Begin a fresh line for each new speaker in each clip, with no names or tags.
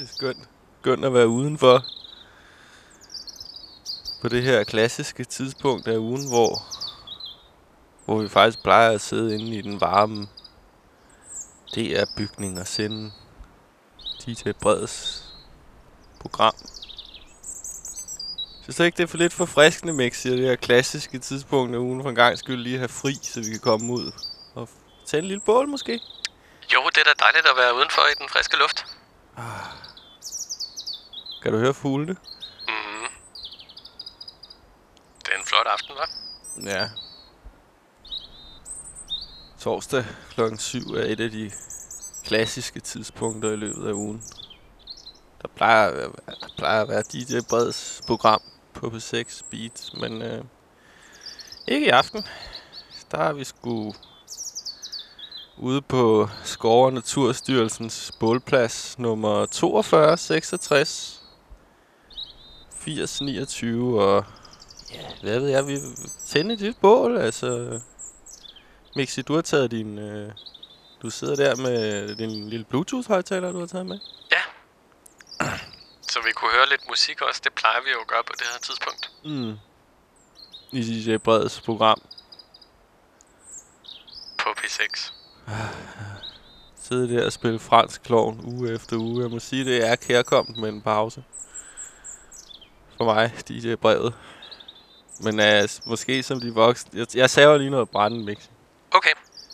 Det er skønt. Skønt at være udenfor. På det her klassiske tidspunkt af ugen, hvor, hvor vi faktisk plejer at sidde inde i den varme DR-bygning og sende DJ Breds program. Synes ikke, det er for lidt forfriskende, Mix, i det her klassiske tidspunkt af ugen for en gang skyld lige have fri, så vi kan komme ud og tænde en lille bål måske.
Jo, det er da dejligt at være udenfor i den friske luft.
Kan du høre fuglene?
Mm. Det er en flot aften, hva'?
Ja. Torsdag klokken 7 er et af de klassiske tidspunkter i løbet af ugen. Der plejer, at være- der plejer at være DJ Breds program på P6 Beat, men øh, ikke i aften. Der er vi sgu ude på Skov- og Naturstyrelsens bålplads nummer 42, 66, 80, 29 og Ja, hvad ved jeg, vi tænde et lille bål, altså... Mixi, du har taget din... Øh, du sidder der med din lille Bluetooth-højtaler, du har taget med.
Så vi kunne høre lidt musik også. Det plejer vi jo at gøre på det her tidspunkt.
Mm. I DJ Breds program.
På P6.
Sidde der og spille fransk klovn uge efter uge. Jeg må sige, det er kærkomt med en pause. For mig, DJ Brevet. Men øh, måske som de voksne... Jeg, jeg saver lige noget brænde, Mixi.
Okay.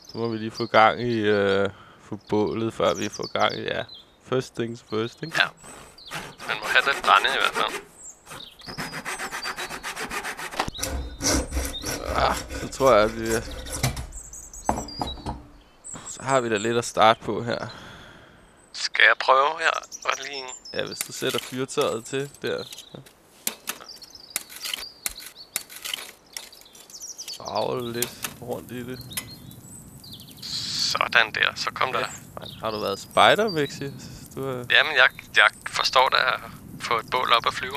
Så må vi lige få gang i... Øh, få bålet, før vi får gang i... Ja, first things first, ikke?
Ja. Man må have lidt brænde i hvert fald.
Ah, så tror jeg, at vi... Så har vi da lidt at starte på her.
Skal jeg prøve her og lige...
Ja, hvis du sætter fyrtøjet til der. Ravle lidt rundt i det.
Sådan der. Så kom der...
Man, har du været spider, Mixi? Du er...
Jamen, jeg, jeg forstår da at få et bål op og flyve.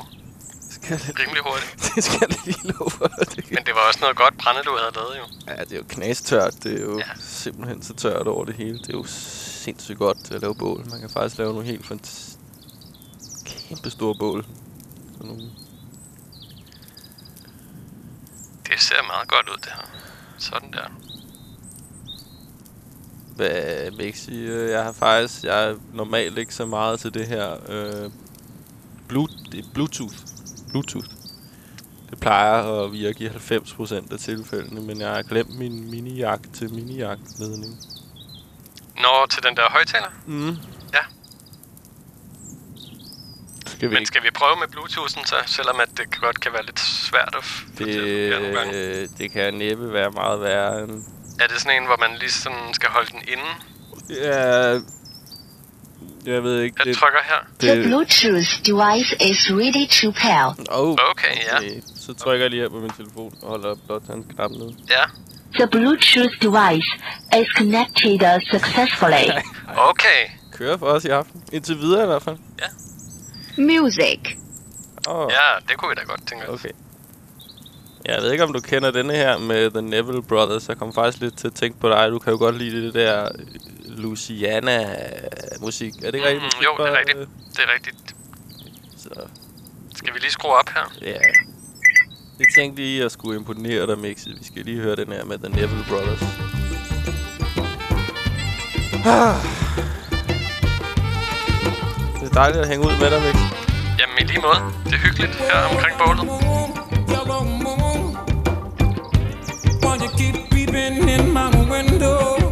Skal det,
Rimelig hurtigt.
det skal jeg lige love for. Det kan...
Men det var også noget godt brænde, du havde lavet jo.
Ja, det er jo knastørt. Det er jo
Ja.
ja. simpelthen så tørt over det hele. Det er jo sindssygt godt at lave bål. Man kan faktisk lave nogle helt fant- kæmpe store bål. Sådan nogle
Det ser meget godt ud, det her. Sådan der.
Hvad Mixi, øh, jeg har faktisk, jeg er normalt ikke så meget til det her øh, Bluetooth, Bluetooth. Det plejer at virke i 90% af tilfældene, men jeg har glemt min mini-jack til mini-jack-ledning.
Nå, til den der højtaler.
Mm.
Ja.
Skal vi
Men
ikke?
skal vi prøve med Bluetoothen så, selvom at det godt kan være lidt svært at?
Det, øh, det kan næppe være meget værre end...
Er det sådan en, hvor man lige sådan skal holde den inde?
Ja, jeg ved ikke.
Jeg
Det,
trykker her.
The
det,
Bluetooth device is ready to pair.
oh,
Okay, ja.
okay. Så trykker jeg lige her på min telefon og holder blot hans knap ned.
Ja.
The Bluetooth device is connected successfully.
Okay.
Kører for os i aften. Indtil videre i hvert fald.
Music.
Oh,
Ja, det kunne vi da godt tænke os.
Okay. Jeg ved ikke, om du kender denne her med The Neville Brothers. Jeg kom faktisk lidt til at tænke på dig. Du kan jo godt lide det der øh, Luciana-musik. Er det ikke rigtigt?
Mm, jo, det er rigtigt. Det er rigtigt.
Så,
Skal vi lige skrue op her?
ja. Jeg tænkte lige, at jeg skulle imponere dig, Mixi. Vi skal lige høre den her med The Neville Brothers. Ah. Det er dejligt at hænge ud med dig, Mixi.
Jamen i lige måde. Det er hyggeligt her omkring bålet.
Yellow keep peeping in my window?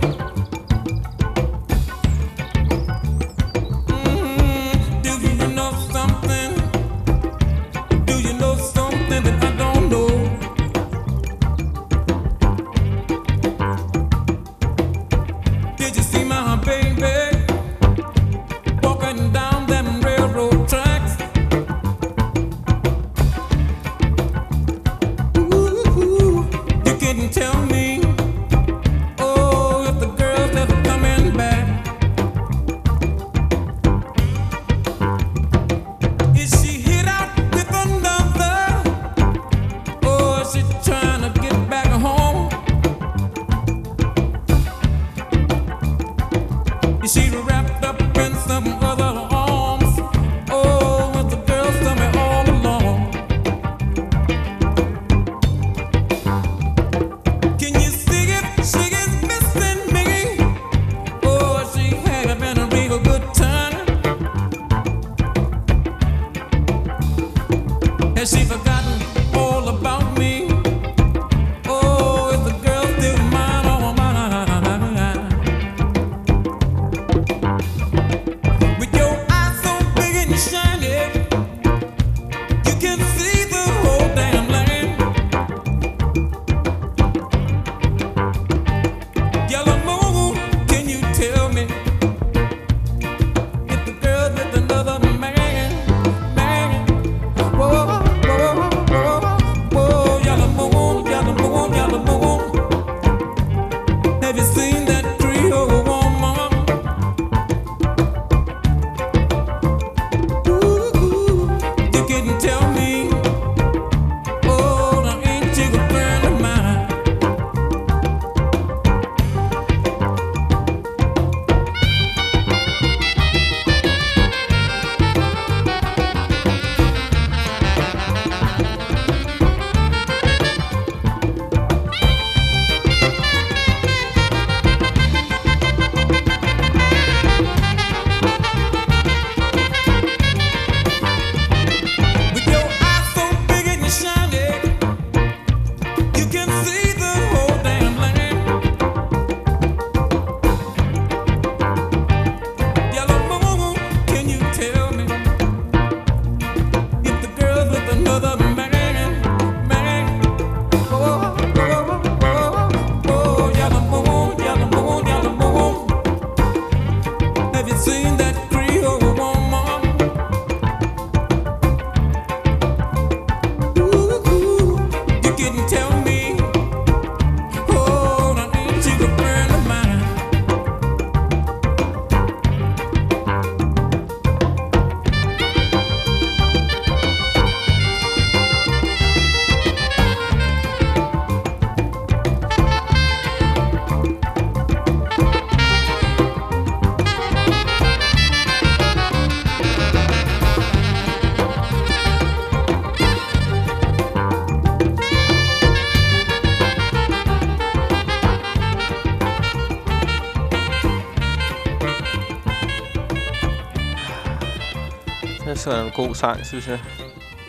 Også er en god sang, synes jeg.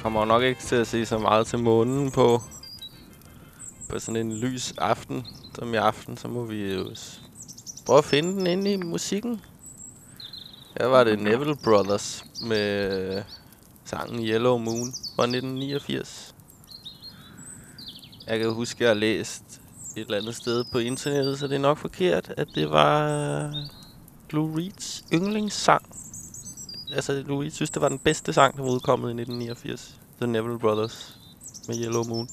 Kommer nok ikke til at se så meget til månen på, på sådan en lys aften som i aften. Så må vi jo prøve at finde den inde i musikken. Her var det Neville Brothers med øh, sangen Yellow Moon fra 1989. Jeg kan huske, at jeg har læst et eller andet sted på internettet, så det er nok forkert, at det var øh, Lou Reeds yndlingssang. Altså, Lou synes, det var den bedste sang, der var udkommet i 1989. The Neville Brothers med Yellow Moon.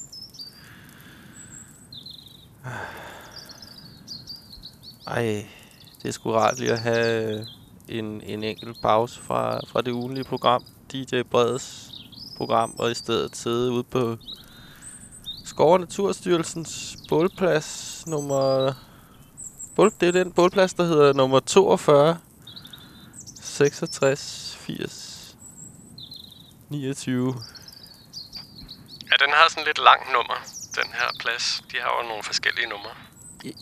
Ej, det er sgu rart lige at have øh, en, en enkelt pause fra, fra det ugenlige program, DJ Breds program, og i stedet sidde ude på Skov- og Naturstyrelsens bålplads nummer... Bål, det er den bålplads, der hedder nummer 42 66 80 29.
Ja, den har sådan lidt langt nummer, den her plads. De har jo nogle forskellige numre.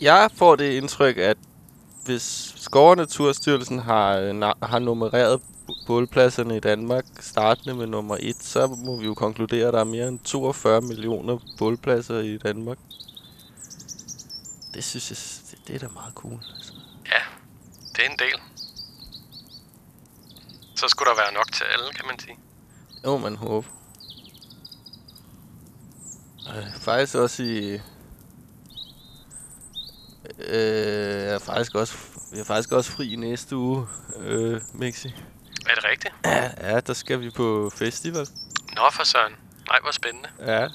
Jeg får det indtryk, at hvis Skov- og Naturstyrelsen har, na- har nummereret bålpladserne i Danmark, startende med nummer 1, så må vi jo konkludere, at der er mere end 42 millioner bålpladser i Danmark. Det synes jeg, det, det er da meget cool. Altså.
Ja, det er en del. Så skulle der være nok til alle, kan man sige.
Jo, man håber. Øh, faktisk også i... Øh, jeg er faktisk også, jeg er faktisk også fri næste uge, øh, Mixi.
Er det rigtigt?
Ja, ja, der skal vi på festival.
Nå for søren. Nej, hvor spændende.
Ja.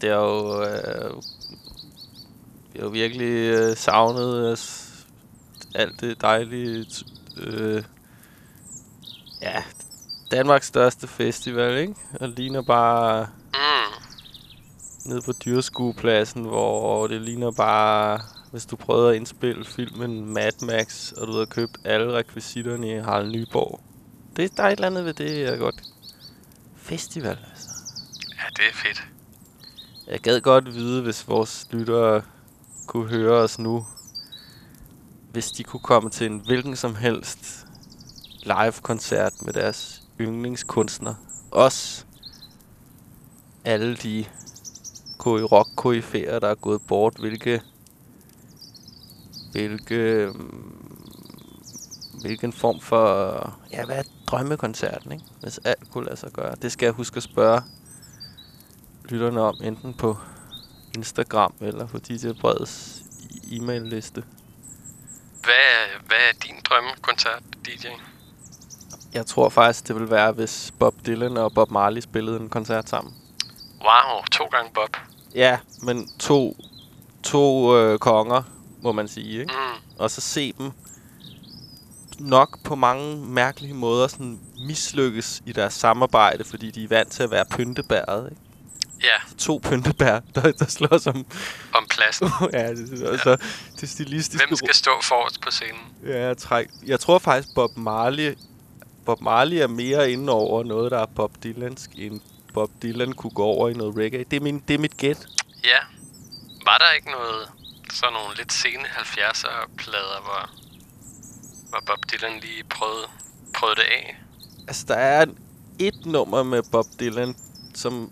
Det er jo... Øh, vi har jo virkelig øh, savnet øh, alt det dejlige... Øh, ja, Danmarks største festival, ikke? Og ligner bare
Mm.
nede på dyreskuepladsen, hvor det ligner bare... Hvis du prøvede at indspille filmen Mad Max, og du havde købt alle rekvisitterne i Harald Nyborg. Det, der er et eller andet ved det, jeg godt... Festival, altså.
Ja, det er fedt.
Jeg gad godt vide, hvis vores lyttere kunne høre os nu. Hvis de kunne komme til en hvilken som helst live-koncert med deres yndlingskunstner. Os. Alle de rock koryfærer der er gået bort. Hvilke... Hvilke... Mm, hvilken form for... Ja, hvad er drømmekoncerten, ikke? Hvis alt kunne lade sig gøre. Det skal jeg huske at spørge lytterne om, enten på Instagram eller på DJ Breds e- e-mail-liste.
Hvad er, hvad er din drømmekoncert, DJ?
Jeg tror faktisk, det vil være, hvis Bob Dylan og Bob Marley spillede en koncert sammen.
Wow, to gange Bob.
Ja, men to, to øh, konger, må man sige, ikke?
Mm.
Og så se dem nok på mange mærkelige måder sådan mislykkes i deres samarbejde, fordi de er vant til at være pyntebæret, ikke?
Ja,
To pyntebær, der, der slås om...
om pladsen.
ja, det, er så det stilistiske...
Hvem skal stå forrest på scenen?
Ja, træk. Jeg tror faktisk, Bob Marley, Bob Marley er mere inde over noget, der er Bob Dylansk, end Bob Dylan kunne gå over i noget reggae. Det er, min, det er mit gæt.
Ja. Var der ikke noget, sådan nogle lidt sene 70'er plader, hvor, hvor Bob Dylan lige prøvede, prøvede det af?
Altså, der er et nummer med Bob Dylan, som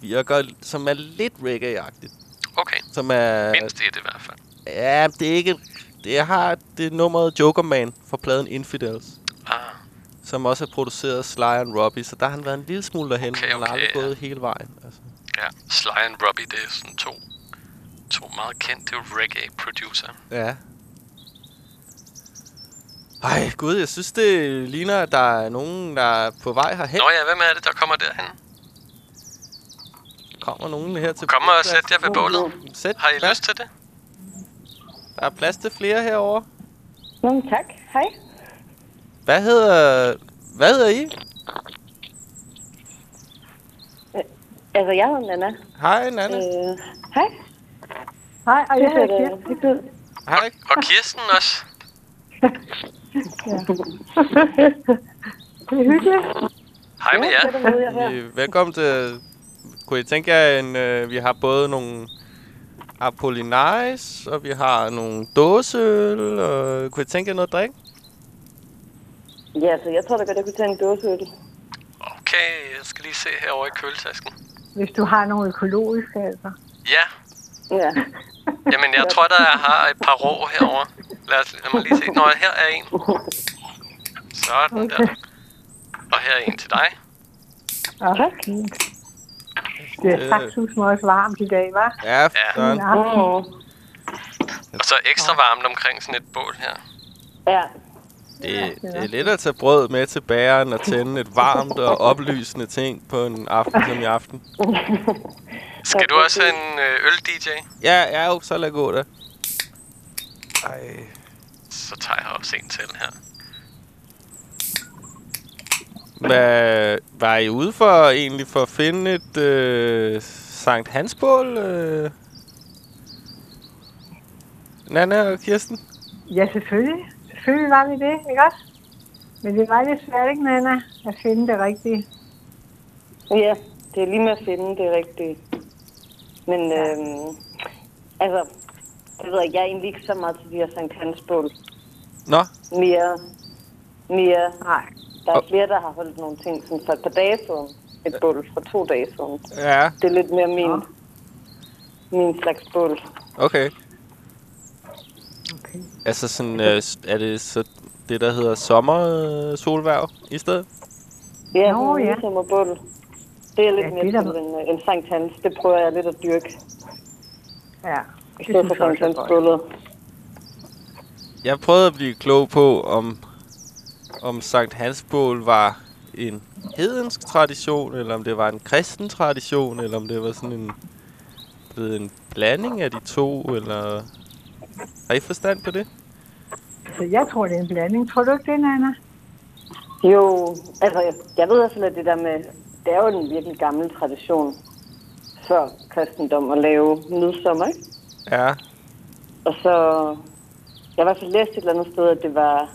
virker, som er lidt reggae-agtigt.
Okay,
Som er...
mindst et i hvert fald.
Ja, det er ikke... Det har det er nummeret Joker Man fra pladen Infidels, som også er produceret Sly and Robbie, så der har han været en lille smule derhen,
Okay,
men han har
okay,
aldrig
ja.
gået hele vejen. Altså.
ja. Sly and Robbie, det er sådan to, to meget kendte reggae-producer.
Ja. Ej, gud, jeg synes, det ligner, at der er nogen, der er på vej herhen.
Nå ja, hvem er det, der kommer derhen?
Kommer nogen her til
Kom og sæt jer ved bålet.
Sæt,
Har I
plads.
lyst til det?
Der er plads til flere herover.
Jamen, tak. Hej.
Hvad hedder... Hvad hedder I?
Altså, jeg hedder Nana.
Hej, Nana.
Øh, hej. Hej, og jeg hedder Kirsten.
Hej.
Og Kirsten også.
Det er hyggeligt.
Hej med jer.
Er.
I, velkommen til... Kunne I tænke jer, en, øh, vi har både nogle Apollinaris, og vi har nogle dåseøl, og kunne I tænke jer noget at drikke?
Ja, så jeg tror da godt, jeg kunne tage en dåseøl.
Okay, jeg skal lige se herovre i køletasken.
Hvis du har nogle økologiske, altså.
Ja,
Ja.
jamen jeg tror, der jeg har et par rå herovre. Lad, os, lad mig lige se. Nå, her er en. Sådan der. Og her er en til dig.
Okay. Fint. Det er faktisk også varmt i dag, hva'?
Ja, Søren.
Ja.
Mm.
Og så ekstra varmt omkring sådan et bål her.
Ja.
Det, det er lidt at tage brød med til bageren og tænde et varmt og oplysende ting på en aften som i aften.
Skal du også have en øh, øl-DJ?
Ja, ja, jo, så lad gå da. Ej.
Så tager jeg også en til her.
Hvad var I ude for egentlig for at finde et øh, Sankt Hansbål? Øh? Nana og Kirsten?
Ja, selvfølgelig. Selvfølgelig var vi det, ikke også? Men det var lidt svært, ikke, Nana, at finde det rigtige.
Ja, det er lige med at finde det rigtige. Men øhm, altså, jeg ved ikke, jeg er egentlig ikke så meget til de her Sankt Hans bål.
Nå,
Mere, mere,
Nej.
der er flere, der har holdt nogle ting sådan for et par dage siden. Et bål for to dage siden.
ja,
Det er lidt mere min, min slags bål.
okay.
Okay.
Altså sådan, øh, er det så det, der hedder sommersolværv i stedet?
Ja,
Nå, ja.
sommerbål. Det er lidt
Ja,
mere
det er
til
da-
en, en Sankt Hans. Det prøver jeg lidt at dyrke.
Ja.
I stedet for Sankt Hans bålet.
Jeg prøvede at blive klog på, om, om Sankt Hansbål var en hedensk tradition, eller om det var en kristen tradition, eller om det var sådan en, blevet en blanding af de to, eller... Har I forstand på det?
Så jeg tror, det er en blanding. Tror du ikke det, Nana?
Jo, altså, jeg ved i hvert fald, at det der med, det er jo en virkelig gammel tradition før kristendom at lave midsommer, ikke?
Ja,
Og så, jeg har i hvert fald læst et eller andet sted, at det var,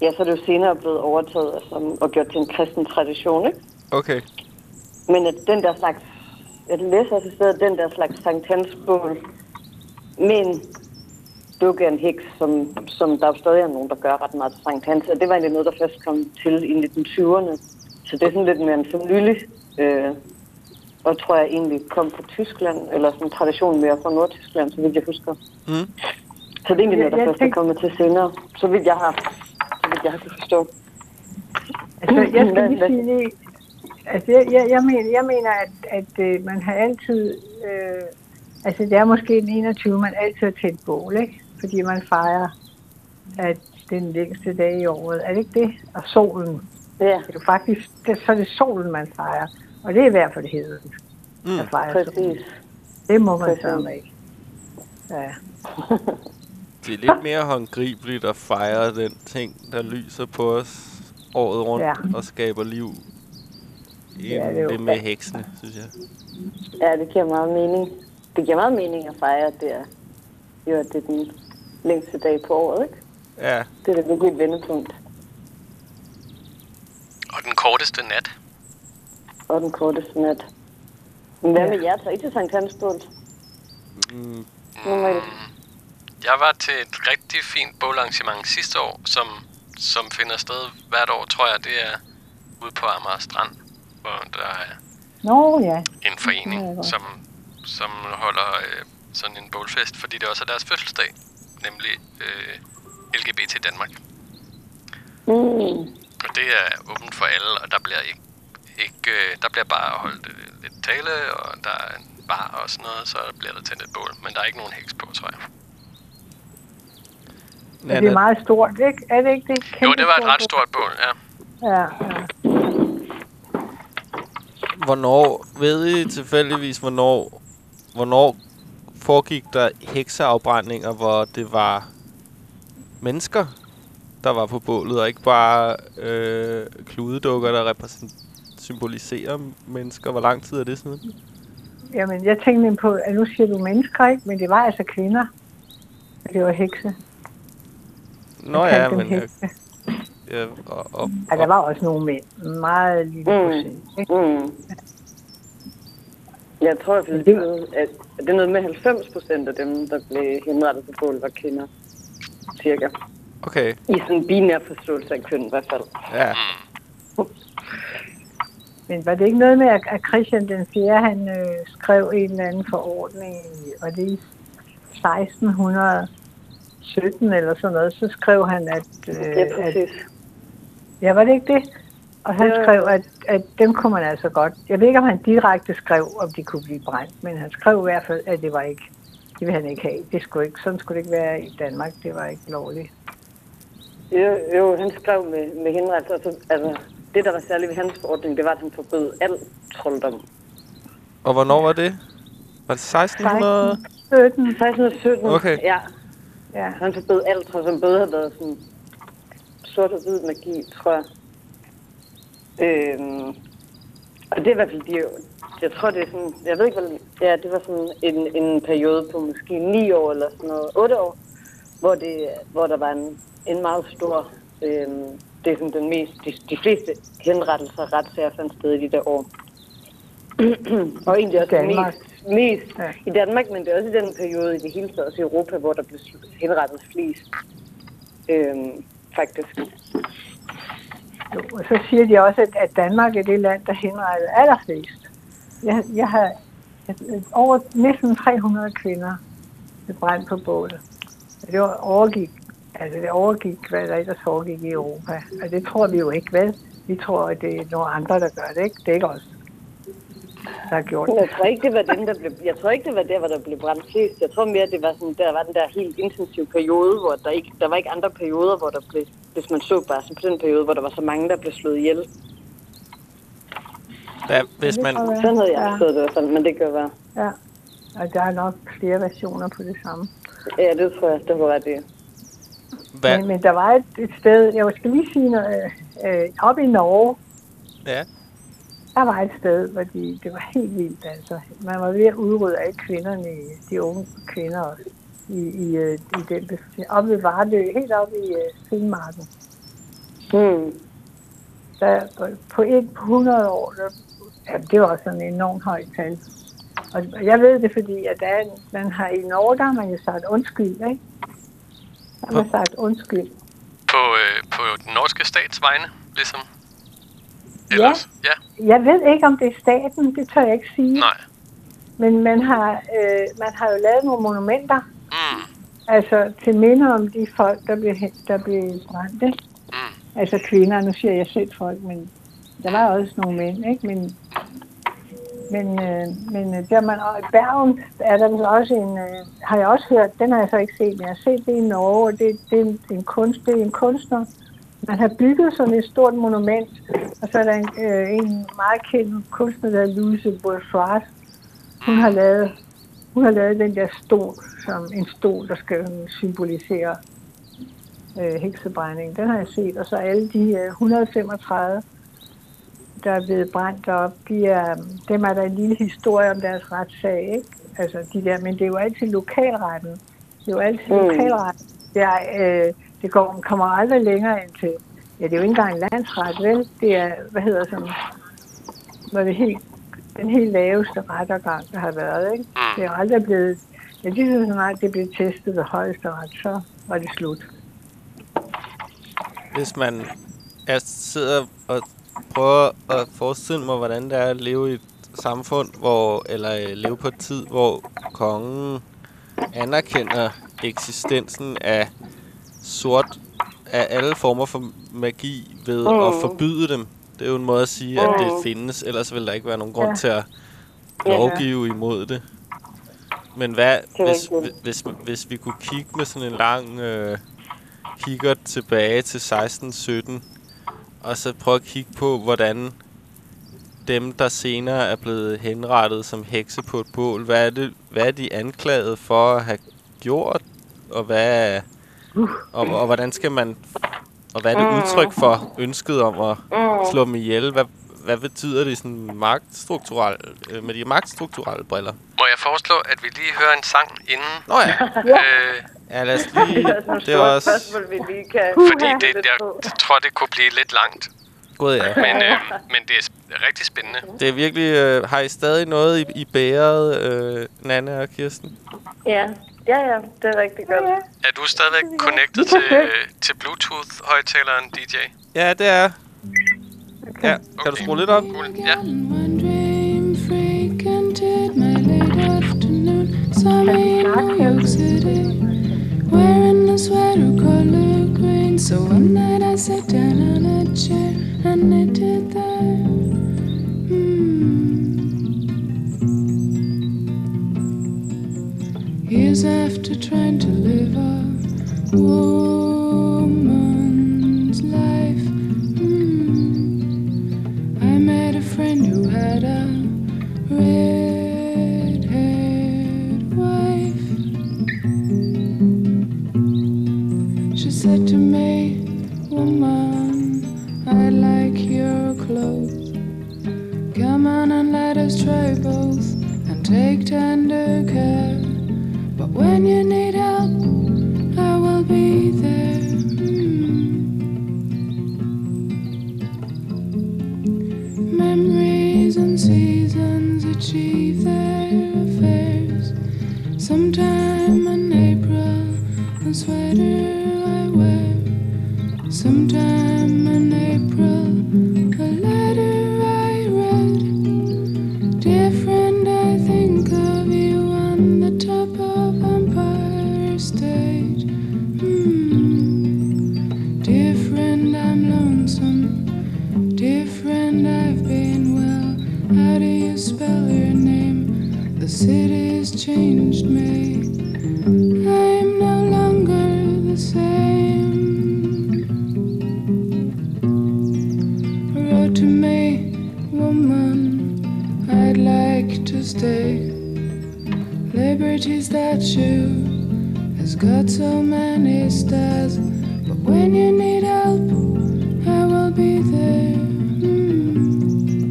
ja, så er det jo senere blevet overtaget altså, og gjort til en kristen tradition, ikke?
okay.
Men at den der slags, jeg læser også et sted, at den der slags Sankt Hans bål med en dukke af en heks, som, som der jo stadig er nogen, der gør ret meget til Sankt Hans, og det var egentlig noget, der først kom til i 1920'erne. Så det er sådan lidt mere en nylig, øh, og tror jeg egentlig kom fra Tyskland, eller sådan en tradition mere fra Nordtyskland, så vidt jeg husker.
Mm.
Så det er egentlig noget, der
jeg
først er kommet til senere, så vidt jeg har, så vidt jeg har kunne forstå.
Altså, jeg skal lige sige det. Altså, jeg, jeg, jeg, mener, jeg mener, at, at øh, man har altid... Øh, altså, det er måske den 21, man altid har tændt bål, ikke? Fordi man fejrer, at det er den længste dag i året. Er det ikke det? Og solen.
Ja,
Det er jo faktisk, det, så er det solen, man fejrer. Og det er i hvert fald heden,
Mm.
at fejre solen.
præcis.
Det må man
Præcis.
så ikke. Ja.
Det er lidt mere håndgribeligt at fejre den ting, der lyser på os året rundt
Ja.
og skaber liv, end
Ja, det er
det med heksene, synes jeg.
Ja, det giver meget mening. Det giver meget mening at fejre, at det er, jo, at det er den længste dag på året, ikke?
Ja,
Det er da virkelig et vendepunkt.
Og den korteste nat.
Og den korteste nat. Men hvad
Ja.
med jer? Tager I til Sankt Hans
mm,
Normalt.
Jeg var til et rigtig fint bålarrangement sidste år, som, som finder sted hvert år, tror jeg. Det er ude på Amager Strand, hvor der er
Nå ja.
en forening, som, som holder øh, sådan en bålfest, fordi det også er deres fødselsdag, nemlig øh, LGBT Danmark.
Mm.
Og det er åbent for alle, og der bliver ikke, ikke øh, der bliver bare holdt øh, lidt tale, og der er en bar og sådan noget, så bliver der tændt et bål. Men der er ikke nogen heks på, tror jeg.
Men det er meget stort, ikke? Er det ikke det?
Jo,
Kæmpe
det var et ret stort bål, ja.
Ja, ja.
hvornår, ved I tilfældigvis, hvornår, hvornår foregik der hekseafbrændinger, hvor det var mennesker, der var på bålet, og ikke bare øh, kludedukker, der symboliserer mennesker. Hvor lang tid er det siden?
Jamen, jeg tænkte nemlig på, at nu siger du mennesker, ikke? Men det var altså kvinder. Det var hekse.
Nå ja, men... Jeg,
hekse.
ja, og, og,
Ja, der var også nogle mænd. Meget lille
Mm.
procent, ikke?
Mm. Jeg tror, det,
det-
at det er noget med 90 procent af dem, der blev henrettet på bål, var kvinder. Cirka.
okay,
I sådan en binær forståelse af køn i hvert fald.
ja.
Men var det ikke noget med, at Christian den 4. han øh, skrev en eller anden forordning, i- var det i 1617 eller sådan noget, så skrev han, at, øh,
Det er
at
præcis.
Ja, var det ikke det? Og han
jo.
skrev, at, at dem kunne man altså godt... Jeg ved ikke, om han direkte skrev, om de kunne blive brændt, men han skrev i hvert fald, at det var ikke... Det ville han ikke have. Det skulle ikke, sådan skulle det ikke være i Danmark. Det var ikke lovligt.
Jo, jo, han skrev med, med henrettelse. Altså, altså, det, der var særligt ved hans forordning, det var, at han forbød al trolddom.
Og hvornår var det? Var det 1600?
17.
1617,
Okay.
ja.
Ja.
Han forbød alt, som både havde været sådan sort og hvid magi, tror jeg. Øhm, og det er i hvert fald de jeg tror, det er sådan, jeg ved ikke, hvad, ja, det var sådan en, en periode på måske ni år eller sådan noget, otte år, hvor, det, hvor der var en, en meget stor, øhm, det er sådan den mest, de, de fleste henrettelser og retssager fandt sted i de der år. og egentlig også
Danmark.
mest, mest
Ja.
i Danmark, men det er også i den periode i det hele taget, også i Europa, hvor der blev henrettet flest. Øhm, faktisk.
Jo, og så siger de også, at, at Danmark er det land, der henrettede allerflest. Jeg, jeg har over næsten 300 kvinder blev brændt på bålet. Og det var overgik, altså det overgik, hvad der ellers foregik i Europa. Og det tror vi jo ikke, vel? Vi tror, at det er nogle andre, der gør det, ikke? Det er ikke os, der har gjort det.
jeg tror ikke, det var den, der blev, jeg tror ikke, det var der, hvor der blev brændt flest. Jeg tror mere, det var sådan, der var den der helt intensive periode, hvor der ikke, der var ikke andre perioder, hvor der blev, hvis man så bare sådan på den periode, hvor der var så mange, der blev slået ihjel.
Hvad, hvis man,
Sådan havde jeg
Ja.
forstået det i hvert fald, men det kan være.
Ja, og der er nok flere versioner på det samme.
Ja, det tror jeg, det var ret i.
hvad,
Men, men der var et, et sted, jeg skal lige sige noget, øh, øh, oppe i Norge,
ja,
der var et sted, hvor de, det var helt vildt, altså. Man var ved at udrydde alle kvinderne, i- de unge kvinder også, i, i, øh, i den bef- oppe ved Vardø, helt oppe i uh, Finnmarken.
Hmm.
Der, på, på, et, på 100 år, der, ja, det var sådan en enormt højt tal. Og jeg ved det, fordi at der er, man har i Norge, der har man jo sagt undskyld, ikke? Der har man sagt undskyld.
På, øh, på den norske stats vegne, ligesom?
Ja.
Ellers? Ja.
Jeg ved ikke, om det er staten, det tør jeg ikke sige.
Nej.
Men man har, øh, man har jo lavet nogle monumenter,
Mm.
altså til minde om de folk, der blev, der blev brændt. Ikke?
Mm.
Altså kvinder, nu siger jeg selv folk, men der var også nogle mænd, ikke? Men, men, øh, men øh, der man, og i Bergen er der også en, øh, har jeg også hørt, den har jeg så ikke set, men jeg har set det i Norge, og det, det, er, en, en kunst, det er en kunstner. Man har bygget sådan et stort monument, og så er der en, øh, en meget kendt kunstner, der hedder Louise Bourgeois. Hun har lavet, hun har lavet den der stol, som en stol, der skal symbolisere øh, heksebrænding. Den har jeg set, og så alle de øh, 135, der er blevet brændt op, de er, dem er der en lille historie om deres retssag, ikke? Altså de der, men det er jo altid lokalretten. Det er jo altid
Mm.
lokalretten. Det, er, øh, det går, kommer aldrig længere end til, ja, det er jo ikke engang en landsret, vel? Det er, hvad hedder sådan, hvad det helt, den helt laveste rettergang, der har været, ikke? Det er jo aldrig blevet, ja, det synes snart, det blev testet ved højesteret, så var det slut.
hvis man jeg sidder og prøver at forestille mig, hvordan det er at leve i et samfund, hvor, eller øh, leve på et tid, hvor kongen anerkender eksistensen af sort, af alle former for magi ved mm. at forbyde dem. Det er jo en måde at sige, at det
Mm.
findes, ellers vil der ikke være nogen grund
Ja.
til at
Ja.
lovgive imod det. Men hvad,
er
hvis,
rigtigt.
hvis, hvis vi kunne kigge med sådan en lang øh, kigger tilbage til 1617, og så prøve at kigge på, hvordan dem, der senere er blevet henrettet som hekse på et bål, hvad er, det, hvad er de anklaget for at have gjort, og hvad og, og hvordan skal man og hvad er det udtryk for ønsket om at slå dem ihjel? Hvad, hvad betyder det sådan magtstrukturelt, øh, med de magtstrukturelle briller?
Må jeg foreslå, at vi lige hører en sang inden?
Nå ja,
Øh,
ja lad os lige, det er også
spørgsmål, vi lige kan...
fordi det, jeg tror, det kunne blive lidt langt.
gået ja.
Men, øh, men det er rigtig spændende.
Det er virkelig, øh, har I stadig noget i, i bæret, øh, Nanne og Kirsten?
Ja, ja, ja, det er rigtig godt.
Ja,
Er du stadigvæk connected til, øh, til Bluetooth-højtaleren, DJ?
Ja, det er. Ja, kan du skrue lidt op?
Cool. Ja.
Wearing a sweater color green. So one night I sat down on a chair and knitted there. Hmm. Years after trying to live a woman's life. Hmm. I met a friend who had a red haired wife. She said to me, Woman, I like your clothes. Come on and let us try both and take tender care. When you need help, got so many stars, but when you need help, I will be there. Mm.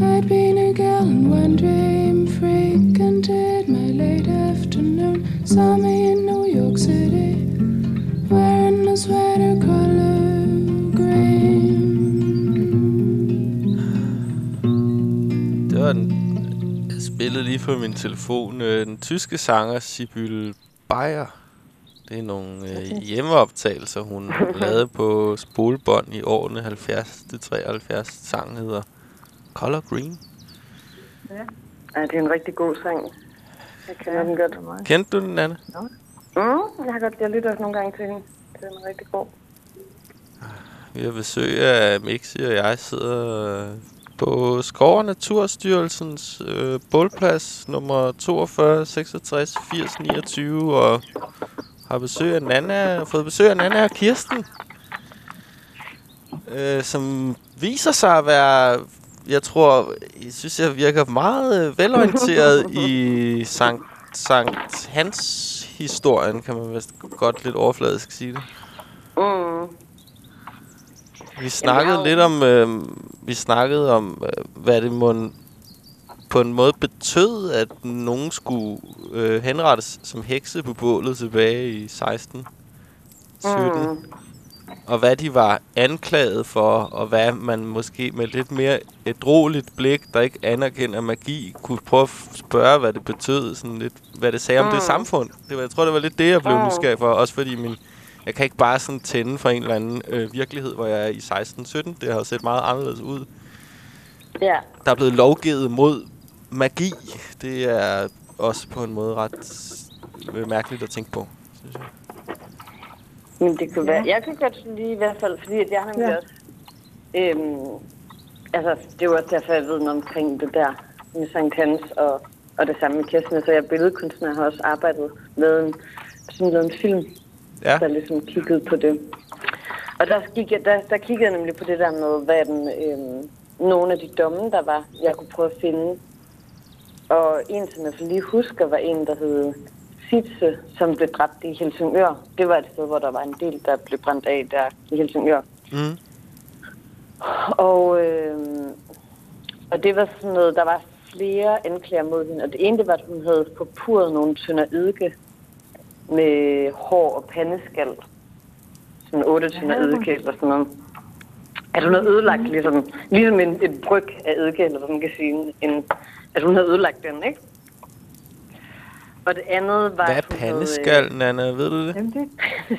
I'd been a girl and one dream, frequented my late afternoon. Saw me in New York City, wearing a sweater color green.
Det var den, spillede lige på min telefon. Øh, den tyske sanger Sibyl Bayer. Det er nogle øh, hjemmeoptagelser, hun lavede på spolebånd i årene 70 til 73. Sangen hedder Color Green.
Ja, det er en rigtig god sang. Jeg kender den godt.
Kendte du den, Anne?
Mm, jeg har godt, jeg lytter også nogle gange til hende. Det er en rigtig god.
Vi har besøg af Mixi, og jeg sidder øh, på Skov- og Naturstyrelsens øh, bålplads nummer 42 66 80 29 og har besøg af Nana, fået besøg af Nana og Kirsten, øh, som viser sig at være, jeg tror, jeg synes, jeg virker meget velorienteret i Sankt, Sankt Hans historien, kan man vist godt lidt overfladisk sige det.
Mm.
Vi snakkede
jo-
lidt om, øh, vi snakkede om, øh, hvad det må på en måde betød, at nogen skulle øh, henrettes som hekse på bålet tilbage i 16, 17.
Mm.
Og hvad de var anklaget for, og hvad man måske med lidt mere ædroligt blik, der ikke anerkender magi, kunne prøve at spørge, hvad det betød, sådan lidt, hvad det sagde om det samfund. Det var, jeg tror, det var lidt det, jeg blev
Mm.
nysgerrig for, også fordi min, jeg kan ikke bare sådan tænde for en eller anden øh, virkelighed, hvor jeg er i 16-17. Det har set meget anderledes ud.
Ja,
Der er blevet lovgivet mod magi. Det er også på en måde ret øh, mærkeligt at tænke på, synes jeg.
men det kunne ja. være... Jeg kan godt lide i hvert fald, fordi at jeg nemlig
Ja.
også... Øhm, altså, det også derfor, jeg ved noget omkring det der med Sankt Hans og, og det samme med Kirsten. Så jeg er billedkunstner og har også arbejdet med en, sådan lavet en film,
Ja,
der ligesom kiggede på det. Og der, gik jeg, der, der kiggede jeg nemlig på det der med, hvad den, øhm, nogle af de domme, der var, jeg kunne prøve at finde. Og en, som jeg lige husker, var en, der hed Sitse, som blev dræbt i Helsingør. Det var et sted, hvor der var en del, der blev brændt af der i Helsingør.
mm.
Og, øh, og det var sådan noget, der var flere anklager mod hende. Og det ene, det var, at hun havde forpurret nogle tønder eddike med hår og pandeskal. Sådan otte tønder eddike eller sådan noget. At hun havde ødelagt ligesom, ligesom en, et bryg af eddike, eller hvad man kan sige. En, at hun havde ødelagt den, ikke? Og det andet var...
Hvad er
havde, øh,
pandeskallen, Anna? Ved du det?
Jamen, det,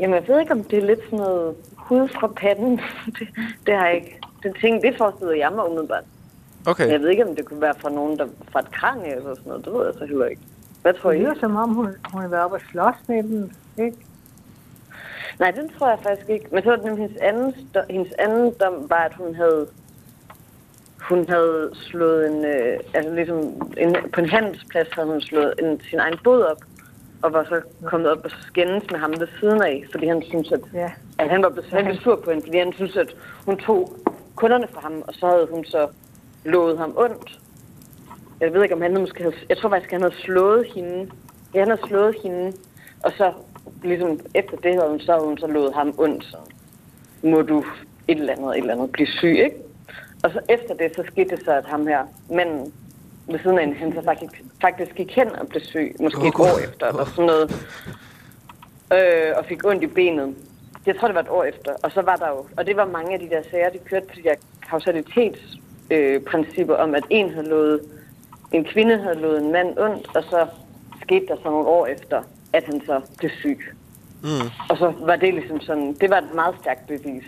Jamen, jeg ved ikke, om det er lidt sådan noget hud fra panden. det, det har jeg ikke. Den ting, det forestiller jeg mig umiddelbart.
Okay.
Jeg ved ikke, om det kunne være fra nogen, der fra et kranje eller sådan noget. Det ved jeg så heller ikke. Hvad tror
det
I?
lyder som om, hun, hun har været oppe og slås med dem, ikke?
Nej, den tror jeg faktisk ikke. Men så var det nemlig hendes anden, hendes anden dom, var, at hun havde, hun havde slået en, øh, altså ligesom en, på en handelsplads havde hun slået en, sin egen bod op, og var så kommet op og skændes med ham ved siden af, fordi han syntes, at,
Ja.
at han var blevet han sur på hende, fordi han syntes, at hun tog kunderne fra ham, og så havde hun så lovet ham ondt. Jeg ved ikke, om han måske havde... Jeg tror faktisk, han havde slået hende. Ja, han havde slået hende. Og så, ligesom efter det, havde hun så, havde hun så lovet ham ondt. Så må du et eller andet, et eller andet blive syg, ikke? Og så efter det, så skete det så, at ham her, manden ved siden af hende, han så faktisk, faktisk gik hen og blev syg. Måske
Åh,
et år efter, eller sådan noget. Øh, og fik ondt i benet. Jeg tror, det var et år efter. Og så var der jo, og det var mange af de der sager, de kørte på de der kausalitetsprincipper øh, om, at en havde lovet, en kvinde havde lovet en mand ondt, og så skete der så nogle år efter, at han så blev syg.
Mm.
Og så var det ligesom sådan, det var et meget stærkt bevis,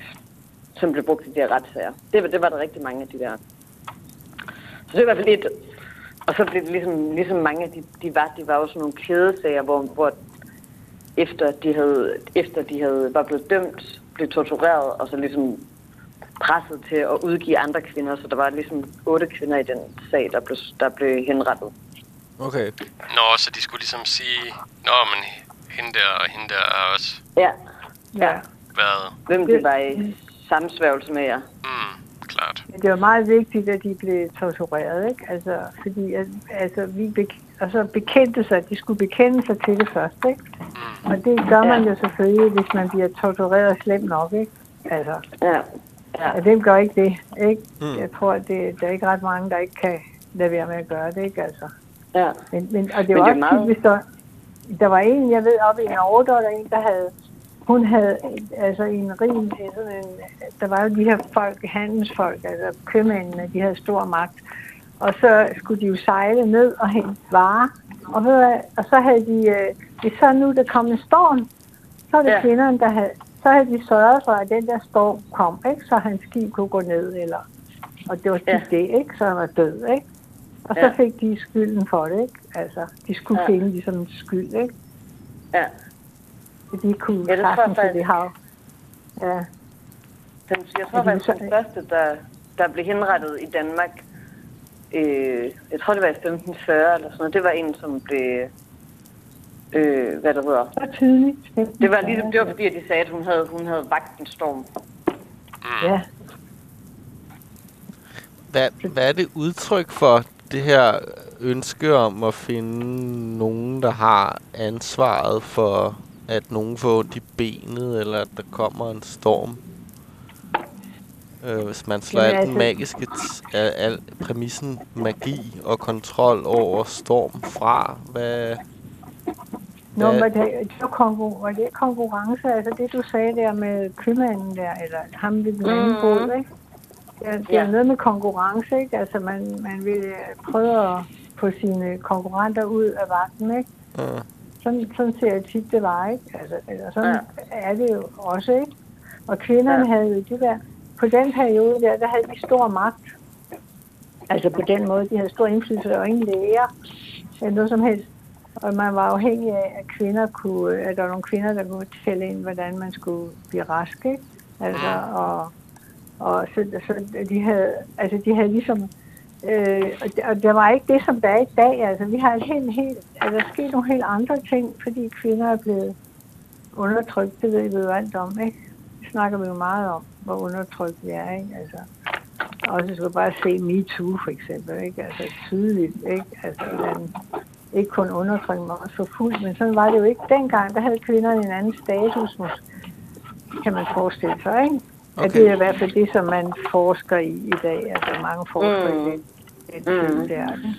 som blev brugt i de her retssager. Det var, det var der rigtig mange af de der. Så det var i hvert fald et. Og så blev det ligesom, ligesom mange af de, de var, de var jo sådan nogle kædesager, hvor, hvor efter de havde, efter de havde, var blevet dømt, blev tortureret, og så ligesom presset til at udgive andre kvinder. Så der var ligesom otte kvinder i den sag, der blev, der blev henrettet.
Okay.
Nå, så de skulle ligesom sige, Nå, men hende der og hende der har også
Ja,
Ja.
været...
hvem de var i samsværgelse med jer.
Mm, klart.
Men det var meget vigtigt, at de blev tortureret, ikke? Altså, fordi at, altså, vi bek- og så bekendte sig, at de skulle bekende sig til det først, ikke? Og det gør man jo selvfølgelig, hvis man bliver tortureret slemt nok, ikke? Altså,
Ja. Ja.
og dem gør ikke det, ikke?
Mm.
Jeg tror, at det, der er ikke ret mange, der ikke kan lade være med at gøre det, ikke? Altså.
ja.
Men, men, og det
Men
var
det
også
meget-
hvis der, der var en, jeg ved, oppe i Norge, der var der en, der havde, hun havde altså en rig, sådan en, der var jo de her folk, handelsfolk, altså købmændene, de havde stor magt. Og så skulle de jo sejle ned og hente varer. Og, og så havde de, øh, så nu der kom en storm, så var det
Ja.
kvinderne, der havde, så havde de sørget for, at den der storm kom, ikke? så hans skib kunne gå ned, eller, og det var
Ja.
det, ikke? så han var død, ikke? Og så
Ja.
fik de skylden for det, ikke? Altså, de skulle
Ja.
finde ligesom skyld, ikke?
ja.
De kunne
Ja, det
sagtens, at
faktisk.
de har. Ja,
Den, jeg tror faktisk, den første, der, der blev henrettet i Danmark, øh, jeg tror, det var i 1540 eller sådan noget, det var en, som blev, øh, hvad det hedder.
så tidligt.
Det var ligesom, det var fordi, at de sagde, at hun havde, hun havde vagt en storm.
Ja,
Hvad, hvad er det udtryk for, det her ønske om at finde nogen, der har ansvaret for, at nogen får ondt i benet, eller at der kommer en storm? Øh, hvis man slår
Jamen,
alt den
altså-
magiske, al, al præmissen magi og kontrol over storm fra, hvad...
Nå, var det, det var, konkur- var det konkurrence, altså det du sagde der med købmanden der, eller ham ved den anden båd, ikke? Ja, det er
Ja.
ja. noget med konkurrence, ikke? Altså man, man vil øh, prøve at få sine konkurrenter ud af vagten, ikke?
øh,
Sådan, sådan ser jeg tit, det var, ikke? Altså, eller sådan
Ja.
er det jo også, ikke? Og kvinderne
Ja.
havde jo det der, på den periode der, der havde de stor magt. Altså på den måde, de havde stor indflydelse, der var ingen læger, eller noget som helst. Og man var afhængig af, at kvinder kunne, at der var nogle kvinder, der kunne tælle ind, hvordan man skulle blive rask, ikke? Altså, og, og så, så de havde, altså de havde ligesom, øh, og, det, og der var ikke det, som der er i dag. Altså, vi har et helt, helt, altså, der er sket nogle helt andre ting, fordi kvinder er blevet undertrykt. Det ved vi jo alt om, ikke? Det snakker vi jo meget om, hvor undertrykt vi er, ikke? Altså, og så skal bare se MeToo for eksempel, ikke? Altså tydeligt, ikke? Altså, hvordan, ikke kun undertrykt, men også forfulgt, men sådan var det jo ikke dengang. Der havde kvinderne en anden status, måske, kan man forestille sig, ikke? Okay. At det er i hvert fald det, som man forsker i i dag. Altså mange forsker
Mm.
i det. Det,
Mm.
det er det.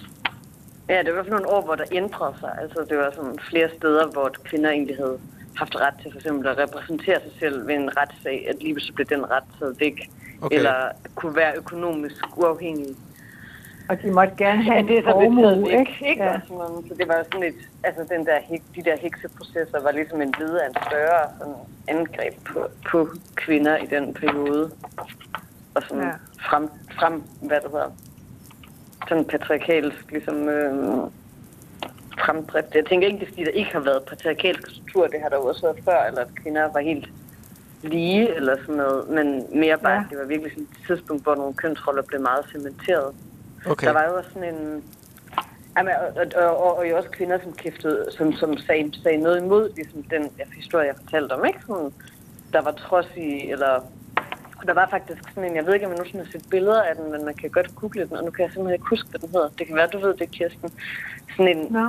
Ja, det var i hvert fald nogle år, hvor der ændrede sig. Altså, det var sådan flere steder, hvor kvinder egentlig havde haft ret til for eksempel at repræsentere sig selv ved en retssag, at lige så blev den ret taget væk,
Okay.
eller kunne være økonomisk uafhængig.
Og de måtte gerne have
Ja, det er så
formue,
blevet taget væk,
ikke?
ikke?
Ja.
Og sådan noget. Så det var sådan et, altså den der, de der hekseprocesser var ligesom en led af en større sådan, angreb på, på kvinder i den periode. Og sådan
ja.
frem, frem, hvad det hedder, sådan patriarkalsk, ligesom øh, fremdrift. Jeg tænker ikke, det er fordi, der ikke har været patriarkalske strukturer, det har der jo også været før, eller at kvinder var helt lige, eller sådan noget, men mere bare,
Ja.
det var virkelig sådan et tidspunkt, hvor nogle kønsroller blev meget cementeret.
Okay.
Der var jo også sådan en... Jamen, og, og, og, og jo også kvinder, som kæftede, som, som sagde, sagde noget imod, ligesom den historie, jeg fortalte om, ikke? Sådan, der var trods i, eller... Der var faktisk sådan en, jeg ved ikke, om jeg nogensinde har set billeder af den, men man kan godt google den, og nu kan jeg simpelthen ikke huske, hvad den hedder. Det kan være, du ved det, Kirsten. Sådan en,
Nå,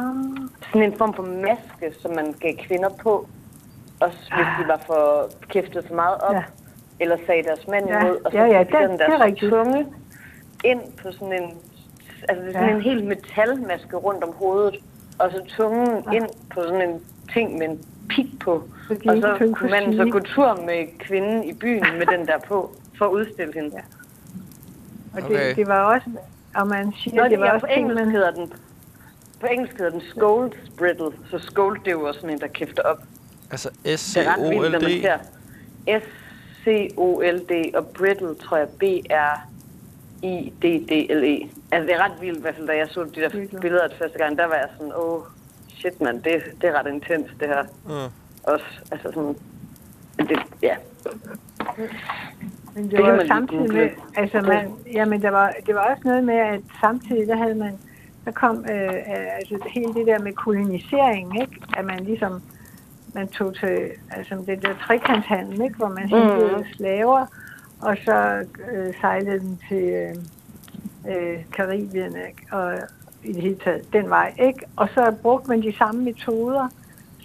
sådan en form for maske, som man gav kvinder på, også hvis de var for kæftet for meget op,
Ja.
eller sagde deres mand
Ja,
imod, og så
ja, ja, det-
den
det er
der
rigtigt.
tunge ind på sådan en, altså det er sådan
Ja.
en helt metalmaske rundt om hovedet, og så tungen
Ja.
ind på sådan en ting med en pik på,
de
og så
kunne
kunne man så gå tur med kvinden i byen med den der på, for at udstille hende.
Ja. og
Okay.
det, det var også, og man siger,
Nå,
det var
ja,
også
på engelsk
man...
hedder den, på engelsk hedder den scold brittle, så scold det er jo også sådan en, der kæfter op.
Altså S-C-O-L-D.
S-C-O-L-D og brittle, tror jeg, B-R-I-D-D-L-E. Altså, det er ret vildt, i hvert fald, da jeg så de der billeder første gang, der var jeg sådan, åh, oh, shit, mand, det, det er ret intens, det her.
Mm.
Også, altså sådan, det, ja.
Men det,
Det
var
man
samtidig med, altså man, jamen der var, det var også noget med, at samtidig der havde man, der kom øh, øh, altså hele det der med kolonisering, ikke? At man ligesom, man tog til, altså det der trekantshandel, ikke? Hvor man
Mhm.
hentede slaver, og så øh, sejlede dem til øh, øh, Karibien, ikke? Og i det hele taget den vej, ikke? Og så brugte man de samme metoder,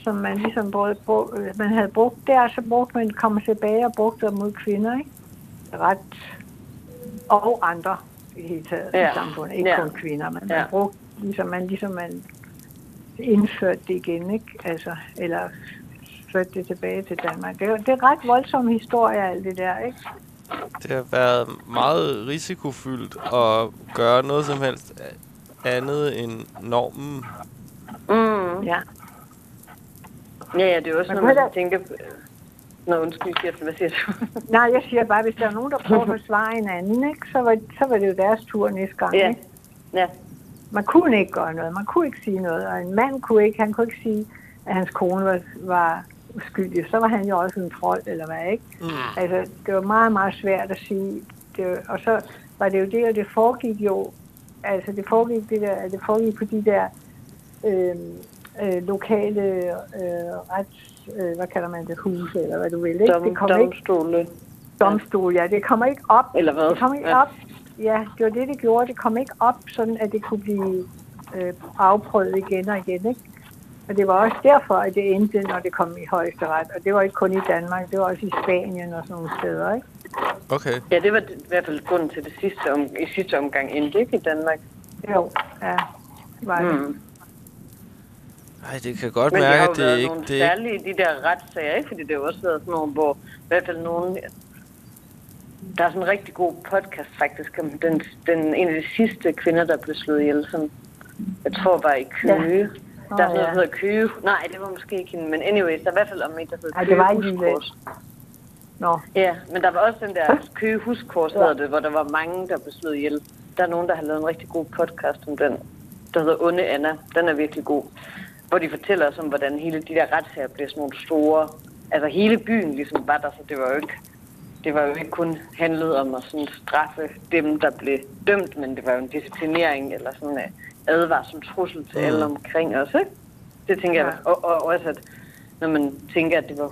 som man ligesom brug, brug, øh, man havde brugt der, så brugte man, kom tilbage og brugte dem mod kvinder, ikke? Ret og andre i det hele taget. Ja. i samfundet, ikke
Ja.
kun kvinder, men
Ja.
man brugte, ligesom man, ligesom man indførte det igen, ikke? Altså, eller førte det tilbage til Danmark. Det er, det er ret voldsom historie, alt det der, ikke?
Det har været meget risikofyldt at gøre noget som helst andet end normen.
Mm.
Ja.
Ja, ja, det er jo også
Men
noget, man
prøv
tænker... Nå, undskyld, Kirsten, hvad siger du?
Nej, jeg siger bare, hvis der er nogen, der prøver at forsvare en anden, ikke? Så, var, så var det jo deres tur næste gang,
ja,
ikke?
ja.
Man kunne ikke gøre noget, man kunne ikke sige noget, og en mand kunne ikke, han kunne ikke sige, at hans kone var, var uskyldig. Så var han jo også en trold, eller hvad, ikke?
Mm.
Altså, det var meget, meget svært at sige. Det, og så var det jo det, og det foregik jo, altså det foregik, det der, det foregik på de der øh, øh, lokale øh, rets, øh, hvad kalder man det, huse, eller hvad du vil, ikke?
Dom,
det kom ikke,
domstole.
domstol, ja, det kommer ikke op
Eller hvad?
det kom ikke
Ja.
op. Ja, det var det, det gjorde. Det kom ikke op, sådan at det kunne blive øh, afprøvet igen og igen. Ikke? Og det var også derfor, at det endte, når det kom i højesteret. Og det var ikke kun i Danmark, det var også i Spanien og sådan nogle steder. Ikke?
Okay.
Ja, det var i hvert fald grunden til det sidste, om, i sidste omgang endte ikke i Danmark.
Jo, ja, var det.
Mm.
Ej, det kan godt
Men det
mærke,
har jo
at det
været
ikke...
nogle
Det er
særlige, de der retssager, ikke? Fordi det har også været sådan nogle, hvor i hvert fald nogen... Der er sådan en rigtig god podcast faktisk om den, den, en af de sidste kvinder, der blev slået ihjel, som jeg tror var i Køge. Ja. Der er sådan noget, der hedder Køge. Nej, det var måske ikke hende, men anyways, der er i hvert fald om en, der hedder
Ej, det
Køge
var ikke. Nå,
Ja, men der var også den der Køge Huskors, hedder det, hvor der var mange, der blev slået ihjel. Der er nogen, der har lavet en rigtig god podcast om den, der hedder Onde Anna. Den er virkelig god. Hvor de fortæller os om, hvordan hele de der retssager bliver sådan nogle store... Altså hele byen ligesom var der, så det var jo ikke, det var jo ikke kun handlet om at sådan straffe dem, der blev dømt, men det var jo en disciplinering eller sådan en advarsel trussel til
Mm.
alle omkring os, ikke? Det tænker jeg. Og, og også, at når man tænker, at det var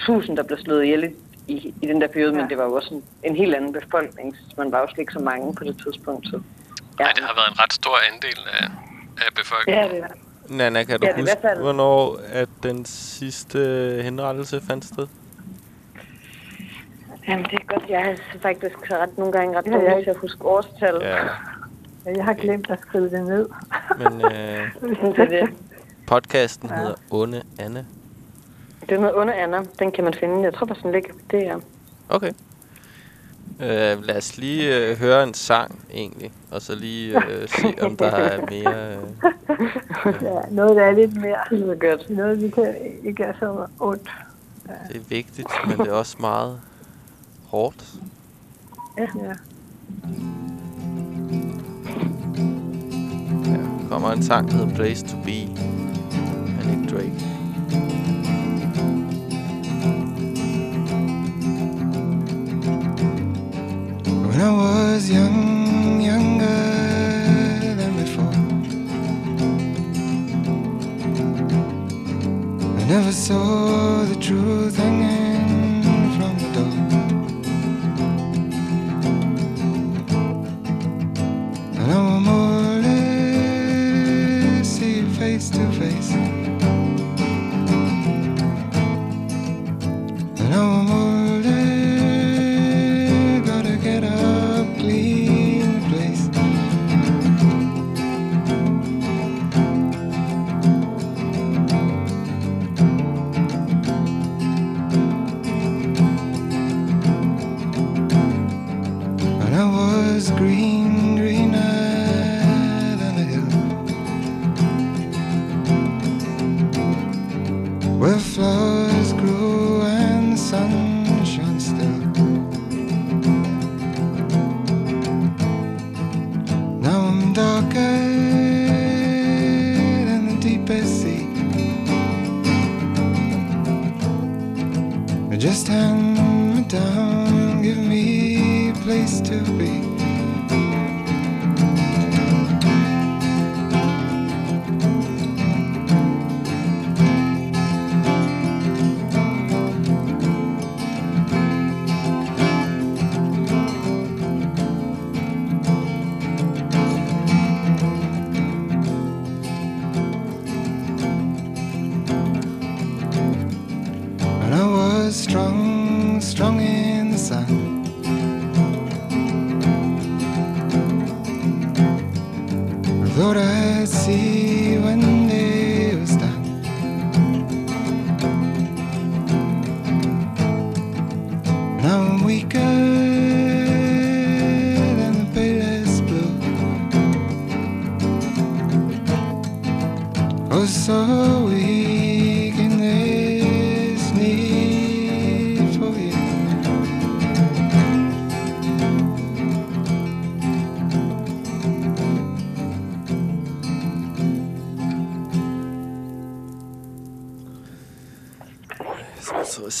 tusind, der blev slået ihjel i, i, i den der periode, ja. Men det var jo også en, en helt anden befolkning. Man var jo slet ikke så mange på det tidspunkt. Så. Ja,
Nej, det har været en ret stor andel af, af befolkningen.
ja, det var.
Nana, kan du
Ja,
huske,
fald-
hvornår at den sidste henrettelse fandt sted?
Jamen, det er godt. Jeg er faktisk så ret, nogle gange ret
Ja, ja.
til at huske årstal.
Ja,
Jeg har glemt at skrive det ned.
men øh,
Det, er det.
podcasten
Ja.
hedder Onde Anne.
Det er noget under Anna. Den kan man finde. Jeg tror bare, sådan ligger. Det er...
Okay. Øh, lad os lige øh, høre en sang, egentlig. Og så lige øh, se, om der er mere... Øh,
Ja, noget, der er lidt mere.
Det er godt.
Noget, vi kan ikke er så ondt.
det er vigtigt, men det er også meget hårdt.
Ja.
Ja, der kommer en sang, der hedder Place to Be af Nick Drake.
When I was young, younger than before, I never saw the truth hanging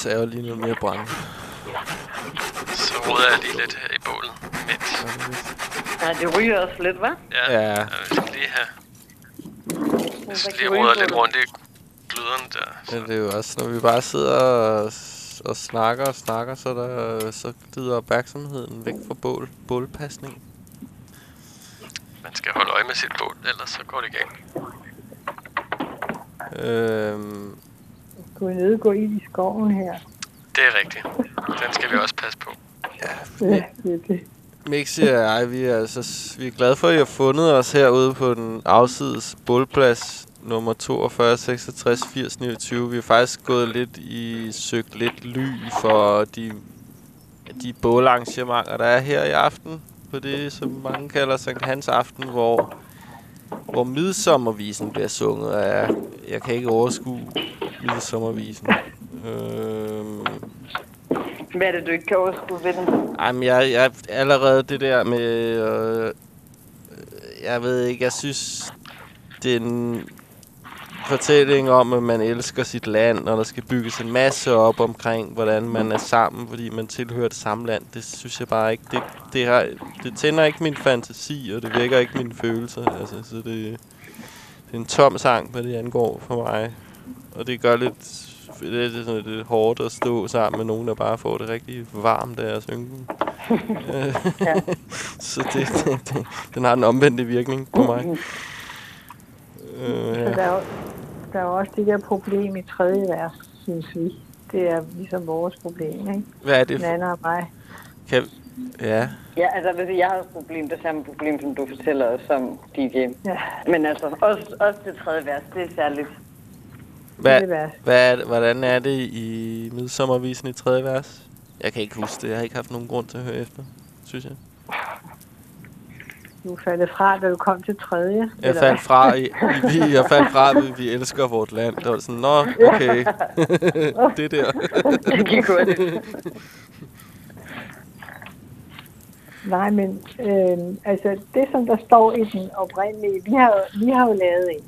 Så saver lige noget mere brænde.
Så roder jeg lige lidt her i bålet. Mens.
Ja, det ryger også lidt, hva'?
Ja,
Ja.
ja. vi skal lige have... Jeg skal lige rode lidt rundt i gløderne der.
Ja, det er jo også, når vi bare sidder og, og snakker og snakker, så, der, så glider opmærksomheden væk fra bål, bålpasning.
Man skal holde øje med sit bål, ellers så går det galt.
Øhm,
Skulle vi ned gå ind i skoven her?
Det er rigtigt. Den skal vi også passe på.
Ja, det er det.
Mixi og jeg, vi er, altså, vi er glade for, at I har fundet os herude på den afsides bålplads nummer 42, 66, 80, 29. Vi er faktisk gået lidt i søgt lidt ly for de, de bålarrangementer, der er her i aften. På det, som mange kalder Sankt Hans aften, hvor, hvor midsommervisen bliver sunget. Og jeg, kan ikke overskue midsommervisen. Øhm,
Hvad er det, du ikke kan overskue ved den?
Jamen, jeg, jeg allerede det der med... Øh, jeg ved ikke, jeg synes, det er en fortælling om, at man elsker sit land, og der skal bygges en masse op omkring, hvordan man er sammen, fordi man tilhører det samme land. Det synes jeg bare ikke. Det, det, har, det tænder ikke min fantasi, og det vækker ikke mine følelser. Altså, så det, det er en tom sang, hvad det angår for mig. Og det gør lidt det er sådan lidt hårdt at stå sammen med nogen, der bare får det rigtig varmt af at synge den. Så det, det, det, den har den omvendte virkning på mig. Øh, ja.
Der er, også det der problem i tredje vers, synes vi. Det er ligesom vores problem, ikke?
Hvad er det?
Nana og mig.
Kan, ja,
Ja, altså, hvis jeg har et problem, det samme problem, som du fortæller os som DJ.
Ja,
Men altså, også, også det tredje vers, det er særligt.
hvad,
vers.
hvad er, det- hvordan er det i midsommervisen i tredje vers? Jeg kan ikke huske det. Jeg har ikke haft nogen grund til at høre efter, synes jeg.
Du faldt fra, da du kom til tredje.
Jeg
eller
faldt fra, i, vi, jeg faldt fra, vi, vi elsker vort land. Det var sådan, nå, okay. det der.
Det gik hurtigt.
Nej, men øh, altså det, som der står i den oprindelige, vi har, vi har jo lavet en.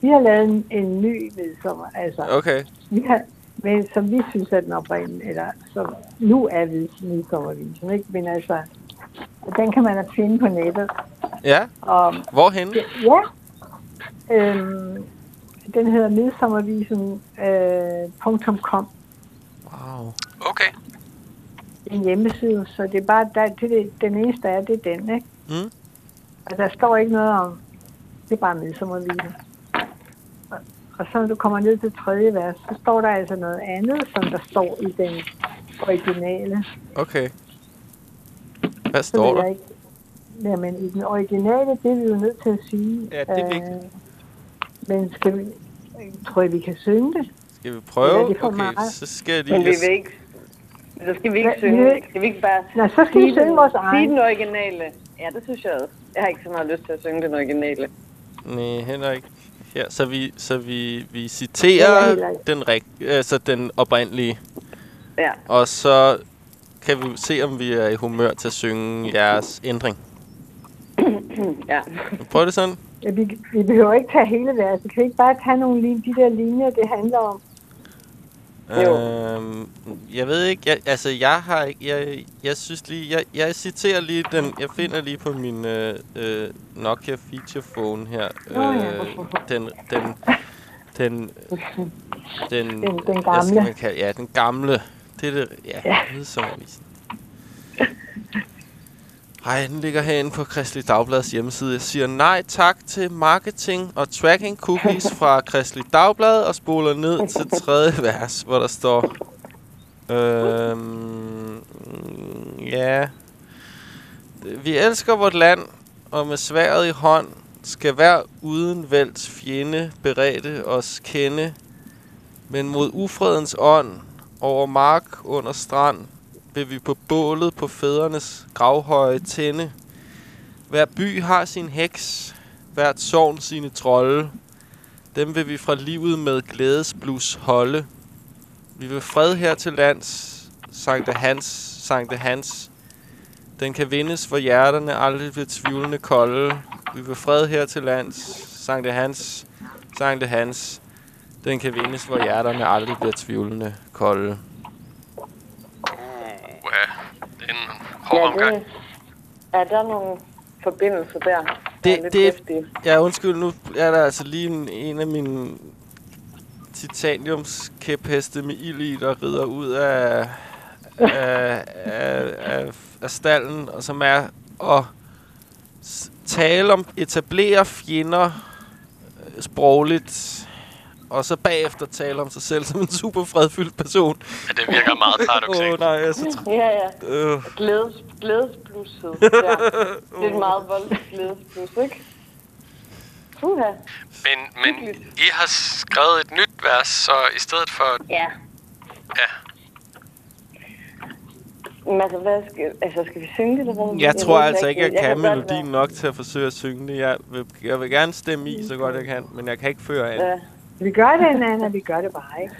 Vi har lavet en, en ny midsommer, altså.
Okay.
Vi har, men som vi synes er den oprindelige, eller som nu er vi midsommervisen, ikke? Men altså, den kan man da finde på nettet.
Ja,
Og
hvorhen?
Ja. Øhm, den hedder midsommervisen øh, .com.
Wow.
Okay.
En hjemmeside, så det er bare, der, det, det, den eneste der er, det er den, ikke?
Mm.
Og der står ikke noget om, det er bare midsommervisen. Og, og så når du kommer ned til tredje vers, så står der altså noget andet, som der står i den originale.
Okay. Hvad står der?
ikke, jamen, i den originale, det er vi jo nødt til at sige.
Ja, det er vigtigt.
Øh, men skal vi, tror jeg, vi kan synge det?
Skal vi prøve?
det for
Okay,
meget?
så skal jeg
Men vi
lige...
vil ikke... Så skal vi ikke
Hvad-
synge.
vi
Skal vi ikke bare
Nå, så skal vi
sige
synge
den-
vores
Sige
egen.
den originale. Ja, det synes jeg også. Jeg har ikke så meget lyst til at synge den originale.
Nej, heller ikke. Her, så vi, så vi, vi
er
citerer den, rig, altså den oprindelige,
Ja.
og så kan vi se, om vi er i humør til at synge jeres ændring.
ja.
Prøv det sådan.
Ja, vi, vi behøver ikke tage hele. Kan vi ikke bare tage nogle lin, de der linjer, det handler om?
Jo.
Øhm, jeg ved ikke, jeg, altså jeg har ikke, jeg, jeg synes lige, jeg, jeg citerer lige den, jeg finder lige på min øh, øh, Nokia feature phone her, øh, den, den, den, den,
Den- den
skal
gamle.
man kalde, ja, den gamle, det er det, ja,
Ja.
midsommervisen. Ej, den ligger herinde på Kristelig Dagblads hjemmeside. Jeg siger nej tak til marketing og tracking cookies fra Kristelig Dagblad og spoler ned til tredje vers, hvor der står... Øhm, ja... Vi elsker vort land, og med sværet i hånd skal hver uden vælds fjende berede os kende. Men mod ufredens ånd, over mark under strand, vil vi på bålet på fædrenes gravhøje tænde. Hver by har sin heks, hvert sovn sine trolde. Dem vil vi fra livet med glædesblus holde. Vi vil fred her til lands, Sankte Hans, Sankte Hans. Den kan vindes, hvor hjerterne aldrig bliver tvivlende kolde. Vi vil fred her til lands, Sankte Hans, Sankte Hans. Den kan vindes, hvor hjerterne aldrig bliver tvivlende kolde.
Uh, ja. Det er en hård
Ja,
omgang.
det, er der nogle forbindelser der? der
Det-
er lidt
det-
heftige?
Ja, undskyld, nu er der altså lige en, en af mine titaniumskæpheste med ild i, der rider ud af, af, af, af, af stallen, og som er at tale om, etablere fjender øh, sprogligt, og så bagefter tale om sig selv som en super fredfyldt person.
Ja, det virker meget
Åh
paradoxalt.
oh, nej, jeg er så tr-
Ja, ja.
øh.
Glædes, glædesblusset. Ja. Det er et meget voldeligt glædesblus, ikke? Puha.
Men, men I har skrevet et nyt vers, så i stedet for...
Ja.
Ja,
Men altså, hvad skal, altså, skal vi synge det, eller hvad?
Jeg tror altså ikke, jeg,
jeg
kan
være-
melodien nok til at forsøge at synge det. Jeg vil, jeg vil gerne stemme i, så godt jeg kan, men jeg kan ikke føre an.
Ja.
Vi gør det, Nana, vi gør det bare, ikke?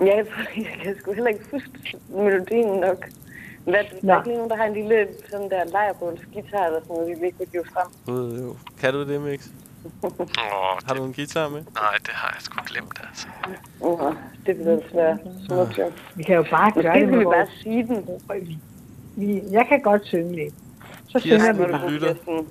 Ja, jeg, jeg kan sgu heller ikke huske melodien nok. Hvad, der er ikke lige nogen, der har en lille sådan der lejrbålsgitar eller sådan noget, vi lige kunne give frem.
Gud, jo. Kan du det, Mix?
Åh,
Har du en guitar med?
nej, det har jeg sgu glemt, altså.
Uh, det bliver desværre smukt, jo.
Vi kan jo bare gøre
Måske
det med
vi bare sige den.
Vi, jeg kan godt synge lidt. Så
Kirsten,
synger vi
du
bare.
lytter.
Kirsten.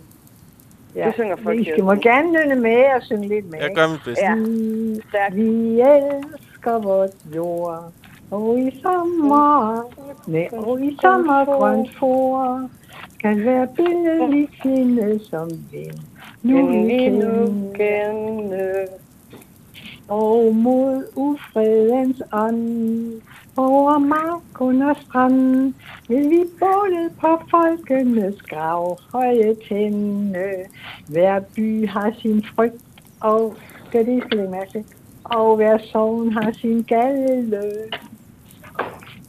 Ja.
Du synger for
I skal må gerne nynne med og synge lidt med.
Jeg gør mit bedste.
Ja.
Vi,
Stærkt.
vi elsker vores jord, og i sommer, nej, og i sommer grønt for, skal være billedligt finde som vind. Nu vi
nu
kende. og mod ufredens ånd, over mark under stranden, vil vi bålet på folkenes grav høje tænde. Hver by har sin frygt, og skal det skal lægge mærke til, og hver sovn har sin galde.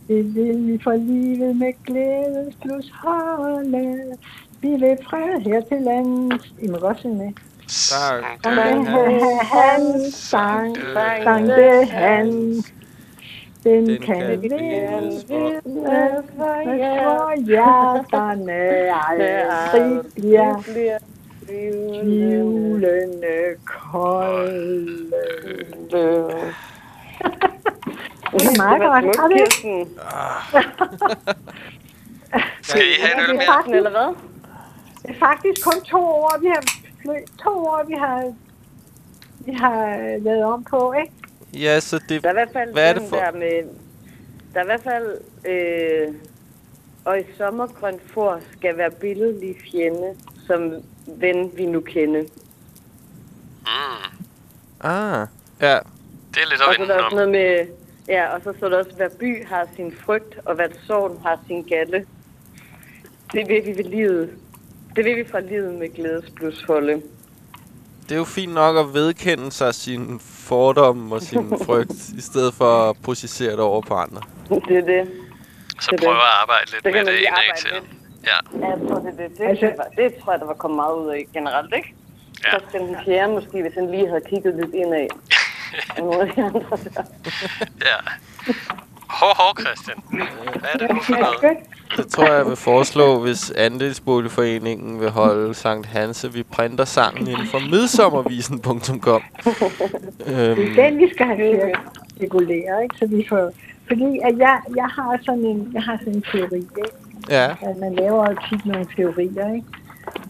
Det vil vi for livet med glæde plus holde. Vi vil fred her til landet. I må godt synge med.
Sang.
Sankte Hans, sang, Sankte Hans. Den
Den
kan
kan
vinde
vindes for-
for hjerterne aldrig bliver tvivlende kolde. Det er meget godt. Har det?
Skal I have en øl
er
mere?
Eller hvad?
det er faktisk kun to år, vi har, to år, vi har, vi har lavet om på, ikke?
Ja, så det...
Der er i hvert fald
Hvad er det for-
der med... Der er i hvert fald... Øh, og i sommergrønt for skal være billedlig fjende, som ven vi nu kender.
Mm.
Ah, ja.
Det er lidt
Og så er der også
om.
noget med... Ja, og så står der også, hver by har sin frygt, og hvert sovn har sin galle. Det vil vi ved livet. Det vil vi fra livet med glædesblusholde.
Det er jo fint nok at vedkende sig sin fordom og sin frygt, i stedet for at projicere det over på andre.
Det er det.
Så
det
prøv
det.
at arbejde lidt
Det
med det indad til.
lidt.
Ja,
Ja, jeg tror, det, er det, det,
Altså-
det, det tror jeg, der var kommet meget ud af generelt, ikke?
ja.
Så skal den fjerde måske, hvis han lige havde kigget lidt indad.
Ja. Hår, hår, Christian. Hvad er det nu for noget?
Det tror jeg, jeg vil foreslå, hvis Andelsboligforeningen vil holde Sankt Hans, at vi printer sangen inden for midsommervisen.com.
Det
øhm,
er den, vi skal have cirkulere, ikke? Så vi får, fordi at jeg, jeg har sådan en, jeg har sådan en teori, ikke?
ja,
At man laver jo tit nogle teorier, ikke?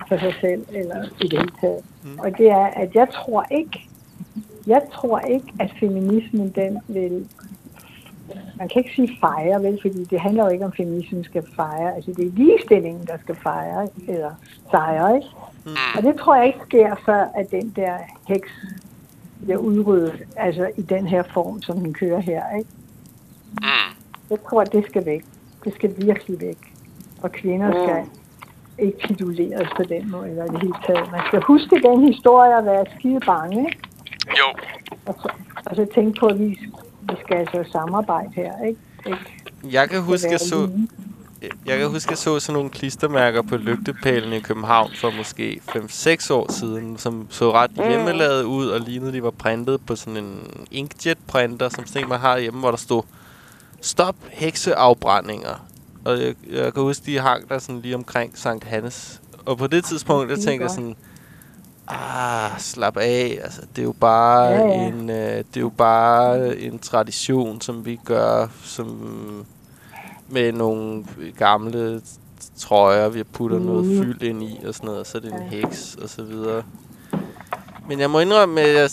For sig selv, eller i det hele taget. Mm. Og det er, at jeg tror ikke, jeg tror ikke, at feminismen, den vil man kan ikke sige fejre, vel, fordi det handler jo ikke om, at feminismen skal fejre. Altså, det er ligestillingen, der skal fejre, eller sejre, ikke? Mm. Og det tror jeg ikke sker, før at den der heks bliver udryddet, altså i den her form, som den kører her, ikke?
Mm.
Jeg tror, at det skal væk. Det skal virkelig væk. Og kvinder
Mm.
skal ikke tituleres på den måde, eller det hele taget. Man skal huske den historie at være skide bange, ikke?
Jo,
Og så, og så tænke på, at vi, vi skal altså samarbejde her, ikke? ikke?
jeg kan huske, jeg så, jeg kan huske, jeg så sådan nogle klistermærker på lygtepælen i København for måske 5-6 år siden, som så ret hjemmelavet ud og lignede, de var printet på sådan en inkjet-printer, som sådan man har hjemme, hvor der stod Stop hekseafbrændinger. Og jeg, jeg kan huske, de hang der sådan lige omkring Sankt Hannes. Og på det tidspunkt, der
er
tænkte jeg sådan, ah, slap af. Altså, det er jo bare
Ja, ja.
en, øh, det er jo bare en tradition, som vi gør, som med nogle gamle trøjer, vi putter noget
Mhm.
fyld ind i og sådan noget, og så er det en heks og så videre. Men jeg må indrømme, at jeg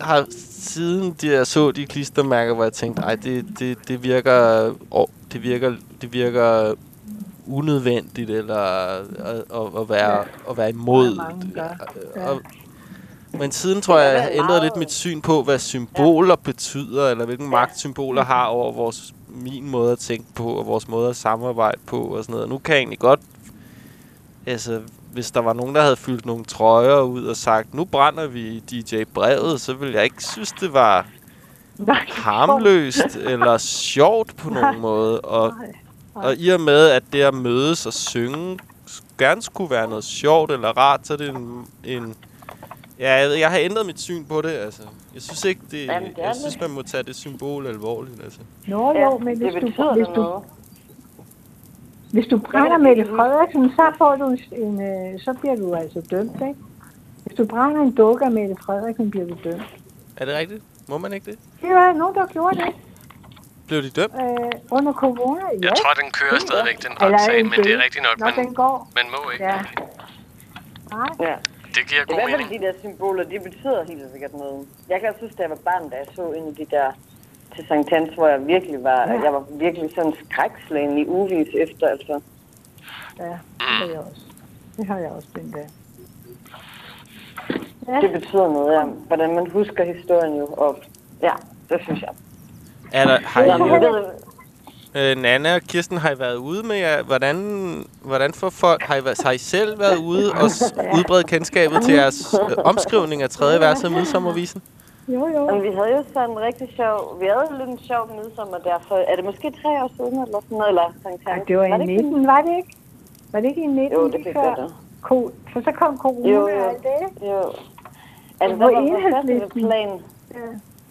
har siden de, jeg så de klistermærker, hvor jeg tænkte, ej, det, det, det virker, åh, det virker, det virker unødvendigt, eller at, at, at, være, at være imod.
Der- ja.
Og, men siden tror jeg, jeg ændret lidt mit syn på, hvad symboler betyder, eller hvilken magt symboler har over vores, min måde at tænke på, og vores måde at samarbejde på, og sådan noget. Nu kan jeg egentlig godt, altså, hvis der var nogen, der havde fyldt nogle trøjer ud og sagt, nu brænder vi DJ Brevet, så ville jeg ikke synes, det var
Nej,
harmløst eller sjovt på nogen måde. Og, og i og med, at det at mødes og synge gerne skulle være noget sjovt eller rart, så er det en... en ja, jeg, ved- jeg har ændret mit syn på det, altså. Jeg synes ikke, det...
Jamen, er
jeg
det.
synes, man må tage det symbol alvorligt, altså.
Nå jo, men hvis du, hvis du, hvis du brænder Mette Frederiksen, så får du en, øh, så bliver du altså dømt, ikke? Hvis du brænder en dukke af Mette Frederiksen, bliver du dømt.
Er det rigtigt? Må man ikke det?
Det var nogen, der gjorde det
Blev de dømt?
øh, under corona. Ja.
jeg tror, den kører stadigvæk, den retssag,
en
men det er rigtigt nok,
Nå, den
man,
går.
man må ikke.
Ja. Nej,
Ja.
Det giver
I
god
hvert fald
mening.
de der symboler, de betyder helt sikkert noget. Jeg kan også huske, da jeg var barn, da jeg så en af de der til Sankt Hans, hvor jeg virkelig var,
Ja.
jeg var virkelig sådan skrækslagen i uvis efter, altså.
ja, det har jeg også. Det har jeg også, den der. Ja,
Det betyder noget, ja. Hvordan man husker historien jo, og ja, det synes jeg.
Er der, har I, øh, Nana og Kirsten, har I været ude med jer? Hvordan, hvordan for folk, har I, været, har I selv været ude og udbrede kendskabet til jeres øh, omskrivning af tredje vers af midsommervisen?
Jo, jo.
Men vi havde jo sådan en rigtig sjov... Vi havde lidt en sjov midsommer derfor. Er det måske tre år siden, eller sådan noget? Eller
Ej,
Hans?
det var
Var
i
ikke
19, var det ikke? Var det ikke i 19
Jo, det fik
før?
jeg da.
Ko- for så kom corona
Jo,
og
jo.
alt det.
Jo. Altså, der var for første
Enhedslisten?
plan.
Ja.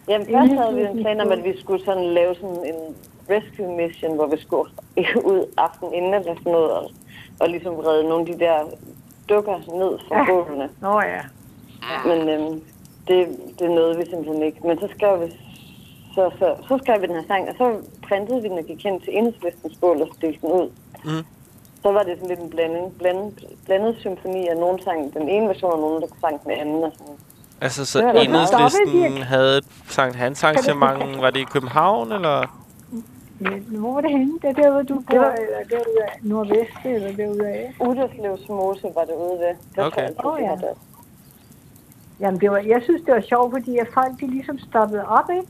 Jamen, først havde vi en plan om, at vi skulle sådan lave sådan en rescue mission, hvor vi skulle ud aften inden eller sådan noget, og, og ligesom redde nogle af de der dukker ned fra
Ja.
bålene.
Nå ja.
Men øhm, det, det nåede vi simpelthen ikke. Men så skrev vi, så, så, så skrev vi den her sang, og så printede vi den og gik hen til enhedslistens bål og delte den ud.
Mm.
Så var det sådan lidt en blanding, blandet, blandet symfoni, og nogen sang den ene version, og nogen der sang den anden. Og sådan.
Altså, så
da
enhedslisten havde Sankt Hans arrangement. Var det i København, eller?
ja. Hvor var det henne? Det er der, hvor du bor,
var-
eller derude af Nordvest, eller derude af?
Uderslevs Mose var det ude ved. Det
Okay.
tror jeg,
Åh, ja. Jamen, det var, jeg synes, det var sjovt, fordi at folk, de ligesom stoppede op, ikke?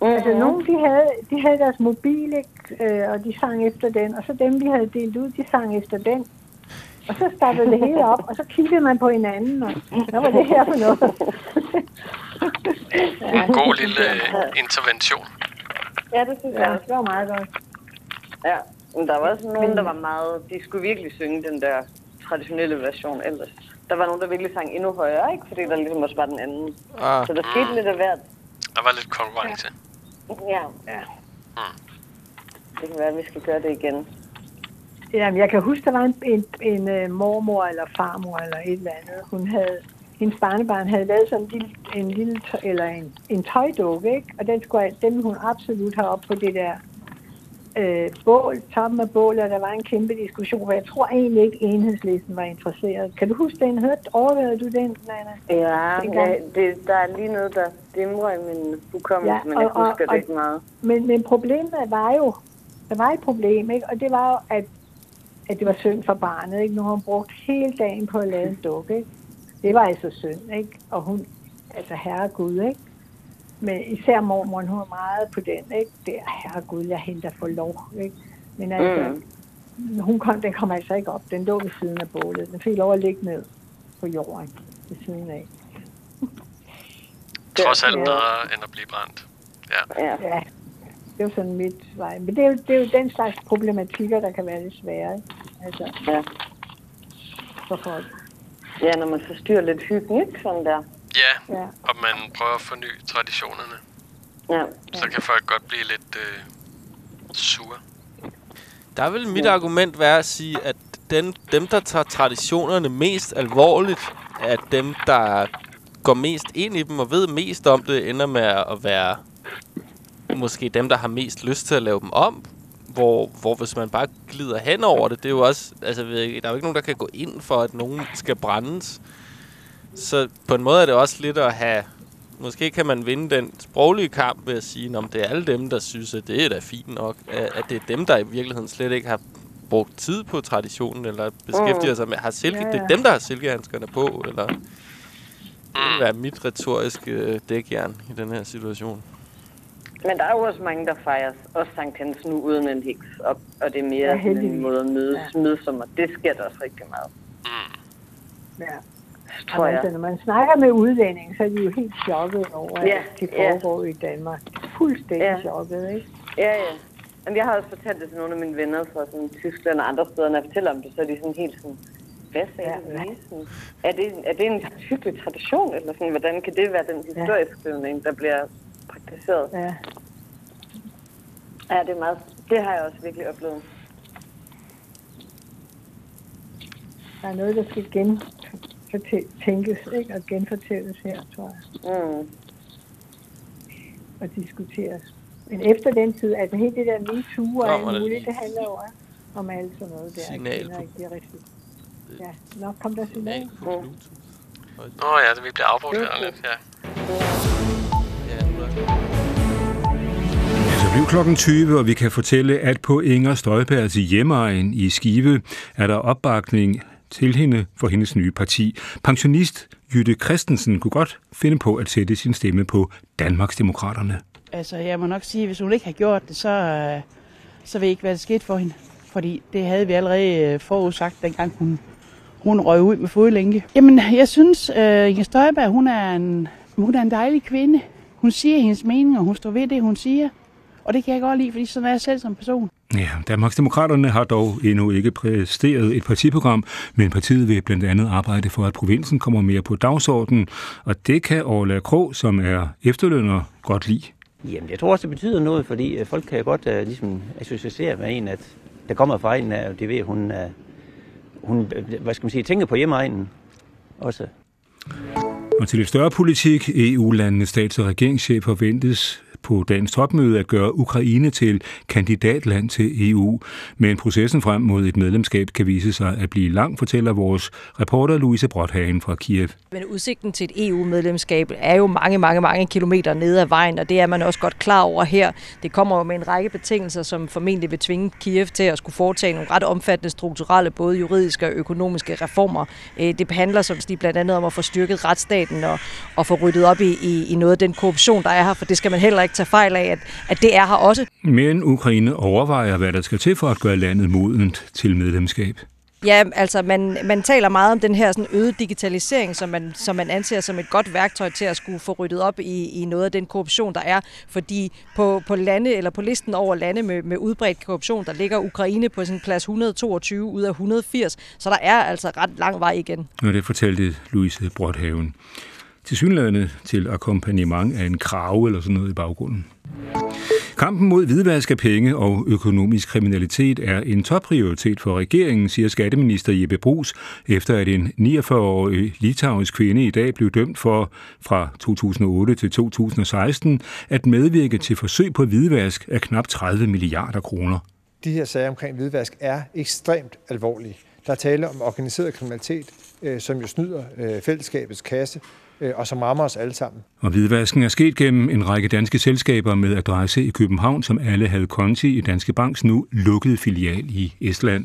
Mm-hmm.
Altså, nogen, de havde, de havde deres mobil, ikke? Øh, og de sang efter den, og så dem, vi havde delt ud, de sang efter den. Og så stoppede det hele op, og så kiggede man på hinanden, og hvad var det her for noget? ja,
En god lille intervention.
Ja, det synes
Ja,
jeg også.
det var meget godt.
Ja, men der var også nogen, der var meget... De skulle virkelig synge den der traditionelle version ellers. Der var nogen, der virkelig sang endnu højere, ikke? Fordi der ligesom også var den anden.
Ah,
Så der skete lidt af hvert.
Der var lidt konkurrence.
Ja. ja. Det kan være, at vi skal gøre det igen.
Jamen, jeg kan huske, der var en, en, en, en mormor eller farmor eller et eller andet. Hun havde, hendes barnebarn havde lavet sådan en lille, en lille eller en, en tøjdukke, ikke? Og den, skulle, den hun absolut have op på det der øh, bål, toppen af bålet, og der var en kæmpe diskussion, for jeg tror egentlig ikke, enhedslisten var interesseret. Kan du huske den? Hørte, overvejede du den, Nana?
Ja, ja det, der er lige noget, der dimrer i min hukommelse,
Ja,
men jeg
og- og-
husker det ikke meget.
Men, men problemet var jo, der var et problem, ikke? og det var jo, at, at det var synd for barnet. Ikke? Nu har hun brugt hele dagen på at lave en dukke. Ikke? Det var altså synd, ikke? Og hun, altså herregud, ikke? Men især mormoren, hun var meget på den, ikke? Det er herregud, jeg henter for lov, ikke? Men altså, mm. hun kom, den kom altså ikke op. Den lå ved siden af bålet. Den fik lov at ligge ned på jorden ved siden af.
Trods alt bedre end at blive brændt. Ja.
Ja.
Ja, det er jo sådan mit vej. Men det er, jo, det er jo den slags problematikker, der kan være lidt svære. Ikke? Altså,
Ja.
for folk.
ja, når man forstyrrer lidt hyggen, ikke? Sådan der.
Ja,
Ja.
og man prøver at forny traditionerne.
Ja.
Så kan folk godt blive lidt øh, sure.
Der vil mit argument være at sige, at den, dem, der tager traditionerne mest alvorligt, er dem, der går mest ind i dem og ved mest om det, ender med at være måske dem, der har mest lyst til at lave dem om. Hvor, hvor hvis man bare glider hen over det, det er jo også... Altså, der er jo ikke nogen, der kan gå ind for, at nogen skal brændes. Så på en måde er det også lidt at have... Måske kan man vinde den sproglige kamp ved at sige, om det er alle dem, der synes, at det er da fint nok. At det er dem, der i virkeligheden slet ikke har brugt tid på traditionen, eller beskæftiger sig med, har silke, det er dem, der har silkehandskerne på, eller... Det vil være mit retoriske øh, dækjern i den her situation.
Men der er jo også mange, der fejrer også Sankt Hans nu uden en heks, og, og det er mere
Ja,
ja, sådan en måde at mødes, ja. og det sker der også rigtig meget,
Ja.
tror
Altså,
jeg.
når man snakker med udlændinge, så er de jo helt chokket over,
Ja,
at det
ja.
foregår i Danmark. Fuldstændig
Ja.
chokket, ikke?
Ja, ja. Jamen, jeg har også fortalt det til nogle af mine venner fra sådan, Tyskland og andre steder, når jeg fortæller om det, så er de sådan helt sådan, hvad sagde
Ja,
ja,
ja.
Sådan, er, det, er det en hyggelig tradition, eller sådan, hvordan kan det være den historieskrivning, der bliver praktiseret?
Ja.
Ja, det er meget, det har jeg også virkelig oplevet.
Der er noget, der skal gentænkes, ikke? Og genfortælles her, tror jeg.
Mm.
Og diskuteres. Men efter den tid, altså helt det der MeToo og alt muligt, det handler jo om alt sådan noget der.
Signal på-
ikke bliver rigtig. Ja, nå, kom der signal.
Signal på Bluetooth.
Nå ja, det vi bliver afbrudt her lidt. Ja.
Altså, blev klokken 20, og vi kan fortælle, at på Inger Støjbergs hjemmeegn i Skive er der opbakning til hende for hendes nye parti. Pensionist Jytte Christensen kunne godt finde på at sætte sin stemme på Danmarksdemokraterne.
Altså, jeg må nok sige, at hvis hun ikke har gjort det, så, øh, så ved jeg ikke, hvad der skete for hende. Fordi det havde vi allerede øh, forudsagt, dengang hun, hun røg ud med fodlænke. Jamen, jeg synes, uh, Inger Støjberg, hun er en Hun er en dejlig kvinde. Hun siger hendes mening, og hun står ved det, hun siger. Og det kan jeg godt lide, fordi sådan er jeg selv som person.
Ja, Danmarksdemokraterne har dog endnu ikke præsteret et partiprogram, men partiet vil blandt andet arbejde for, at provinsen kommer mere på dagsordenen, og det kan Orla Krog, som er efterlønner, godt lide.
Jamen, jeg tror også, det betyder noget, fordi øh, folk kan jo godt uh, ligesom associere med en, at der kommer fra en, uh, det ved hun, uh, hun, øh, hvad skal man sige, tænker på hjemmeegnen også.
Og til lidt større politik, EU-landenes stats- og regeringschefer forventes på dagens topmøde at gøre Ukraine til kandidatland til EU. Men processen frem mod et medlemskab kan vise sig at blive lang, fortæller vores reporter Louise Brothagen fra Kiev.
Men udsigten til et EU-medlemskab er jo mange, mange, mange kilometer nede ad vejen, og det er man også godt klar over her. Det kommer jo med en række betingelser, som formentlig vil tvinge Kiev til at skulle foretage nogle ret omfattende strukturelle, både juridiske og økonomiske reformer. Øh, det handler som de blandt andet om at få styrket retsstaten og, og få ryddet op i, i, i noget af den korruption, der er her, for det skal man heller ikke tage fejl af, at, at det er her også.
Men Ukraine overvejer, hvad der skal til for at gøre landet modent til medlemskab.
Ja, altså man, man taler meget om den her sådan øget digitalisering, som man, som man anser som et godt værktøj til at skulle få ryddet op i, i noget af den korruption, der er. Fordi på, på lande eller på listen over lande med, med udbredt korruption, der ligger Ukraine på sådan plads 122 ud af 180, så der er altså ret lang vej igen.
Og det fortalte Louise Brothaven tilsyneladende til akkompagnement af en krave eller sådan noget i baggrunden. Kampen mod hvidvask af penge og økonomisk kriminalitet er en topprioritet for regeringen, siger skatteminister Jeppe Brugs, efter at en 49-årig litauisk kvinde i dag blev dømt for fra 2008 til 2016 at medvirke til forsøg på hvidvask af knap 30 milliarder kroner.
De her sager omkring hvidvask er ekstremt alvorlige. Der er tale om organiseret kriminalitet, øh, som jo snyder øh, fællesskabets kasse, Øh, og som rammer os alle sammen.
Og hvidvasken er sket gennem en række danske selskaber med adresse i København, som alle havde konti i Danske Banks nu lukkede filial i Estland.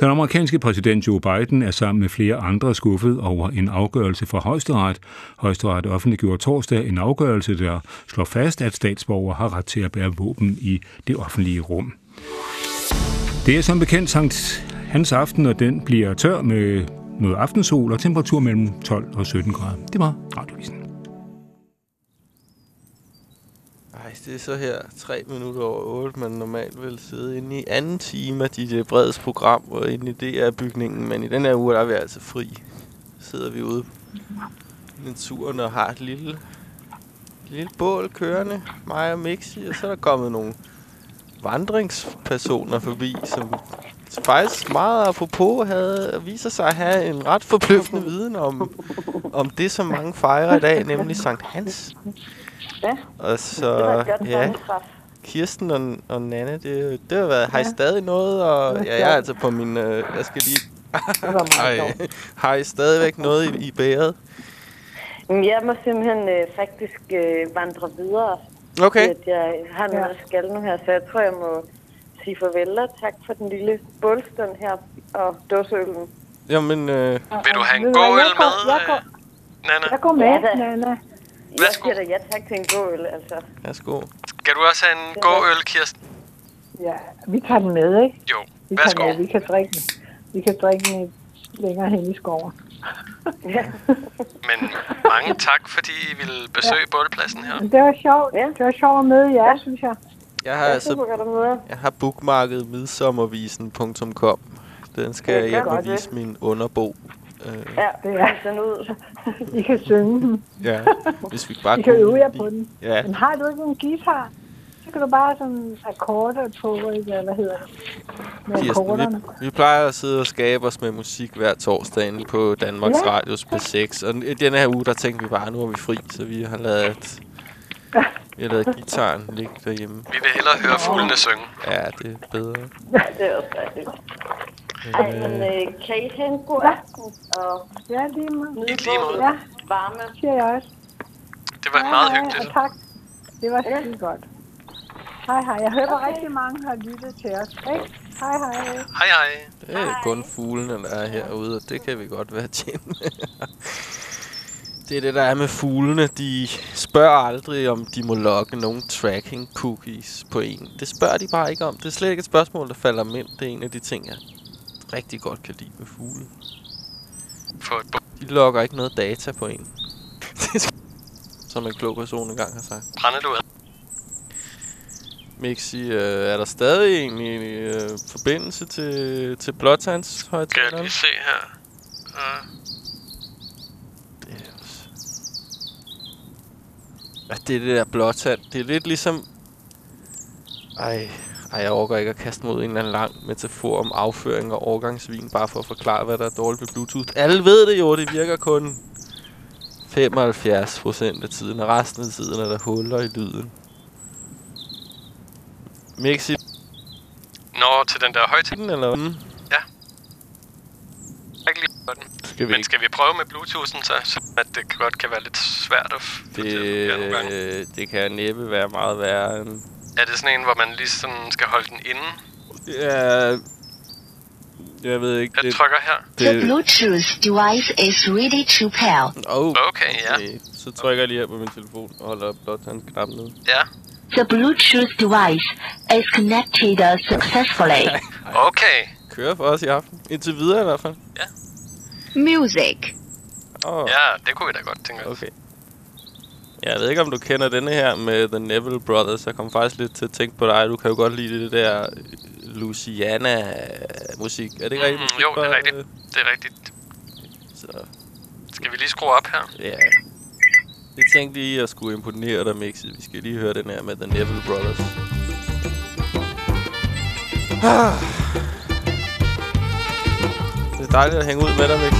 Den amerikanske præsident Joe Biden er sammen med flere andre skuffet over en afgørelse fra højesteret. Højesteret offentliggjorde torsdag en afgørelse, der slår fast, at statsborgere har ret til at bære våben i det offentlige rum. Det er som bekendt Sankt Hans aften, og den bliver tør med noget aftensol og temperatur mellem 12 og 17 grader. Det var radiovisen.
Ej, det er så her tre minutter over 8, man normalt vil sidde inde i anden time af DJ Breds program, og inde i DR-bygningen, men i den her uge, der er vi altså fri. Så sidder vi ude i naturen og har et lille, lille bål kørende, mig og Mixi, og så er der kommet nogle vandringspersoner forbi, som faktisk meget apropos havde, viser sig at have en ret forbløffende viden om, om det, som mange fejrer i dag, nemlig Sankt Hans.
Ja,
Og så,
det var godt
ja. Kirsten og, og Nanne, det, det har været, har I stadig noget? Og, ja, jeg er altså på min, øh, jeg skal lige, har, I, har I stadigvæk noget i, i bæret?
Men Jeg må simpelthen øh, faktisk øh, vandre videre.
Okay.
Fordi At jeg har noget, jeg skal nu her, så jeg tror, jeg må sige farvel og tak for den lille bålstund her og dåseøllen.
Jamen, øh,
Vil du have en
Ved
god
du hvad,
øl
jeg går-
med,
jeg går-
øh, Nana?
Jeg går med,
Ja, da.
Nana.
Jeg siger da ja tak til en god øl, altså.
Værsgo.
Skal du også have en god øl, Kirsten?
Ja, vi tager den med, ikke?
Jo,
Vi
værsgo.
Kan, ja, vi kan drikke den. Vi kan drikke den i- længere hen i skoven.
ja.
Men mange tak, fordi I ville besøge bålpladsen her.
Men det var sjovt. Ja. Det var sjovt at møde jer, synes jeg.
Jeg har,
Ja,
altså,
super
jeg har bookmarket midsommervisen.com. Den skal
Det
jeg hjem og vise min underbo. Øh,
Ja,
det er
den ud.
I kan synge den.
ja, hvis vi bare
I kan øve jer på den.
Ja,
Men har du ikke en guitar? Så kan du bare sådan akkorder på, eller hvad hedder det? Med
Kirsten, vi, vi plejer at sidde og skabe os med musik hver torsdag inde på Danmarks
Ja.
Radios P6. Og i denne her uge, der tænkte vi bare, nu er vi fri, så vi har lavet, har lavet gitaren ligge derhjemme.
Vi vil hellere høre fuglene synge.
Ja, det er bedre.
Det er også rigtigt. Ej, men øh, kan I have en god aften og
ja, lige måde.
nyde
lige måde.
Ja.
varme?
Siger jeg også.
Det var
Hej,
meget
hej,
hyggeligt.
tak. Det var skide godt. Hej, hej. Jeg hører, okay. rigtig mange har lyttet til os. Ikke? Hej, hej.
Hej, hej.
Det er kun fuglene, der er herude, og det kan vi godt være tjent med. Det er det, der er med fuglene. De spørger aldrig, om de må logge nogle tracking cookies på en. Det spørger de bare ikke om. Det er slet ikke et spørgsmål, der falder mig ind. Det er en af de ting, jeg rigtig godt kan lide med fugle. De logger ikke noget data på en. som en klog person engang har sagt.
Brændeluret.
Mixi, øh, er der stadig egentlig øh, forbindelse til, til Blåtands
Skal jeg lige se her. Uh,
Ja, det er det der blåtand. Det er lidt ligesom... Ej, ej, jeg overgår ikke at kaste i en eller anden lang metafor om afføring og overgangsvin, bare for at forklare, hvad der er dårligt ved Bluetooth. Alle ved det jo, det virker kun 75 procent af tiden, og resten af tiden er der huller i lyden. Mixi,
Nå, til den der højtaler.
eller mm,
Ja. Jeg kan høre den.
Skal vi
Men
ikke?
skal vi prøve med Bluetoothen så? så at det godt kan være lidt svært at få
Det,
til at
øh, det kan næppe være meget værre end...
Er det sådan en, hvor man lige sådan skal holde den inde?
Ja, jeg ved ikke.
Jeg trykker her.
The Bluetooth device is ready to pair.
Oh,
Okay, ja.
okay. Så trykker jeg lige her på min telefon og holder blåtandsknap ned.
Ja.
The Bluetooth device is connected successfully.
Okay.
Kører for os i aften. Indtil videre i hvert fald.
Music.
Oh.
Ja, det kunne vi da godt tænke os.
Okay. Jeg ved ikke, om du kender denne her med The Neville Brothers. Jeg kom faktisk lidt til at tænke på dig. Du kan jo godt lide det der øh, Luciana-musik. Er det ikke rigtigt?
Mm, jo, det er rigtigt. Det er rigtigt.
Så,
Skal vi lige skrue op her?
ja. Jeg tænkte lige, at jeg skulle imponere dig, Mixi. Vi skal lige høre den her med The Neville Brothers. Ah. Det er dejligt at hænge ud med dig, Mixi.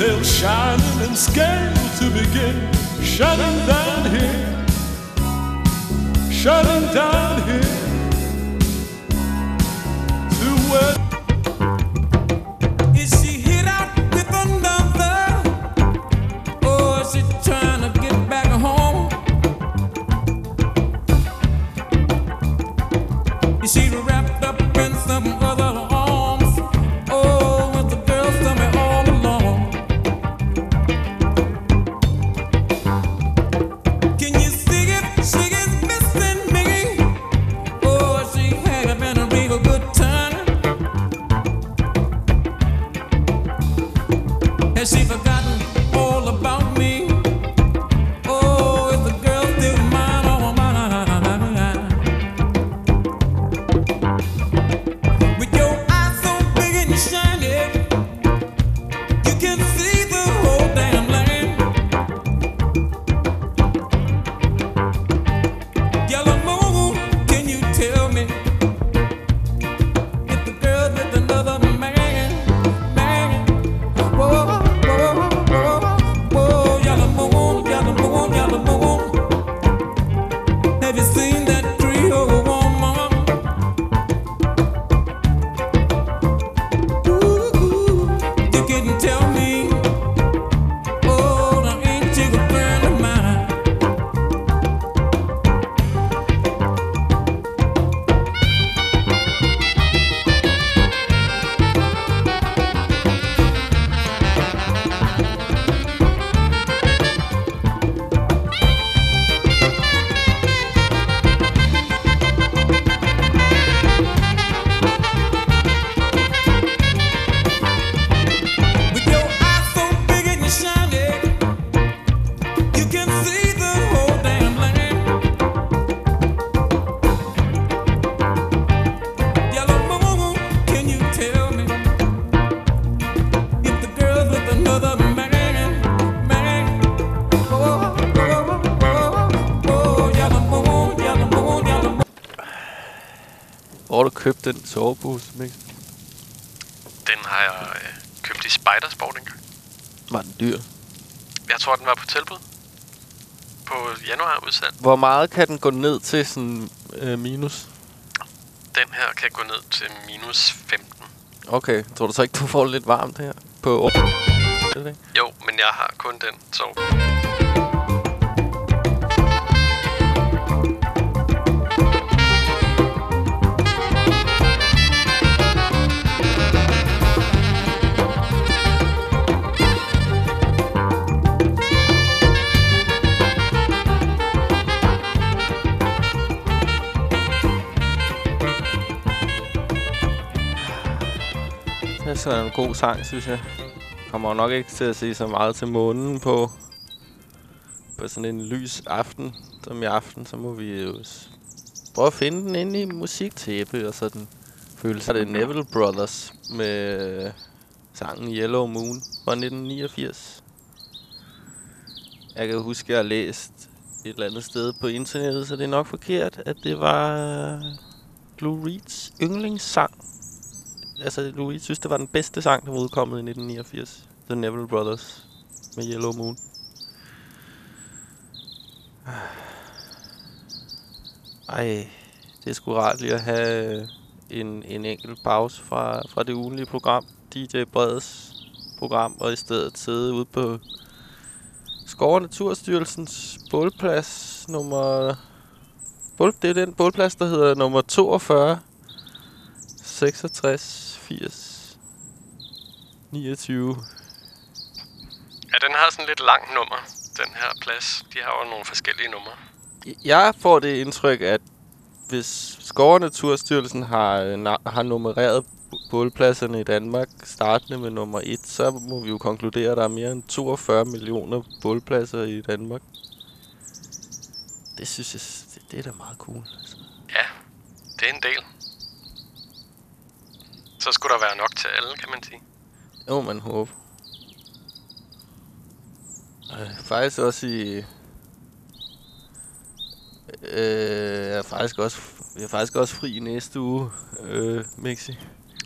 tail shining and scale to begin. Shutting down here, shutting down here.
Købt den sovepose, Mix?
Den har jeg øh, købt i Spidersport engang.
Var den dyr?
Jeg tror, den var på tilbud. På januar udsalg.
Hvor meget kan den gå ned til sådan øh, minus?
Den her kan gå ned til minus 15.
Okay, tror du så ikke, du får lidt varmt her? På?
Jo, men jeg har kun den, så...
Det er så en god sang, synes jeg. Kommer nok ikke til at se så meget til månen på, på sådan en lys aften som i aften. Så må vi jo prøve at finde den inde i musiktæppe og sådan. Føles det Neville Brothers med sangen Yellow Moon fra 1989. Jeg kan huske, at jeg har læst et eller andet sted på internettet, så det er nok forkert, at det var Lou Reeds yndlingssang altså, Louis synes, det var den bedste sang, der var udkommet i 1989. The Neville Brothers med Yellow Moon. Ej, det er sgu rart lige at have øh, en, en enkelt pause fra, fra det ugenlige program, DJ Breds program, og i stedet sidde ude på Skov- og Naturstyrelsens bålplads nummer... Bål, det er den bålplads, der hedder nummer 42 66, 80, 29.
Ja, den har sådan lidt langt nummer, den her plads. De har jo nogle forskellige numre.
Jeg får det indtryk, at hvis Skov- og Naturstyrelsen har, øh, har nummereret bålpladserne i Danmark, startende med nummer 1, så må vi jo konkludere, at der er mere end 42 millioner bålpladser i Danmark. Det synes jeg, det, det er da meget cool. Altså.
Ja, det er en del. Så skulle der være nok til alle, kan man sige.
Jo, man håber. Øh, faktisk også i... Øh, jeg er faktisk også, jeg er faktisk også fri næste uge, øh, Mixi.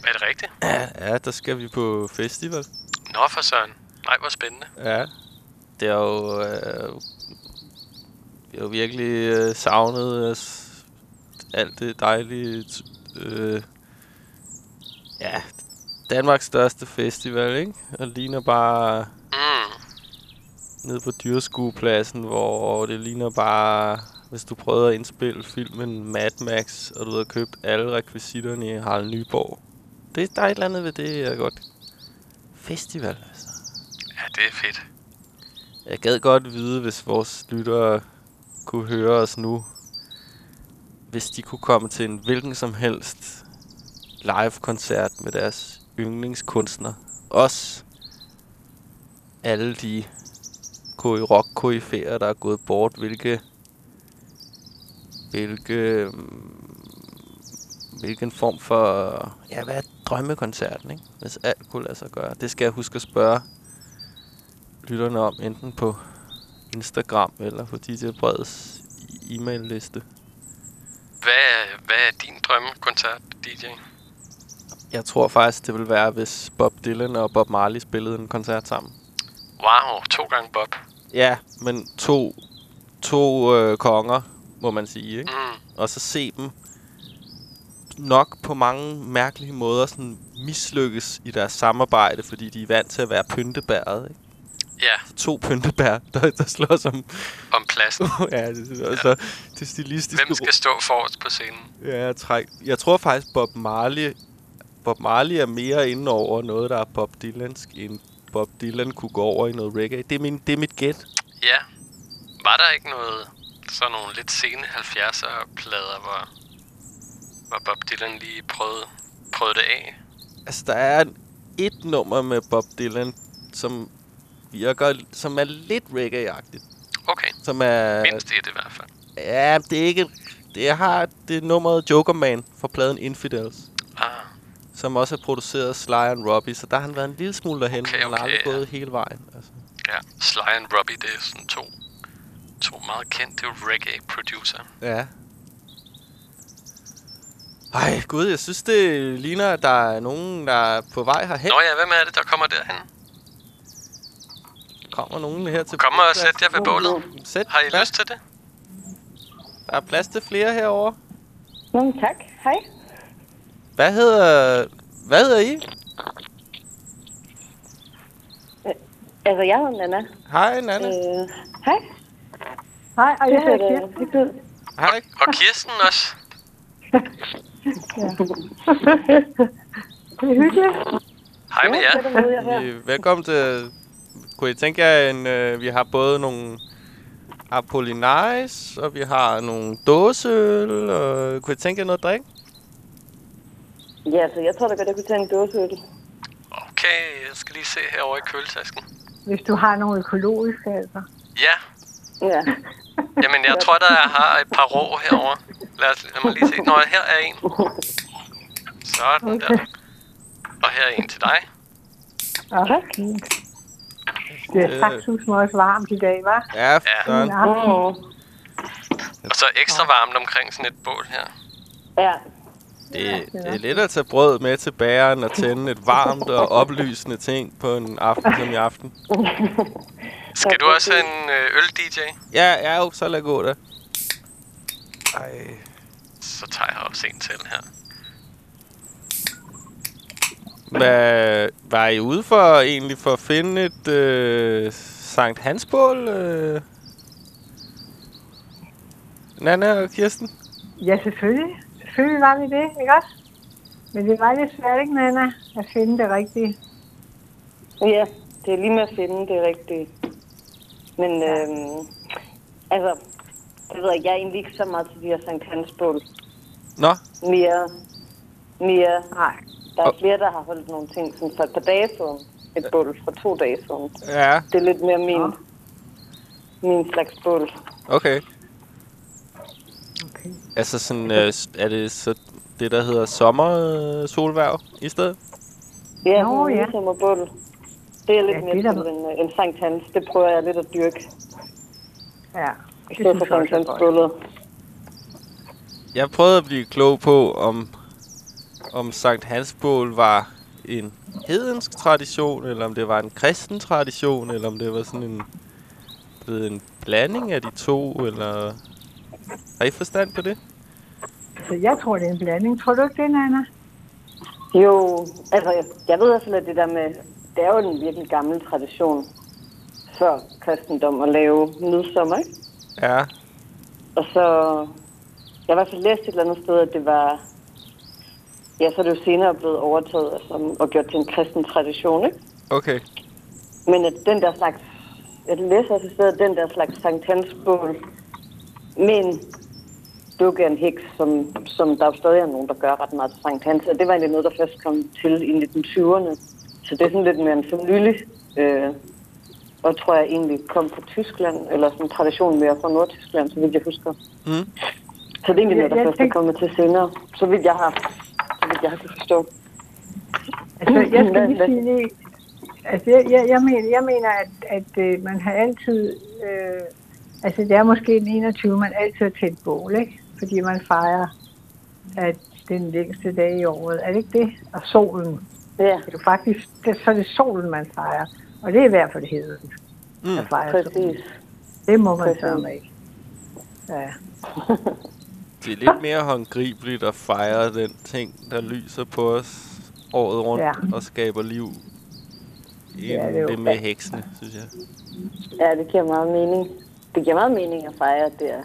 Er det rigtigt?
Ja, ja, der skal vi på festival.
Nå for søren. Nej, hvor spændende.
Ja. Det er jo... Øh, vi har jo virkelig øh, savnet øh, alt det dejlige... Øh, ja, Danmarks største festival, ikke? Og ligner bare...
Mm.
Nede på dyreskuepladsen, hvor det ligner bare... Hvis du prøvede at indspille filmen Mad Max, og du havde købt alle rekvisitterne i Harald Nyborg. Det, der er et eller andet ved det, jeg godt... Festival, altså.
Ja, det er fedt.
Jeg gad godt vide, hvis vores lyttere kunne høre os nu. Hvis de kunne komme til en hvilken som helst live-koncert med deres yndlingskunstner. Os. Alle de rock koryfærer der er gået bort. Hvilke... Hvilke... Mm, hvilken form for... Ja, hvad er drømmekoncerten, ikke? Hvis alt kunne lade sig gøre. Det skal jeg huske at spørge lytterne om, enten på Instagram eller på DJ Breds e-mail-liste.
Hvad, hvad er din drømmekoncert, DJ?
Jeg tror faktisk, det vil være, hvis Bob Dylan og Bob Marley spillede en koncert sammen.
Wow, to gange Bob.
Ja, men to, to øh, konger, må man sige, ikke?
Mm.
Og så se dem nok på mange mærkelige måder sådan mislykkes i deres samarbejde, fordi de er vant til at være pyntebæret, ikke?
Ja,
To pyntebær, der, der slås om...
om pladsen.
ja, det, er altså, det stilistiske...
Hvem skal stå forrest på scenen?
Ja, træk. Jeg tror faktisk, Bob Marley, Bob Marley er mere inde over noget, der er Bob Dylansk, end Bob Dylan kunne gå over i noget reggae. Det er, min, det er mit gæt.
Ja. Var der ikke noget, sådan nogle lidt sene 70'er plader, hvor, hvor Bob Dylan lige prøvede, prøvede det af?
Altså, der er et nummer med Bob Dylan, som virker, som er lidt reggae-agtigt.
Okay.
Som er...
Mindst et i hvert fald.
Ja, det er ikke... Det jeg har det er nummeret Joker Man fra pladen Infidels. Som også er produceret Sly and Robbie, så der har han været en lille smule derhen,
Okay,
men han har
okay,
aldrig
ja.
gået hele vejen. Altså.
ja. Sly and Robbie, det er sådan to, to meget kendte reggae-producer.
Ja. Ej, gud, jeg synes, det ligner, at der er nogen, der er på vej herhen.
Nå ja, hvem er det, der kommer derhen?
Kommer nogen her til...
Kom og sæt jer ved bålet.
Sæt
Har I
plads.
lyst til det?
Der er plads til flere herovre.
Jamen tak. Hej.
Hvad hedder... Hvad hedder I?
Altså, jeg hedder Nana.
Hej, Nana.
Øh, hej.
Hej, og jeg hedder
er
Kirsten.
Hej.
Og Kirsten også.
Det er hyggeligt.
Hej med jer.
Øh, Velkommen til... Kunne I tænke jer, en, øh, vi har både nogle Apollinaris, og vi har nogle dåseøl, og kunne I tænke jer noget drik?
Ja, altså, jeg tror da godt, jeg kunne tage en dåse øl.
Okay, jeg skal lige se herovre i køletasken.
Hvis du har nogle økologiske, altså.
Ja.
Ja.
Jamen, jeg tror, der jeg har et par rå herovre. Lad, os, lad mig lige se. Nå, her er en. Sådan der. Og her er en til dig.
Ja, fint. Det er
Øh.
faktisk også varmt i dag, hva'?
Ja,
Ja.
Søren.
Og så ekstra varmt omkring sådan et bål her.
Ja.
Det, det er lidt at tage brød med til bageren og tænde et varmt og oplysende ting på en aften som i aften.
Skal du også have en øh, øl-DJ?
Ja, ja, jo, så lad gå da.
Ej. Så tager jeg også en til her.
Hvad var I ude for egentlig for at finde et øh, Sankt Hansbål? Øh? Nana og Kirsten?
Ja, selvfølgelig. Selvfølgelig var vi det, ikke også? Men det var lidt svært, ikke, Nana, at finde det rigtige.
Ja, det er lige med at finde det rigtige. Men øhm, altså, jeg ved ikke, jeg er egentlig ikke så meget til de her Sankt Hans bål.
Nå,
Mere, mere,
nej.
Der er flere, der har holdt nogle ting sådan for et par dage siden. Et bål fra to dage siden.
Ja.
Det er lidt mere min, min slags bål.
okay. Altså sådan, øh, er det så det, der hedder sommersolværv i stedet?
Ja,
Nå, ja.
sommerbål. Det er lidt
Ja,
mere
det er der-
en, en Sankt Hans. Det prøver jeg lidt at dyrke.
Ja,
I stedet for Sankt Hans bålet.
Jeg prøvede at blive klog på, om, om Sankt Hansbål var en hedensk tradition, eller om det var en kristen tradition, eller om det var sådan en, blevet en blanding af de to, eller... Har I forstand på det?
Så jeg tror, det er en blanding. Tror du ikke det, Nana?
Jo, altså, jeg ved fald, at det der med, det er jo en virkelig gammel tradition før kristendom at lave midsommer, ikke?
Ja.
Og så, jeg hvert fald læst et eller andet sted, at det var, ja, så er det jo senere blevet overtaget altså, og gjort til en kristen tradition, ikke?
Okay.
Men at den der slags, jeg læser også et sted, at den der slags Sankt Hans bål med en dukke en heks, som, som der jo stadig er nogen, der gør ret meget til Sankt Hans, og det var egentlig noget, der først kom til i 1920'erne. Så det er sådan lidt mere en nylig, øh, og tror jeg egentlig kom fra Tyskland, eller sådan en tradition mere fra Nordtyskland, så vidt jeg husker.
Mm.
Så det er egentlig noget, der
Jeg- jeg
først er kommet til senere, så vidt jeg har, så vidt jeg har kunne forstå.
Altså, jeg skal lige sige lige... Altså, jeg, jeg, jeg, mener, jeg mener, at, at øh, man har altid... Øh, altså, det er måske den 21, man altid har tændt bål, ikke? Fordi man fejrer, at det er den længste dag i året. Er det ikke det? Og solen.
Ja.
Det er jo faktisk... Det, så er det solen, man fejrer. Og det er i hvert fald heden.
Mm.
At fejre
Præcis.
solen. Det må man sørge ikke. Ja.
Det er lidt mere håndgribeligt at fejre den ting, der lyser på os året rundt
Ja.
og skaber liv, end
Ja, det er
det med heksene, synes jeg.
Ja, det giver meget mening. Det giver meget mening at fejre, at det er,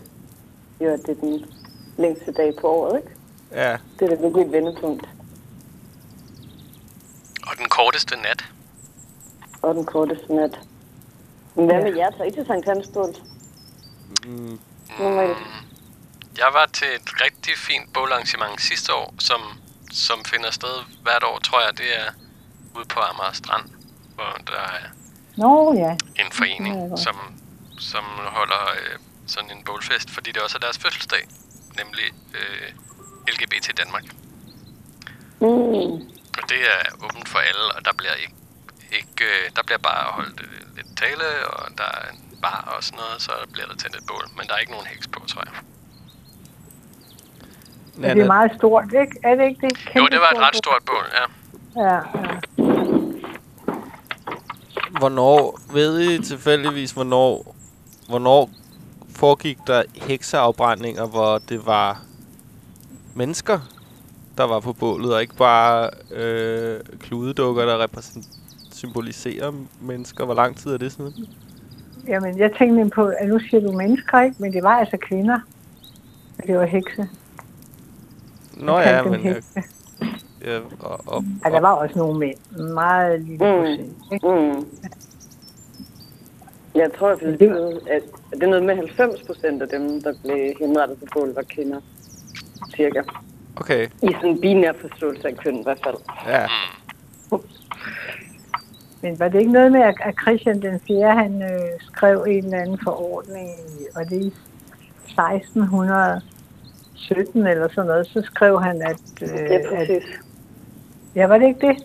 jo, at det er den længste dag på året, ikke?
Ja.
Det er da virkelig et vendepunkt.
Og den korteste nat.
Og den korteste nat. Men hvad med jer? Tager I til Sankt Hans bål?
Mm,
Normalt.
Jeg var til et rigtig fint bålarrangement sidste år, som, som finder sted hvert år, tror jeg. Det er ude på Amager Strand, hvor der er
Nå, ja.
en forening,
Ja,
som, som holder øh, sådan en bålfest, fordi det også er deres fødselsdag, nemlig øh, LGBT Danmark.
Mm.
Og det er åbent for alle, og der bliver ikke, ikke øh, der bliver bare holdt øh, lidt tale, og der er en bar og sådan noget, så bliver der tændt et bål. Men der er ikke nogen heks på, tror jeg.
Men det er meget stort, ikke? Er det ikke det?
Jo, det var et ret stort bål, ja.
Ja, ja.
Hvornår, ved I tilfældigvis, hvornår, hvornår foregik der hekseafbrændinger, hvor det var mennesker, der var på bålet, og ikke bare øh, kludedukker, der repræsenterede symboliserer mennesker? Hvor lang tid er det siden?
Jamen, jeg tænkte nemlig på, at nu siger du mennesker, ikke? Men det var altså kvinder. Og det var hekse.
Nå
Jeg
ja, men...
Hekse.
ja, og, og,
Ja, der var også nogle mænd. Meget lille
Mm.
procent. Ikke?
Mm. Jeg tror, at det, er noget- at det er noget med 90 procent af dem, der blev henrettet på bål, var kvinder. Cirka.
okay,
I sådan en binær forståelse af køn i hvert fald.
ja.
Men var det ikke noget med, at at Christian den 4. han øh, skrev en eller anden forordning i, var det i 1617 eller sådan noget, så skrev han, at... Øh,
Ja,
at
præcis.
ja, var det ikke det?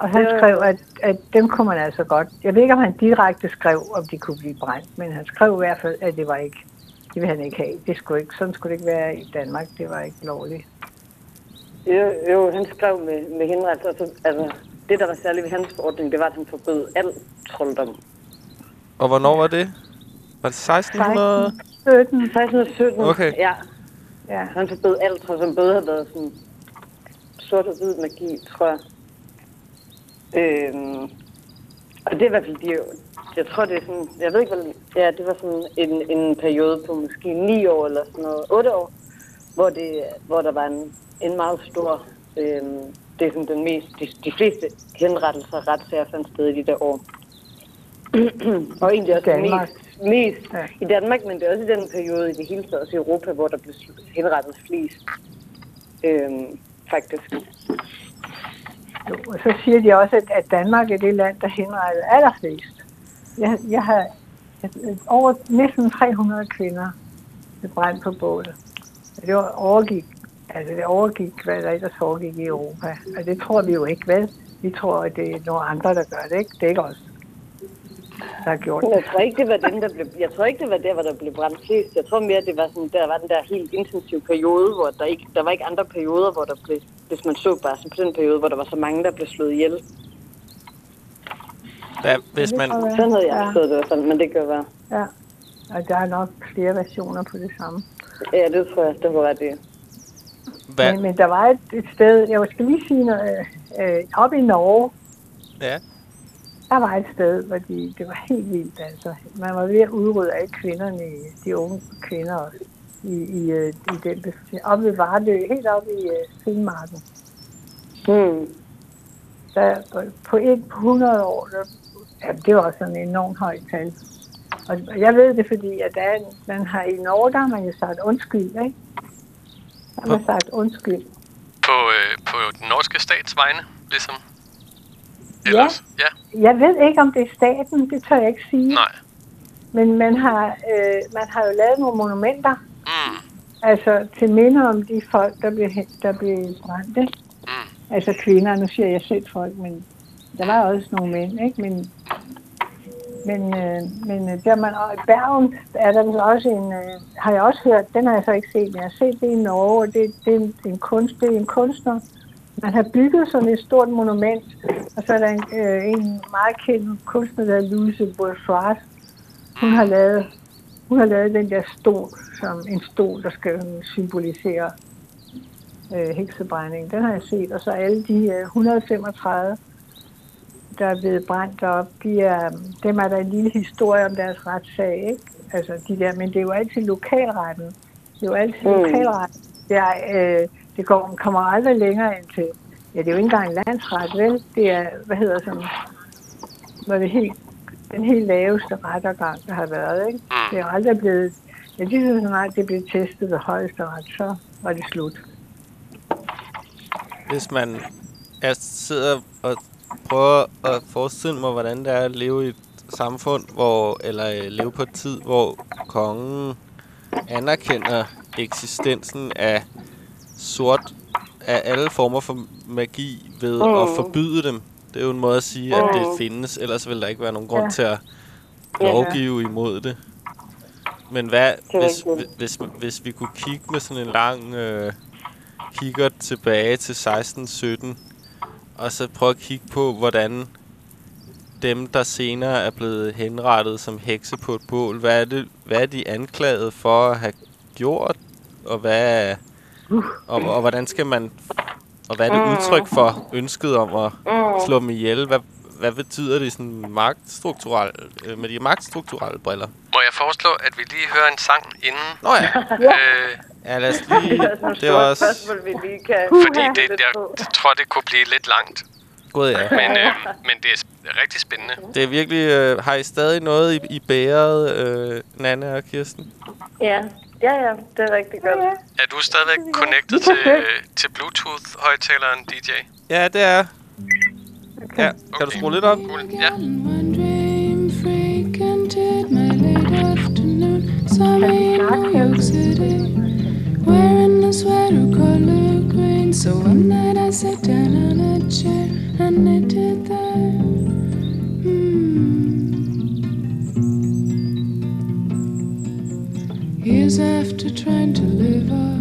Og han skrev, at, at dem kunne man altså godt... Jeg ved ikke, om han direkte skrev, om de kunne blive brændt, men han skrev i hvert fald, at det var ikke... Det ville han ikke have. Det skulle ikke, sådan skulle det ikke være i Danmark. Det var ikke lovligt.
Jo, jo han skrev med, med henrettelse. Altså, altså, det, der var særligt ved hans forordning, det var, at han forbød al trolddom.
Og hvornår var det? Var det 1600?
17.
1617,
Okay.
ja.
Ja.
Han forbød alt, tror jeg, som både har været sådan sort og hvid magi, tror jeg. Øhm, og det er i hvert fald, de, jeg tror, det er sådan, jeg ved ikke, hvad, ja, det var sådan en, en periode på måske 9 år eller sådan noget, 8 år, hvor, det, hvor der var en, en meget stor, øhm, det er sådan den mest, de, de fleste henrettelser og retssager fandt sted i de der år. og egentlig også
Danmark.
mest, mest ja. i Danmark, men det er også i den periode i det hele taget, også i Europa, hvor der blev henrettet flest. Øhm, faktisk.
Jo, og så siger de også, at, at Danmark er det land, der henrettede allerflest. Jeg, jeg har over næsten 300 kvinder brændt på bålet. Det var overgik, altså det overgik, hvad der ellers foregik i Europa. Og det tror vi jo ikke, vel? Vi tror, at det er nogle andre, der gør det, ikke? Det er ikke os, der har gjort det.
jeg tror ikke, det var den, der blev, jeg tror ikke, det var der, hvor der blev brændt flest. Jeg tror mere, det var sådan, der var den der helt intensive periode, hvor der ikke, der var ikke andre perioder, hvor der blev, hvis man så bare sådan på den periode, hvor der var så mange, der blev slået ihjel.
Hvad, hvis man...
Sådan havde jeg forstået det i hvert fald, men det kan være.
Ja, og der er nok flere versioner på det samme.
Ja, det tror jeg, det var ret i.
Men, men der var et, et sted, jeg skal lige sige noget, øh, øh, oppe i Norge,
Ja.
Der var et sted, hvor de, det var helt vildt, altså. Man var ved at udrydde alle kvinderne, i- de unge kvinder også, i, i, øh, i den bef- oppe ved Vardø, helt oppe i uh, Finnmarken.
Hmm.
Der, på et på 100 år, der, ja, det var sådan en enormt højt tal. Og jeg ved det, fordi at der er, man har i Norge, der har man jo sagt undskyld, ikke? Der har man sagt undskyld.
På, øh, på den norske stats vegne, ligesom.
Ja,
Ja,
jeg ved ikke, om det er staten, det tør jeg ikke sige.
Nej.
Men man har, øh, man har jo lavet nogle monumenter,
mm,
altså til minde om de folk, der blev, der blev brændt, ikke?
mm.
Altså kvinder, nu siger jeg selv folk, men der var også nogle mænd, ikke? Men, men, øh, men øh, der man, og i Bergen er der også en, øh, har jeg også hørt, den har jeg så ikke set, men jeg har set det i Norge, og det, det, er, en, en kunst, det er en kunstner. Man har bygget sådan et stort monument, og så er der en, øh, en meget kendt kunstner, der hedder Louise Bourgeois. Hun har lavet, hun har lavet den der stol, som en stol, der skal symbolisere øh, heksebrænding. Den har jeg set, og så alle de øh, 135 der er blevet brændt op, de er, dem er der en lille historie om deres retssag, ikke? Altså de der, men det er jo altid lokalretten. Det er jo altid
Mm.
lokalretten. Det, er, øh, det går, kommer aldrig længere end til, ja, det er jo ikke engang en landsret, vel? Det er, hvad hedder sådan, hvor det helt, den helt laveste rettergang, der har været, ikke? Det er aldrig blevet, ja, lige så snart det blev testet ved højesteret, så var det slut.
Hvis man jeg sidder og prøver at forestille mig, hvordan det er at leve i et samfund, hvor, eller øh, leve på et tid, hvor kongen anerkender eksistensen af sort af alle former for magi ved mm. at
Mm.
forbyde dem. Det er jo en måde at sige, at det
Mm.
findes, ellers vil der ikke være nogen grund
Ja.
til at
Ja.
lovgive imod det. Men hvad,
er
hvis,
rigtigt.
hvis, hvis vi kunne kigge med sådan en lang øh, kigger tilbage til 1617, og så prøve at kigge på, hvordan dem, der senere er blevet henrettet som hekse på et bål, hvad er, det, hvad er de anklaget for at have gjort, og hvad og, og hvordan skal man og hvad er det udtryk for ønsket om at slå dem ihjel? Hvad, hvad betyder det sådan magtstrukturelt, øh, med de magtstrukturelle briller?
Må jeg foreslå, at vi lige hører en sang inden?
Nå ja.
Øh,
Ja, lad os lige... det er også...
spørgsmål, vi lige kan...
fordi det, jeg, jeg tror, det kunne blive lidt langt.
God ja.
Men, øh, men det er rigtig spændende.
Det er virkelig... Øh, har I stadig noget i, i bæret, øh, Nanne og Kirsten?
Ja, ja, ja, det er rigtig godt.
Er du stadigvæk connected til, til Bluetooth-højtaleren, DJ?
Ja, det er Ja, kan du skrue lidt op?
Ja.
dream frequented my late afternoon. Saw me in New York City, wearing a sweater color green. So one night I sat down on a chair and knitted there. Years after trying to live a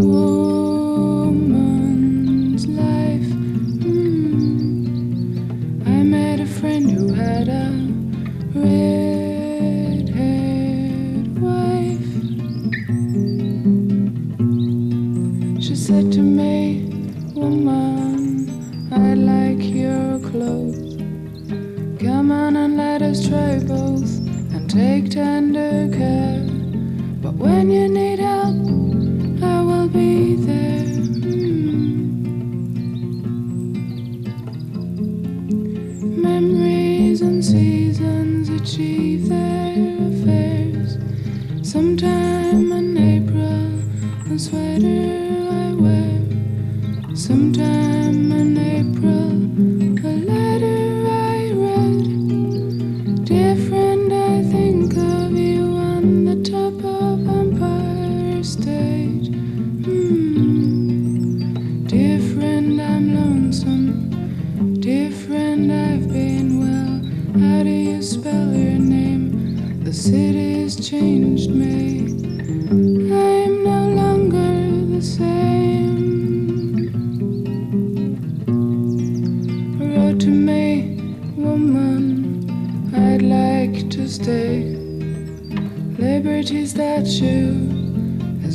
woman's life. Hmm. I met a friend who had a red haired wife. She said to me, Woman, I like your clothes. Come on and let us try both and take tender care. But when you need help,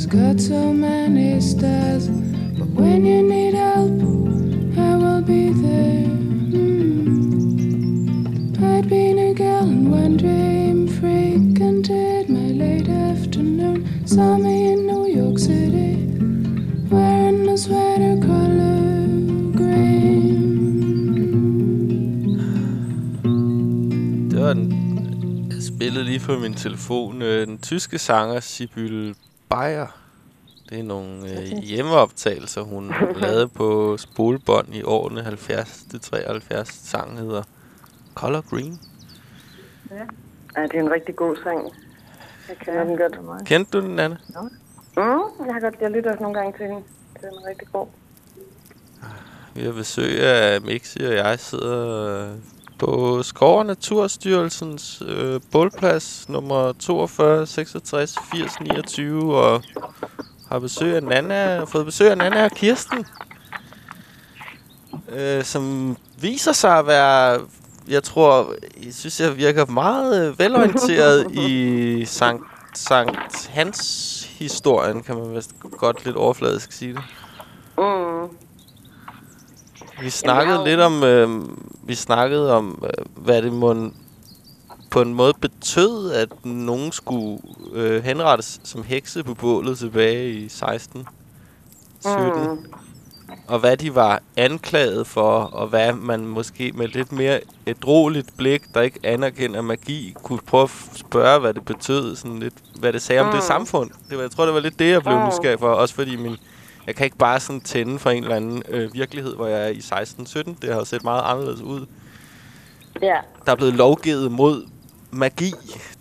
got so many stars, but when you need help, I will be there. Mm. I'd been a girl and one dream, frequented my late afternoon. Saw me in New York City, wearing a sweater color green.
Det var den... Spillede lige på min telefon. Øh, den tyske sanger Sibyl Bayer. Det er nogle øh, hjemmeoptagelser, hun lavede på spolebånd i årene 70 til 73. Sangen hedder Color Green.
Ja. ja, det er en rigtig god sang. Jeg kender den godt.
Kendte du den, Anne?
Mm, jeg har godt, jeg lytter også nogle gange til den. Det er en rigtig god.
Vi har besøg af Mixi, og jeg sidder øh, på Skov- og Naturstyrelsens øh, bålplads nummer 42 66 80 29 og har besøg af Nana, fået besøg af Nana og Kirsten, øh, som viser sig at være, jeg tror, jeg synes, jeg virker meget øh, velorienteret i Sankt, Sankt Hans historien, kan man vist godt lidt overfladisk sige det.
Mm.
Vi snakkede lidt om, øh, vi snakkede om, øh, hvad det må på en måde betød, at nogen skulle øh, henrettes som hekse på bålet tilbage i 16, 17.
Mm.
Og hvad de var anklaget for, og hvad man måske med lidt mere ædroligt blik, der ikke anerkender magi, kunne prøve at spørge, hvad det betød, sådan lidt, hvad det sagde om det
Mm.
samfund. Det var, jeg tror, det var lidt det, jeg blev
Mm.
nysgerrig for, også fordi min, jeg kan ikke bare sådan tænde for en eller anden øh, virkelighed, hvor jeg er i 16-17. Det har set meget anderledes ud.
Ja.
Der er blevet lovgivet mod magi.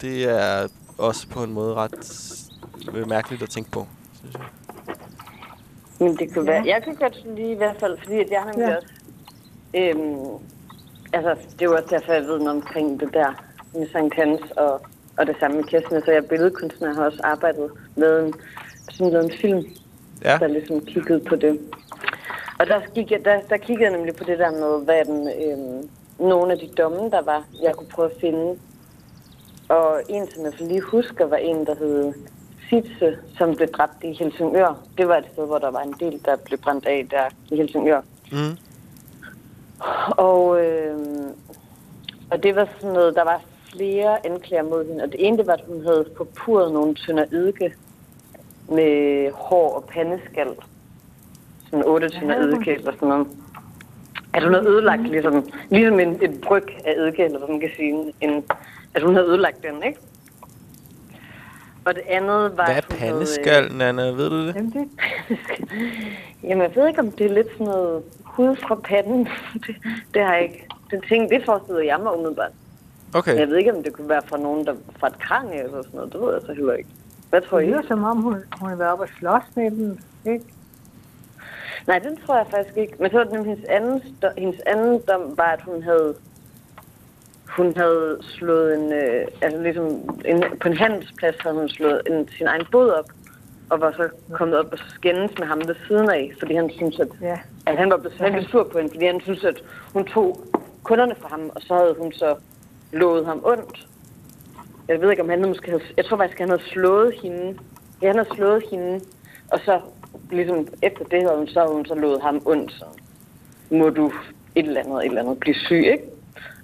Det er også på en måde ret øh, mærkeligt at tænke på. Synes jeg.
Men det kunne ja. være... Jeg kan godt lige i hvert fald, fordi at jeg har nemlig ja. også... Øhm, altså, det er også derfor, jeg ved noget omkring det der med Sankt Hans og, og det samme med Kirsten. Så jeg er billedkunstner og har også arbejdet med en, sådan lavet en film,
ja.
der ligesom kiggede på det. Og der, gik jeg, der, der kiggede jeg nemlig på det der med, hvad den, øhm, nogle af de domme, der var, jeg kunne prøve at finde. Og en, som jeg lige husker, var en, der hed Sitse, som blev dræbt i Helsingør. Det var et sted, hvor der var en del, der blev brændt af der i Helsingør.
Mm.
Og, øh, og det var sådan noget, der var flere anklager mod hende. Og det ene det var, at hun havde forpurret nogle tynder eddike med hår og pandeskal. Sådan otte tynder
havde hun?
eddike eller sådan noget. At hun havde ødelagt ligesom, ligesom en, et bryg af eddike, eller hvad man kan sige. En, at hun havde ødelagt den, ikke? Og det andet var...
Hvad er
hun havde, øh,
pandeskal, Nana? Ved du det?
Jamen, det,
Jamen, jeg ved ikke, om det er lidt sådan noget hud fra panden. det, det har jeg ikke. Den ting, det forestiller jeg mig umiddelbart.
Okay.
Men jeg ved ikke, om det kunne være fra nogen, der fra et krang eller sådan noget. Det ved jeg så heller ikke. Hvad tror
det
I?
lyder som om, hun, hun har været oppe og slås med dem, ikke?
Nej, den tror jeg faktisk ikke. Men så var det nemlig hendes anden, hendes anden dom, var, at hun havde hun havde slået en, øh, altså ligesom en, på en handelsplads havde hun slået en, sin egen båd op, og var så kommet op og skændes med ham ved siden af, fordi han syntes, at,
ja.
at han var blevet han blev sur på hende, fordi han syntes, at hun tog kunderne fra ham, og så havde hun så lovet ham ondt. Jeg ved ikke, om han måske havde... Jeg tror faktisk, han havde slået hende. Ja, han havde slået hende, og så ligesom efter det havde hun så, hun så lovet ham ondt. Så må du et eller andet, et eller andet blive syg, ikke?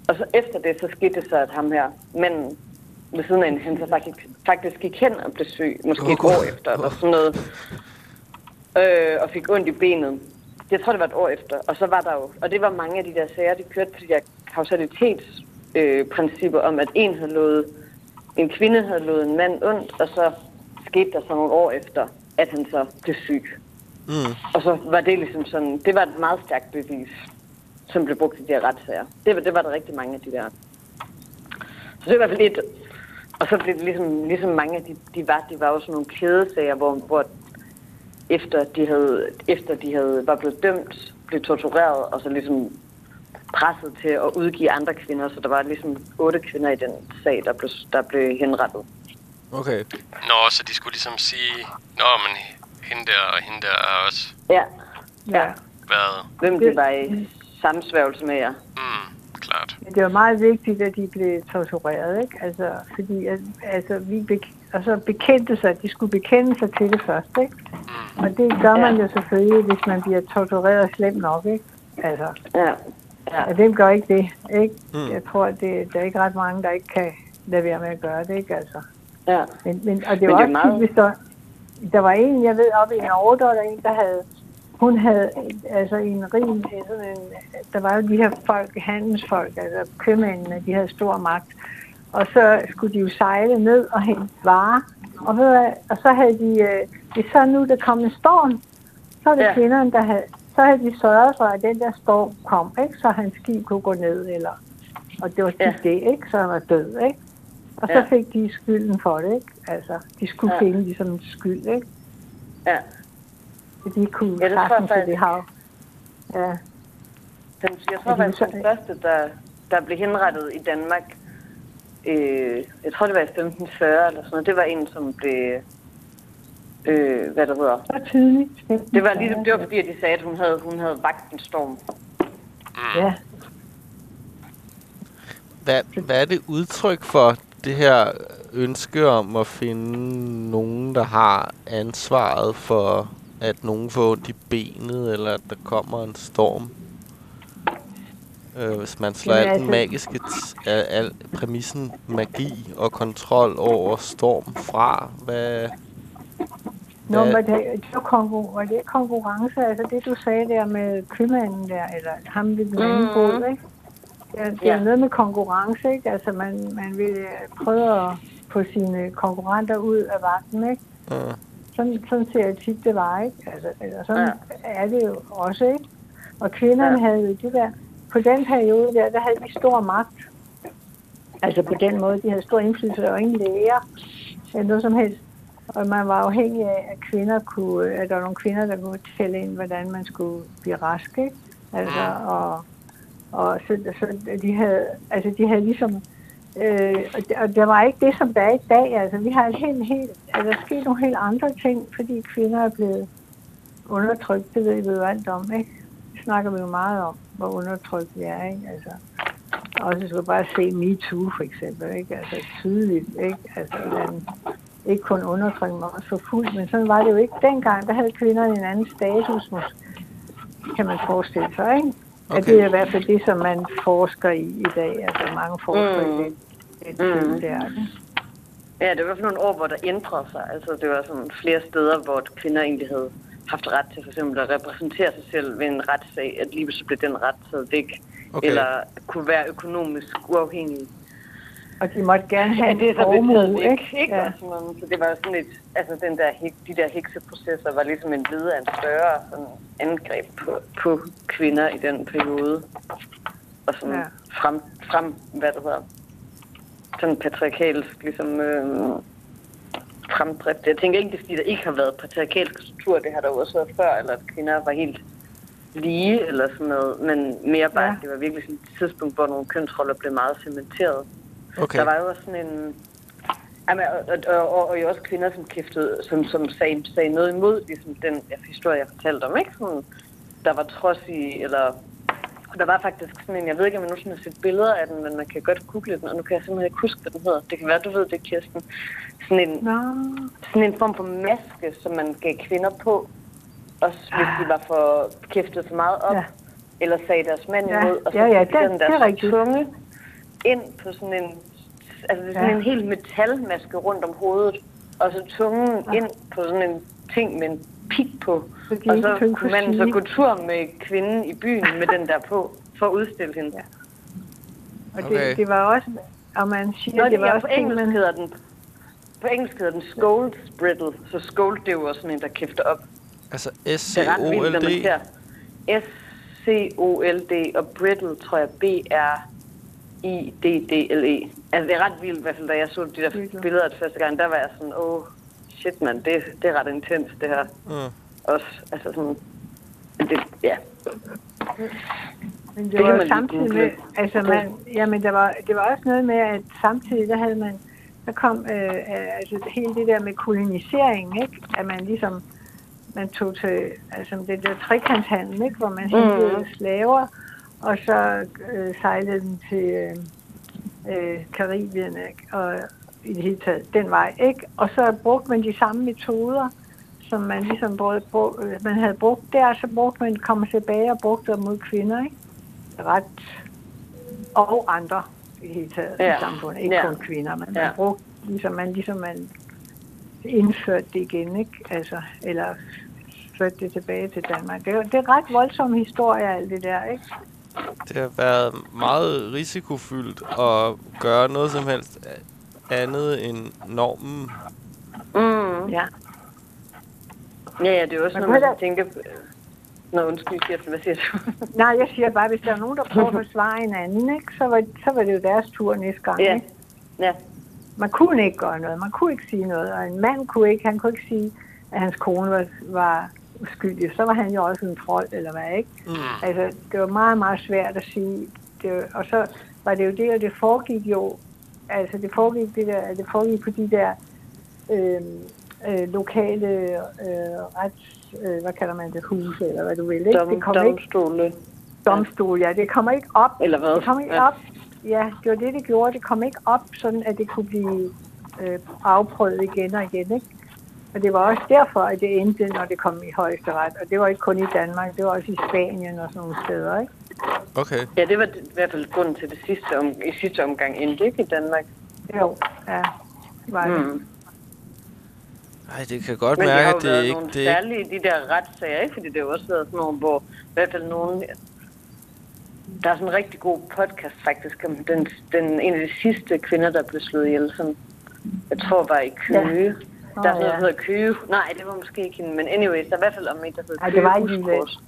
Og så efter det, så skete det så, at ham her, manden ved siden af hende, han så faktisk, faktisk gik hen og blev syg, måske et år efter, eller sådan noget, øh, og fik ondt i benet. Jeg tror, det var et år efter. Og så var der jo, og det var mange af de der sager, de kørte på de der kausalitetsprincipper øh, principper om, at en havde lovet, en kvinde havde lovet en mand ondt, og så skete der så nogle år efter, at han så blev syg.
Mm.
Og så var det ligesom sådan, det var et meget stærkt bevis, som blev brugt i de her retssager. Det var, det var der rigtig mange af de der. Så det var i hvert fald et. Og så blev det ligesom, ligesom mange af de, de var, de var jo sådan nogle kædesager, hvor, hvor efter de havde, efter de havde, var blevet dømt, blev tortureret, og så ligesom presset til at udgive andre kvinder. Så der var ligesom otte kvinder i den sag, der blev, der blev henrettet.
Okay.
Nå, så de skulle ligesom sige, Nå, men hende der og hende der har også
Ja. Ja.
været...
Hvem de var i samsværgelse med jer.
Klart.
Men det var meget vigtigt, at de blev tortureret, ikke? Altså, fordi at, altså, vi bek- og så bekendte sig, de skulle bekende sig til det først, ikke? Og det gør man jo selvfølgelig, hvis man bliver tortureret slemt nok, ikke? Altså,
ja. Ja.
ja. hvem gør ikke det, ikke?
Mm.
Jeg tror, at det, der er ikke ret mange, der ikke kan lade være med at gøre det, ikke? Altså.
Ja.
Men, men, og det
Men
var
det er
også
meget-
hvis der, der var en, jeg ved, oppe i Norge, der var der en, der havde, hun havde, altså en rig, sådan en, der var jo de her folk, handelsfolk, altså købmændene, de havde stor magt. Og så skulle de jo sejle ned og hente varer. Og, ved du hvad, og så havde de, øh, hvis så nu der kom en storm, så var det
ja.
kvinderne, der havde, så havde de sørget for, at den der storm kom, ikke? så hans skib kunne gå ned, eller, og det var ja. det, ikke? så han var død, ikke? Og så
Ja.
fik de skylden for det, ikke? Altså, de skulle
Ja.
finde ligesom skyld, ikke?
Ja.
De kunne
Ja, det
sagtens,
faktisk.
det har. Ja.
Den, jeg tror faktisk, den første, der, der blev henrettet i Danmark, øh, jeg tror, det var i 1540 eller sådan noget, det var en, som blev, øh, hvad der hedder.
Så tidligt.
Det var, ligesom, det var fordi, at de sagde, at hun havde, hun havde vagt en storm.
Ja.
Hvad, hvad er det udtryk for, det her ønske om at finde nogen, der har ansvaret for, at nogen får ondt i benet, eller at der kommer en storm? Øh, hvis man slår alt den
altså-
magiske, al, al præmissen magi og kontrol over storm fra, hvad...
Nå, men det, det var, konkur- var det konkurrence, altså det du sagde der med købmanden der, eller ham ved den anden
Mhm.
båd, ikke? Det er, det er
Ja.
noget med konkurrence, ikke? Altså man, man vil øh, prøve at få sine konkurrenter ud af vagten, ikke?
Uh,
Sådan, sådan ser jeg tit, det var, ikke? Altså, eller sådan ja. er det jo også, ikke? Og kvinderne ja. havde jo det der, på den periode der, der havde de stor magt. Altså på den måde, de havde stor indflydelse, var ingen læger, eller noget som helst. Og man var afhængig af, at kvinder kunne, at der var nogle kvinder, der kunne tælle ind, hvordan man skulle blive rask, ikke? Altså, og, og så, så de havde, altså de havde ligesom, øh, og, det, og der var ikke det, som der er i dag. Altså, vi har et helt, helt, altså, der er sket nogle helt andre ting, fordi kvinder er blevet undertrykt. Det ved vi jo alt om, ikke? Det snakker vi jo meget om, hvor undertrykt vi er, ikke? Altså, og så skal bare se MeToo for eksempel, ikke? Altså tydeligt, ikke? Altså, hvordan, ikke kun undertrykt, men også forfulgt, men sådan var det jo ikke dengang. Der havde kvinderne en anden status, måske, kan man forestille sig, ikke? Okay. Ja, det er i hvert fald det, som man forsker i i dag. Altså mange forsker mm. i det. det,
Mm.
det der.
Ja, det var i hvert fald nogle år, hvor der ændrede sig. Altså, det var sådan flere steder, hvor kvinder egentlig havde haft ret til for eksempel at repræsentere sig selv ved en retssag, at lige så blev den ret taget væk,
okay.
eller kunne være økonomisk uafhængig.
Og de måtte gerne have
Ja, det er taget
formue, ikke?
ikke?
Ja.
Sådan, så det var sådan et, altså den der, de der hekseprocesser var ligesom en led af en større sådan, angreb på, på kvinder i den periode. Og sådan
Ja.
frem, frem, hvad det hedder, sådan patriarkalsk ligesom øh, fremdrift. Jeg tænker ikke, det er fordi, der ikke har været patriarkalske strukturer, det har der også været før, eller at kvinder var helt lige, eller sådan noget, men mere bare,
Ja.
ja. det var virkelig sådan et tidspunkt, hvor nogle kønsroller blev meget cementeret.
Okay.
Der var jo også sådan en... Jamen, og, og, og, og jo også kvinder, som kæftede, som, som sagde, sagde noget imod, ligesom den jeg, historie, jeg fortalte om, ikke? Sådan, der var trods i, eller... Der var faktisk sådan en, jeg ved ikke, om jeg nogensinde har set billeder af den, men man kan godt google den, og nu kan jeg simpelthen ikke huske, hvad den hedder. Det kan være, du ved det, Kirsten. Sådan en,
Nå.
sådan en form for maske, som man gav kvinder på, også hvis de var for kæftet for meget op,
Ja.
ja. eller sagde deres mand
Ja.
imod, og så
Ja, ja,
den
det er
deres tunge ind på sådan en, altså sådan
Ja.
en helt metalmaske rundt om hovedet, og så tungen ind på sådan en ting med en pik på.
Så de
og så
kunne
man så gå tur med kvinden i byen med den der på, for at udstille hende. Ja.
Og
Okay.
det, det var også, og man siger,
Nå,
det
det
var også
på engelsk
man...
hedder den, på engelsk hedder den scold brittle, så scold det er jo også sådan en, der kæfter op.
Altså
er
S-C-O-L-D.
S-C-O-L-D og brittle, tror jeg, B-R-I-D-D-L-E. Altså, det er ret vildt, i hvert fald, da jeg så de der billeder det første gang, der var jeg sådan, åh, oh, shit, mand, det, det er ret intens, det her.
Mm.
Også, altså sådan, det, ja.
Men det,
Det kan
var
man
samtidig med, altså man, jamen der var, det var også noget med, at samtidig der havde man, der kom øh, øh, altså hele det der med kolonisering, ikke? At man ligesom, man tog til, altså det der trekantshandel, ikke? Hvor man hentede slaver, og så øh, sejlede dem til øh, øh, Karibien, ikke? Og i det hele taget den vej, ikke? Og så brugte man de samme metoder, som man ligesom brug, brug, øh, man havde brugt der, så brugte man, kom tilbage og brugte dem mod kvinder, ikke? Ret og andre i det hele taget. Ja. i samfundet, ikke
Ja.
kun kvinder, men
Ja.
man brugte, ligesom man, ligesom man indførte det igen, ikke? Altså, eller førte det tilbage til Danmark. Det er, det er ret voldsom historie, alt det der, ikke?
Det har været meget risikofyldt at gøre noget som helst andet end normen.
Mm.
Ja.
Ja, ja, det er jo også
Man
noget, man
kunne
skal tænke... Nå, undskyld, Kirsten, hvad siger du?
Nej, jeg siger bare, hvis der er nogen, der prøver at forsvare en anden, ikke? Så, var, så var det jo deres tur næste gang,
Ja.
ikke?
Ja.
Man kunne ikke gøre noget, man kunne ikke sige noget, og en mand kunne ikke, han kunne ikke sige, at hans kone var, var uskyldig. Så var han jo også en trold, eller hvad, ikke?
Mm.
Altså, det var meget, meget svært at sige. Det, var- og så var det jo det, og det foregik jo, altså det foregik, det der, det foregik på de der øh, øh, lokale øh, rets, øh, hvad kalder man det, huse, eller hvad du vil, ikke?
Dom,
det kom ikke,
domstole.
domstol, ja, det kommer ikke op.
Eller hvad?
Det kommer ikke
Ja.
op. Ja, det var det, det gjorde. Det kom ikke op, sådan at det kunne blive øh, afprøvet igen og igen, ikke? Og det var også derfor, at det endte, når det kom i højesteret. Og det var ikke kun i Danmark, det var også i Spanien og sådan nogle steder, ikke?
Okay.
Ja, det var i hvert fald grunden til det sidste om, i sidste omgang endte ikke i Danmark.
Jo, ja. Var det.
Mm.
Ej, det kan godt
Men
mærke,
har
at det
været
ikke...
nogle
Det er ikke
særlige, de der retssager, ikke? Fordi det har også været sådan nogle, hvor i hvert fald nogen... Der er sådan en rigtig god podcast faktisk om den, den, en af de sidste kvinder, der blev slået ihjel, som jeg tror var i Køge. Ja. Der er sådan noget,
ja.
der hedder Køge. Nej, det var måske ikke hende, men anyways, der er i hvert fald om en, der hedder
Ej,
Køge
det var ikke.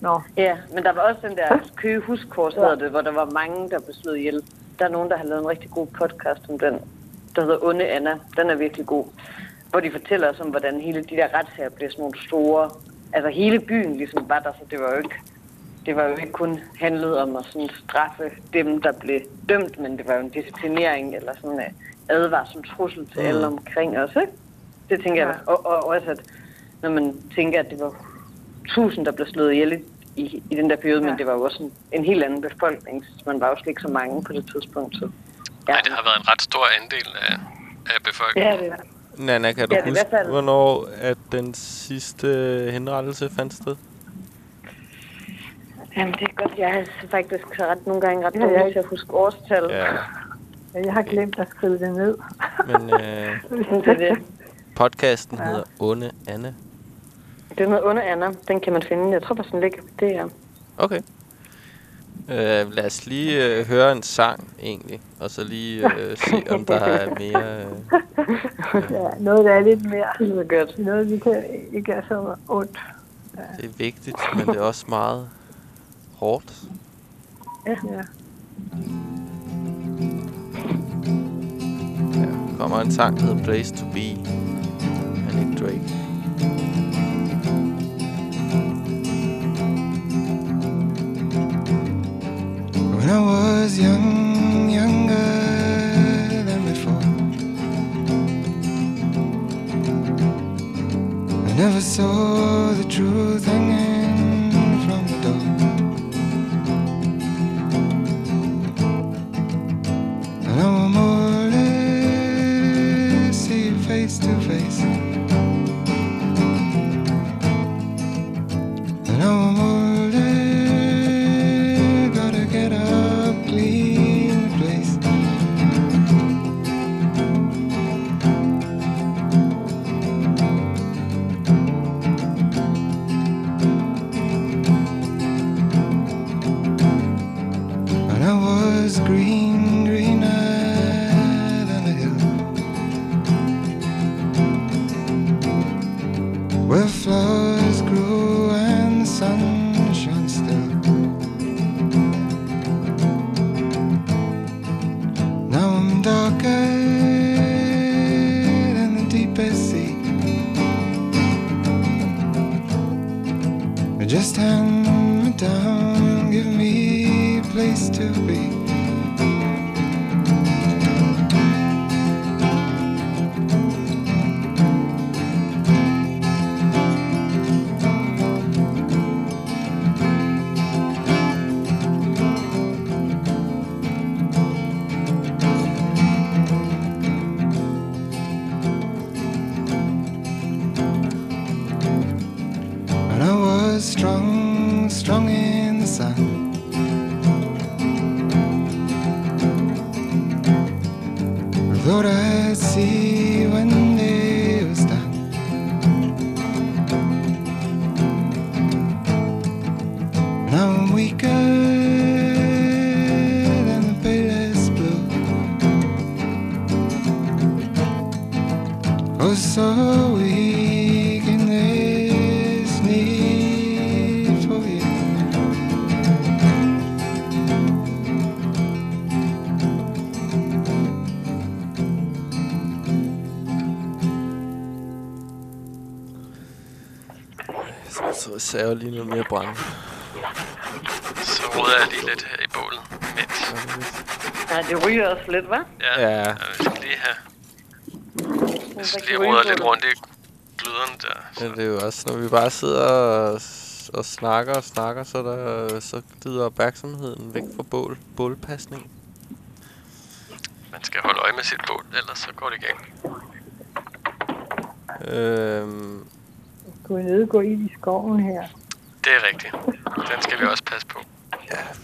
Nå.
Ja, men der var også den der Køge Huskors, hedder det, hvor der var mange, der blev slået ihjel. Der er nogen, der har lavet en rigtig god podcast om den, der hedder Onde Anna. Den er virkelig god. Hvor de fortæller os om, hvordan hele de der retssager bliver sådan nogle store... Altså hele byen ligesom var der, så det var jo ikke, det var jo ikke kun handlet om at sådan straffe dem, der blev dømt, men det var jo en disciplinering eller sådan en advarsel, trussel til
Mm.
alle omkring os, ikke? Det tænker jeg. Og, og, og også, at når man tænker, at det var tusind, der blev slået ihjel i, i den der periode, ja. men det var jo også en, en helt anden befolkning. Man var jo slet ikke så mange på det tidspunkt. Så.
Ja. Nej, det har været en ret stor andel af, af befolkningen.
Ja, det er.
Nana, kan du
Ja,
huske,
fald-
hvornår at den sidste henrettelse fandt sted?
Jamen, det er godt. Jeg er faktisk så ret, nogle gange ret
Ja,
dårlig
jeg-
til at huske årstal.
Ja,
Ja, Jeg har glemt at skrive det ned.
men øh,
det er det.
podcasten hedder Onde Anne.
Det er noget under Anna. Den kan man finde. Jeg tror bare, den ligger på det her.
Okay. Øh, lad os lige øh, høre en sang, egentlig. Og så lige øh, se, om der er mere... Øh,
Ja, noget, der er lidt mere.
Det er godt.
Noget, vi kan ikke er så ondt.
det er vigtigt, men det er også meget hårdt.
Ja. ja.
Kommer en sang, der hedder Place to Be af Nick er Drake.
When I was young, younger than before, I never saw the truth hanging from the door. And I
Så saver lige noget mere brænde.
Så ruder jeg lige lidt her i bålet. Mens.
Ja, det ryger også lidt, hva'?
Ja,
Ja.
ja. vi skal lige have... Vi skal lige rode lidt rundt i gløderne der.
Ja, det er jo også, når vi bare sidder og, og snakker og snakker, så, der, så glider opmærksomheden væk fra bål, bålpasning.
Man skal holde øje med sit bål, ellers så går det galt.
Øhm,
Gå ned gå ind i skoven her.
Det er rigtigt. Den skal vi også passe på.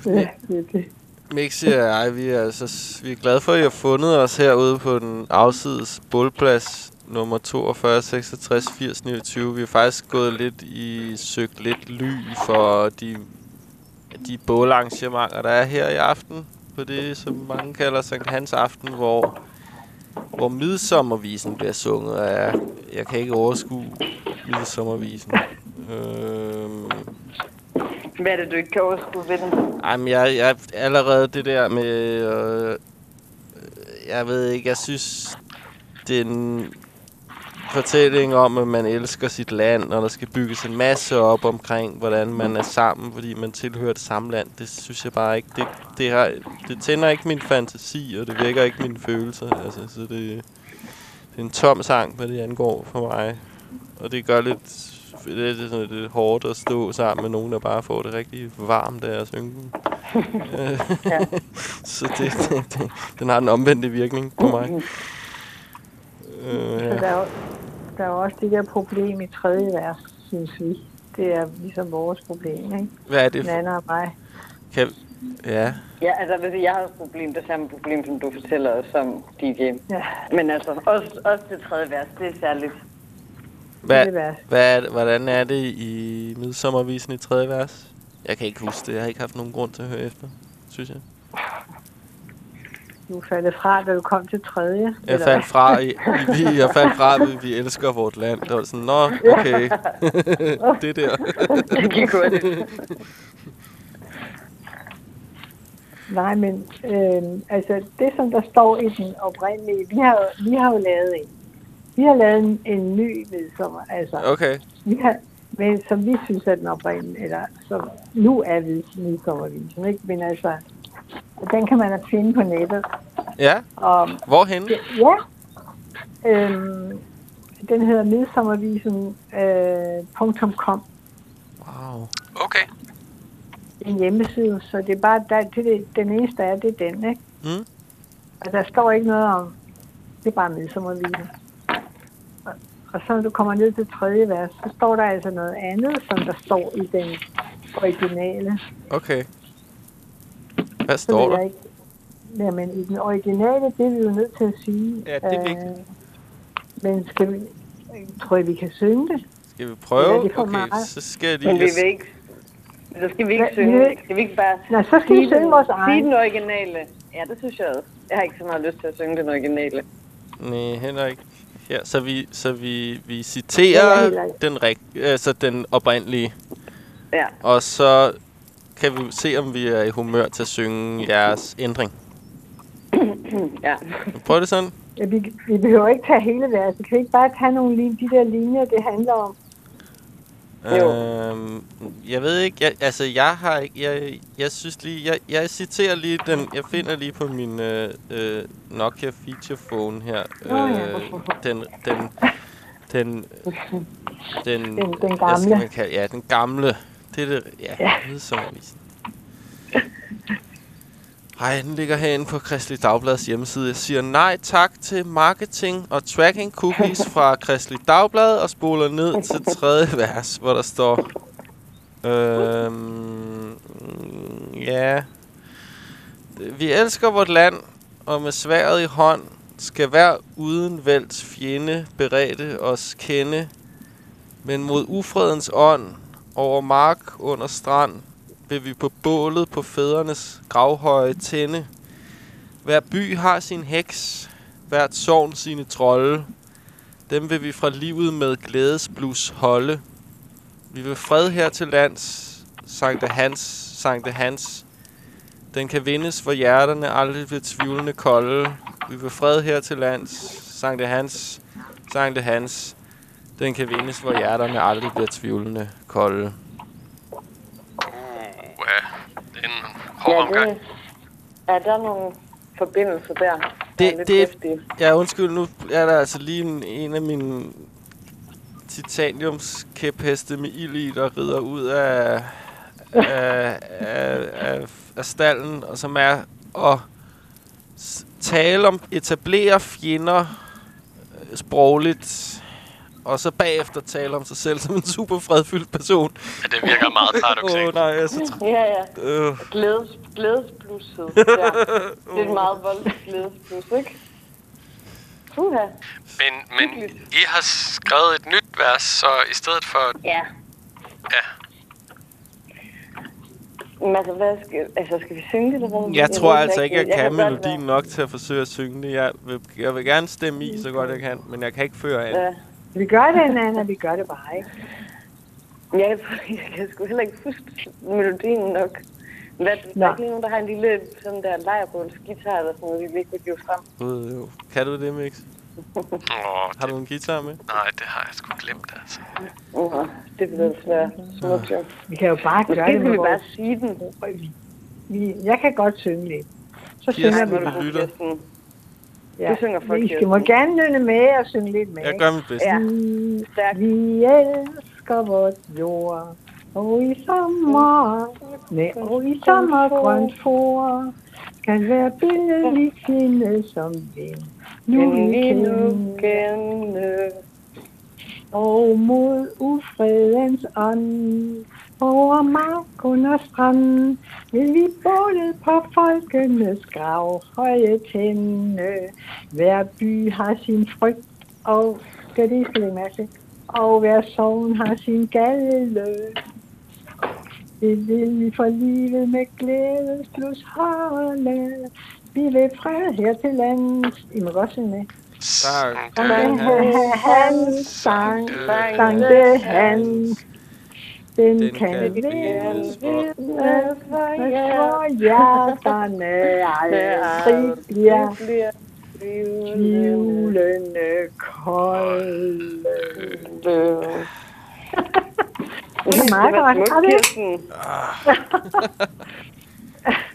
Ja, det er det.
Mixi og jeg, vi er, altså, vi er glade for, at I har fundet os herude på den afsides bålplads nummer 42, 66, 80, 29. Vi har faktisk gået lidt i, søgt lidt ly for de, de bålarrangementer, der er her i aften. På det, som mange kalder Sankt Hans aften, hvor, hvor midsommervisen bliver sunget. Og jeg, jeg kan ikke overskue midsommervisen. Øhm,
Hvad er det, du ikke kan overskue ved den?
ej, men jeg, jeg allerede det der med... Øh, jeg ved ikke, jeg synes, det er en fortælling om, at man elsker sit land, og der skal bygges en masse op omkring, hvordan man er sammen, fordi man tilhører det samme land. Det synes jeg bare ikke. Det, det, har, det tænder ikke min fantasi, og det vækker ikke mine følelser. Altså, så det, det er en tom sang, hvad det angår for mig. Og det gør lidt det er sådan lidt hårdt at stå sammen med nogen, der bare får det rigtig varmt af at synge den. Øh, så det, det, det, den har den omvendte virkning på mig. Øh,
Så der
ja.
er, der er også det der problem i tredje vers, synes vi. Det er ligesom vores problem, ikke?
Hvad er det?
Nana og mig.
Kan, ja.
Ja, altså hvis jeg har et problem, det samme problem, som du fortæller os som DJ.
Ja.
Men altså, også, også det tredje vers, det er særligt.
Hvad,
er
hvad er det, hvordan er det i midsommervisen i tredje vers? Jeg kan ikke huske det. Jeg har ikke haft nogen grund til at høre efter, synes jeg.
Du faldt fra, da du kom til tredje.
Jeg
eller
faldt fra, i, vi, jeg faldt fra, vi, vi elsker vort land. Det var sådan, nå, okay. det der.
Det gik hurtigt.
Nej, men øh, altså det, som der står i den oprindelige, vi har, vi har jo lavet en. Vi har lavet en, en ny midsommer, altså.
Okay.
Vi har, men som vi synes er den oprindelige, eller som nu er vi midsommervisen, ikke? Men altså, den kan man finde på nettet.
Ja,
Og,
hvorhen?
ja, øhm, den hedder midsommervisen øh, .com.
Wow.
Okay.
en hjemmeside, så det er bare, der, det, det, den eneste er, det er den, ikke?
Mm.
Og der står ikke noget om, det er bare midsommervisen. Og, og så når du kommer ned til tredje vers, så står der altså noget andet, som der står i den originale.
Okay. Hvad
Så
står der?
ikke, jamen, i den originale, det er vi jo nødt til at sige.
Ja, det er
Øh,
vigtigt.
Men skal vi, tror jeg, vi kan synge det?
Skal vi prøve?
Ja, det
okay,
meget.
så skal jeg
Men
lige...
vi vil ikke... Så skal vi ikke
Hvad-
synge. Skal vi ikke bare
Nej, så skal vi
sige
synge
den-
vores
Sige
egen.
den originale. Ja, det synes jeg også. Jeg har ikke så meget lyst til at synge den originale.
Nej, heller ikke. Ja, så vi, så vi, vi
er
citerer den, rig, altså den oprindelige,
Ja.
og så kan vi se, om vi er i humør til at synge jeres ændring.
ja.
Prøv det sådan.
Ja, vi, vi behøver ikke tage hele verset. Kan vi ikke bare tage nogle lige de der linjer, det handler om?
Øhm, jeg ved ikke, jeg, altså jeg har ikke, jeg, jeg synes lige, jeg, jeg citerer lige den, jeg finder lige på min øh, øh, Nokia feature phone her,
Nå ja.
øh, den, den, den, den,
Den- den
hvad skal
gamle.
man kalde, ja, den gamle, det er det, ja,
Ja.
midsommervisen. Ej, den ligger herinde på Kristelig Dagblads hjemmeside. Jeg siger nej tak til marketing og tracking cookies fra Kristelig Dagblad og spoler ned til tredje vers, hvor der står... Øhm, ja... Vi elsker vort land, og med sværet i hånd skal hver uden vælds fjende berede os kende. Men mod ufredens ånd, over mark under strand, vil vi på bålet på fædrenes gravhøje tænde. Hver by har sin heks, hvert sovn sine trolde. Dem vil vi fra livet med glædesblus holde. Vi vil fred her til lands, Sankte Hans, Sankte Hans. Den kan vindes, hvor hjerterne aldrig bliver tvivlende kolde. Vi vil fred her til lands, Sankte Hans, Sankte Hans. Den kan vindes, hvor hjerterne aldrig bliver tvivlende kolde.
Uha, det er en hård
Ja,
omgang.
det, er der nogle forbindelser der?
Det,
er
det,
heftige?
ja, undskyld, nu er der altså lige en, en af mine titaniumskæpheste med ild i, der rider ud af, af, af, af, af stallen, og som er at tale om, etablere fjender øh, sprogligt, og så bagefter tale om sig selv som en super fredfyldt person.
Ja, det virker meget paradoxalt.
Åh oh, nej, jeg er så tr-
Ja, ja.
øh.
Glædes, glædesblusset. Ja. Det er et meget voldeligt glædesblus, ikke? Puha.
Men, men I har skrevet et nyt vers, så i stedet for...
Ja.
Ja.
Men altså, hvad skal, altså, skal vi synge det, eller hvad?
Jeg tror
ved
altså ikke, jeg kan
godt
melodien nok til at forsøge at synge det. Jeg vil, jeg vil gerne stemme i, så godt jeg kan, men jeg kan ikke føre an.
Ja.
Vi gør det, Nana, vi gør det bare, ikke?
Jeg, jeg kan sgu heller ikke huske melodien nok. Hvad, der er ikke lige nogen, der har en lille sådan der lejrbålsgitar eller sådan noget, vi kunne hive frem.
Øh, jo. Kan du det, Mix?
Åh,
Har du en guitar med?
nej, det har jeg sgu glemt, altså.
Uh, det bliver desværre smukt, jo.
Vi kan jo bare gøre
Måske
det
skal vi
med
bare
vores...
sige den.
Vi, jeg kan godt synge lidt. Så synger vi
du
bare.
lytter.
Ja.
Du synger for
I skal må gerne nynne med og synge lidt med.
Jeg gør mit bedste.
Ja.
Vi, vi elsker vores jord, og i sommer, med og i sommer grønt for, skal være billedligt hende som vind. Nu vi
vi nu
kende. og mod ufredens ånd. Over mark under stranden vil vi bålet på folkenes grav høje tænde. Hver by har sin frygt, og skal det skal til. Og hver sovn har sin galde. Det vil vi for livet med glæde plus holde. Vi vil fred her til landet. I må godt synge med.
Sang
Sankte Hans, sang, Sankte Hans. Den,
Den
kan
kan
vindes for hjerterne aldrig bliver tvivlende kolde. Det er meget godt. Har vi ikke?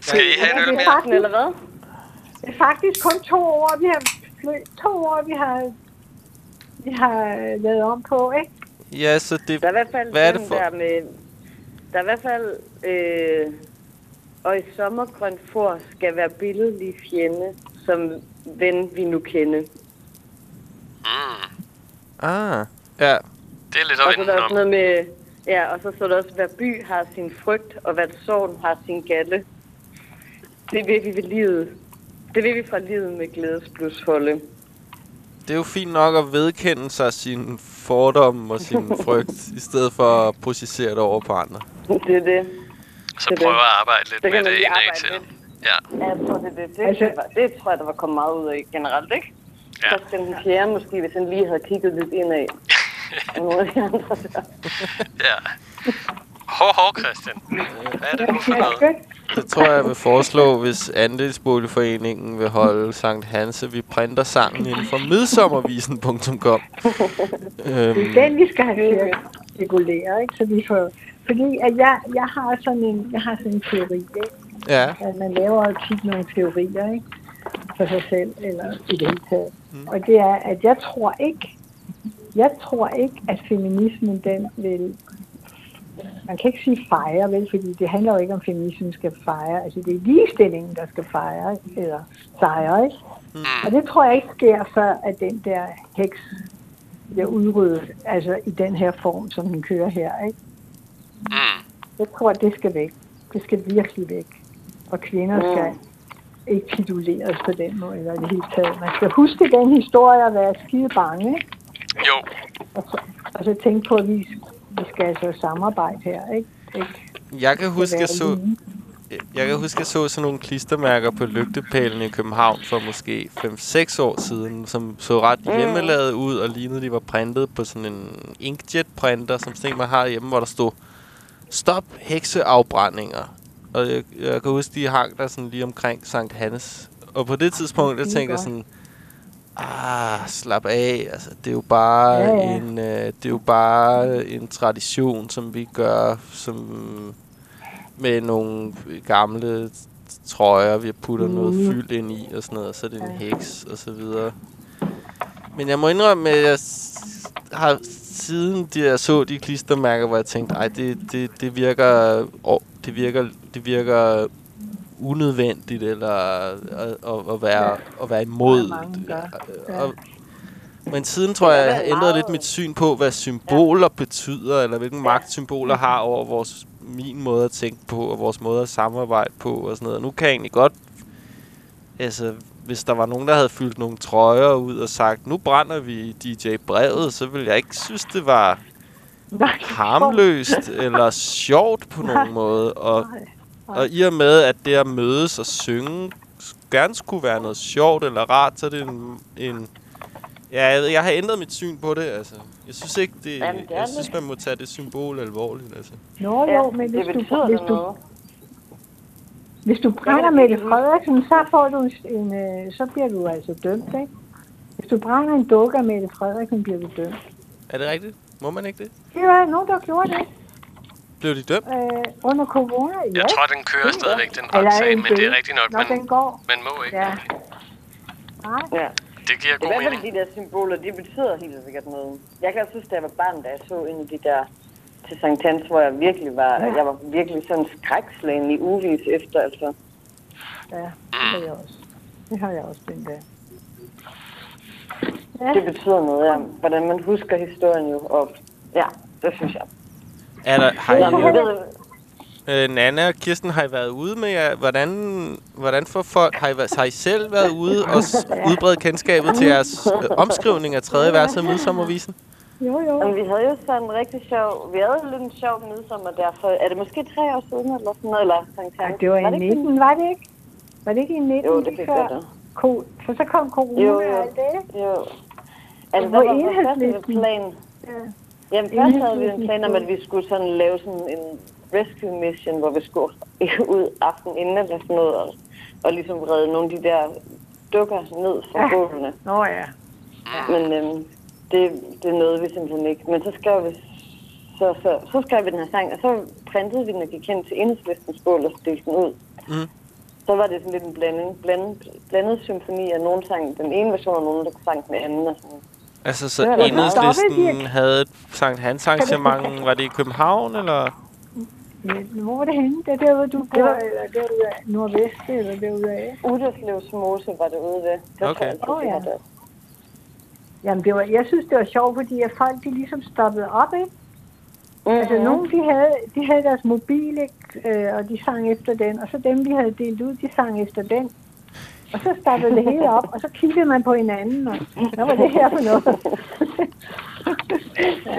Skal I have en øl
Det er
mere?
Eller hvad?
Det er faktisk kun to år, vi har, to år, vi har, vi har lavet om på, ikke?
Ja, så det...
Der er i hvert fald
Hvad er det for?
der med... Der er i hvert fald... Øh, og i sommergrøn for skal være billedlig fjende, som ven vi nu kende.
Mm.
Ah, ja.
Det er lidt
Og så er der også noget med... Ja, og så står der også, hver by har sin frygt, og hver sovn har sin galle. Det vil vi ved livet. Det vil vi fra livet med glædesblusholde.
Det er jo fint nok at vedkende sig sin fordom og sin frygt, i stedet for at projicere det over på andre.
Det er det.
Så
det
prøv
det.
at arbejde lidt
Det
med det indad til. Ja.
Ja, jeg tror, det, det, det,
Altså-
det, tror jeg, der var kommet meget ud af generelt, ikke?
Ja.
Christian den fjerde måske, hvis han lige havde kigget lidt indad. Andre der.
ja. Hov, hov, Christian. Hvad er det nu for noget?
Det tror jeg, jeg vil foreslå, hvis andelsboligforeningen vil holde Sankt Hans, at vi printer sangen inden for midsommervisen.com.
Det er
øhm,
den, vi skal have til at regulere, ikke? Så vi får, fordi at jeg, jeg har sådan en, jeg har sådan en teori, ikke?
ja,
At man laver jo tit nogle teorier, ikke? For sig selv, eller i det hele taget. Mm. Og det er, at jeg tror ikke, jeg tror ikke, at feminismen, den vil man kan ikke sige fejre, vel, fordi det handler jo ikke om, at feminismen skal fejre. Altså, det er ligestillingen, der skal fejre, eller sejre, ikke? Mm. Og det tror jeg ikke sker, før at den der heks bliver udryddet, altså i den her form, som den kører her, ikke?
Mm.
Jeg tror, at det skal væk. Det skal virkelig væk. Og kvinder
Mm.
skal ikke tituleres på den måde, eller i det hele taget. Man skal huske den historie at være skide bange, ikke?
Jo,
Og så, og så tænke på, at vi, vi skal altså samarbejde her, ikke? ikke?
jeg kan huske, jeg så, jeg kan huske, jeg så sådan nogle klistermærker på lygtepælen i København for måske 5-6 år siden, som så ret
Mm.
hjemmelavet ud og lignede, de var printet på sådan en inkjet-printer, som sådan man har hjemme, hvor der stod Stop hekseafbrændinger. Og jeg, jeg kan huske, de hang der sådan lige omkring Sankt Hannes. Og på det tidspunkt, der
er
tænkte jeg sådan, ah, slap af. Altså, det er jo bare
Ja, ja.
en, øh, det er jo bare en tradition, som vi gør, som med nogle gamle trøjer, vi putter mm. noget fyld ind i og sådan noget, og så er det en heks og så videre. Men jeg må indrømme, at jeg har siden de, jeg så de klistermærker, hvor jeg tænkte, ej, det, det, det virker, åh, det virker, det virker unødvendigt, eller at, at, at, være, at være imod.
mange gør. Ja.
Og, men siden tror jeg, jeg har ændret lidt mit syn på, hvad symboler betyder, eller hvilken magt symboler har over vores, min måde at tænke på, og vores måde at samarbejde på, og sådan noget. Nu kan jeg egentlig godt, altså, hvis der var nogen, der havde fyldt nogle trøjer ud og sagt, nu brænder vi DJ Brevet, så ville jeg ikke synes, det var harmløst eller sjovt på nogen måde. Og, og i og med, at det at mødes og synge gerne skulle være noget sjovt eller rart, så er det en... en ja, jeg, ved- jeg har ændret mit syn på det, altså. Jeg synes ikke, det...
Jamen, det
jeg
det.
synes, man må tage det symbol alvorligt, altså.
Nå
Ja,
jo, men
det
hvis du,
betyder
hvis du, hvis du brænder Mette Frederiksen, så får du en, øh, så bliver du altså dømt, ikke? Hvis du brænder en dukke af Mette Frederiksen, bliver du dømt.
Er det rigtigt? Må man ikke det?
Det var nogen, der gjorde det
Blev de dømt?
øh, under corona. Ja.
jeg tror, den kører stadigvæk, den retssag, men det er rigtigt nok,
Nå,
man,
den går.
man må ikke.
Ja. Nej.
Ja.
Det giver
I
god
hvert fald
mening.
de der symboler, de betyder helt sikkert noget. Jeg kan også huske, da jeg var barn, da jeg så en af de der til Sankt Hans, hvor jeg virkelig var,
Ja.
jeg var virkelig sådan skrækslagen i uvis efter, altså.
Ja, det har jeg også. Det har jeg også, den der.
ja. det betyder noget, ja. Hvordan man husker historien jo. Og ja, det synes jeg.
Er der, har I, øh, Nana og Kirsten, har I været ude med jer? Hvordan, hvordan for folk, har I, har I selv været ude og udbrede kendskabet til jeres øh, omskrivning af tredje vers af midsommervisen?
Jo, jo. Men vi havde jo sådan en rigtig sjov... Vi havde jo lidt en sjov midsommer derfor. Er det måske tre år siden eller sådan noget? Eller Sankt
Ja, det var i
ikke
19, var det ikke? Var det ikke i 19
Jo, det kan
før? Ko- for så kom corona
Jo,
og
jo.
alt det.
Jo. Altså, der var plan.
Ja.
Jamen, først havde vi en plan om, at vi skulle sådan lave sådan en rescue mission, hvor vi skulle ud aften inden eller sådan noget, og, og ligesom redde nogle af de der dukker ned fra
Ja.
bålene.
Nå ja.
Men øhm, det, det nåede vi simpelthen ikke. Men så skrev vi, så, så, så skrev vi den her sang, og så printede vi den og gik hen til enhedslistens bål og delte den ud.
Mm.
Så var det sådan lidt en blanding, blandet, blandet symfoni, og nogen sang den ene version, og nogen der sang den anden. Og sådan.
Altså, så
da
enhedslisten havde Sankt Hans arrangement. Var det i København, eller?
Men hvor var det henne? Det er derude, du bor, eller derude af nordvest, eller derude af?
Uderslevs Mose var det ude ved. Det
Okay.
tror jeg,
Åh,
det
ja.
det.
Jamen, det var, jeg synes, det var sjovt, fordi at folk, de ligesom stoppede op, ikke?
Mm-hmm.
Altså, nogen, de havde, de havde deres mobil, ikke? Øh, og de sang efter den, og så dem, vi havde delt ud, de sang efter den. Og så stoppede det hele op, og så kiggede man på hinanden, og hvad var det her for noget?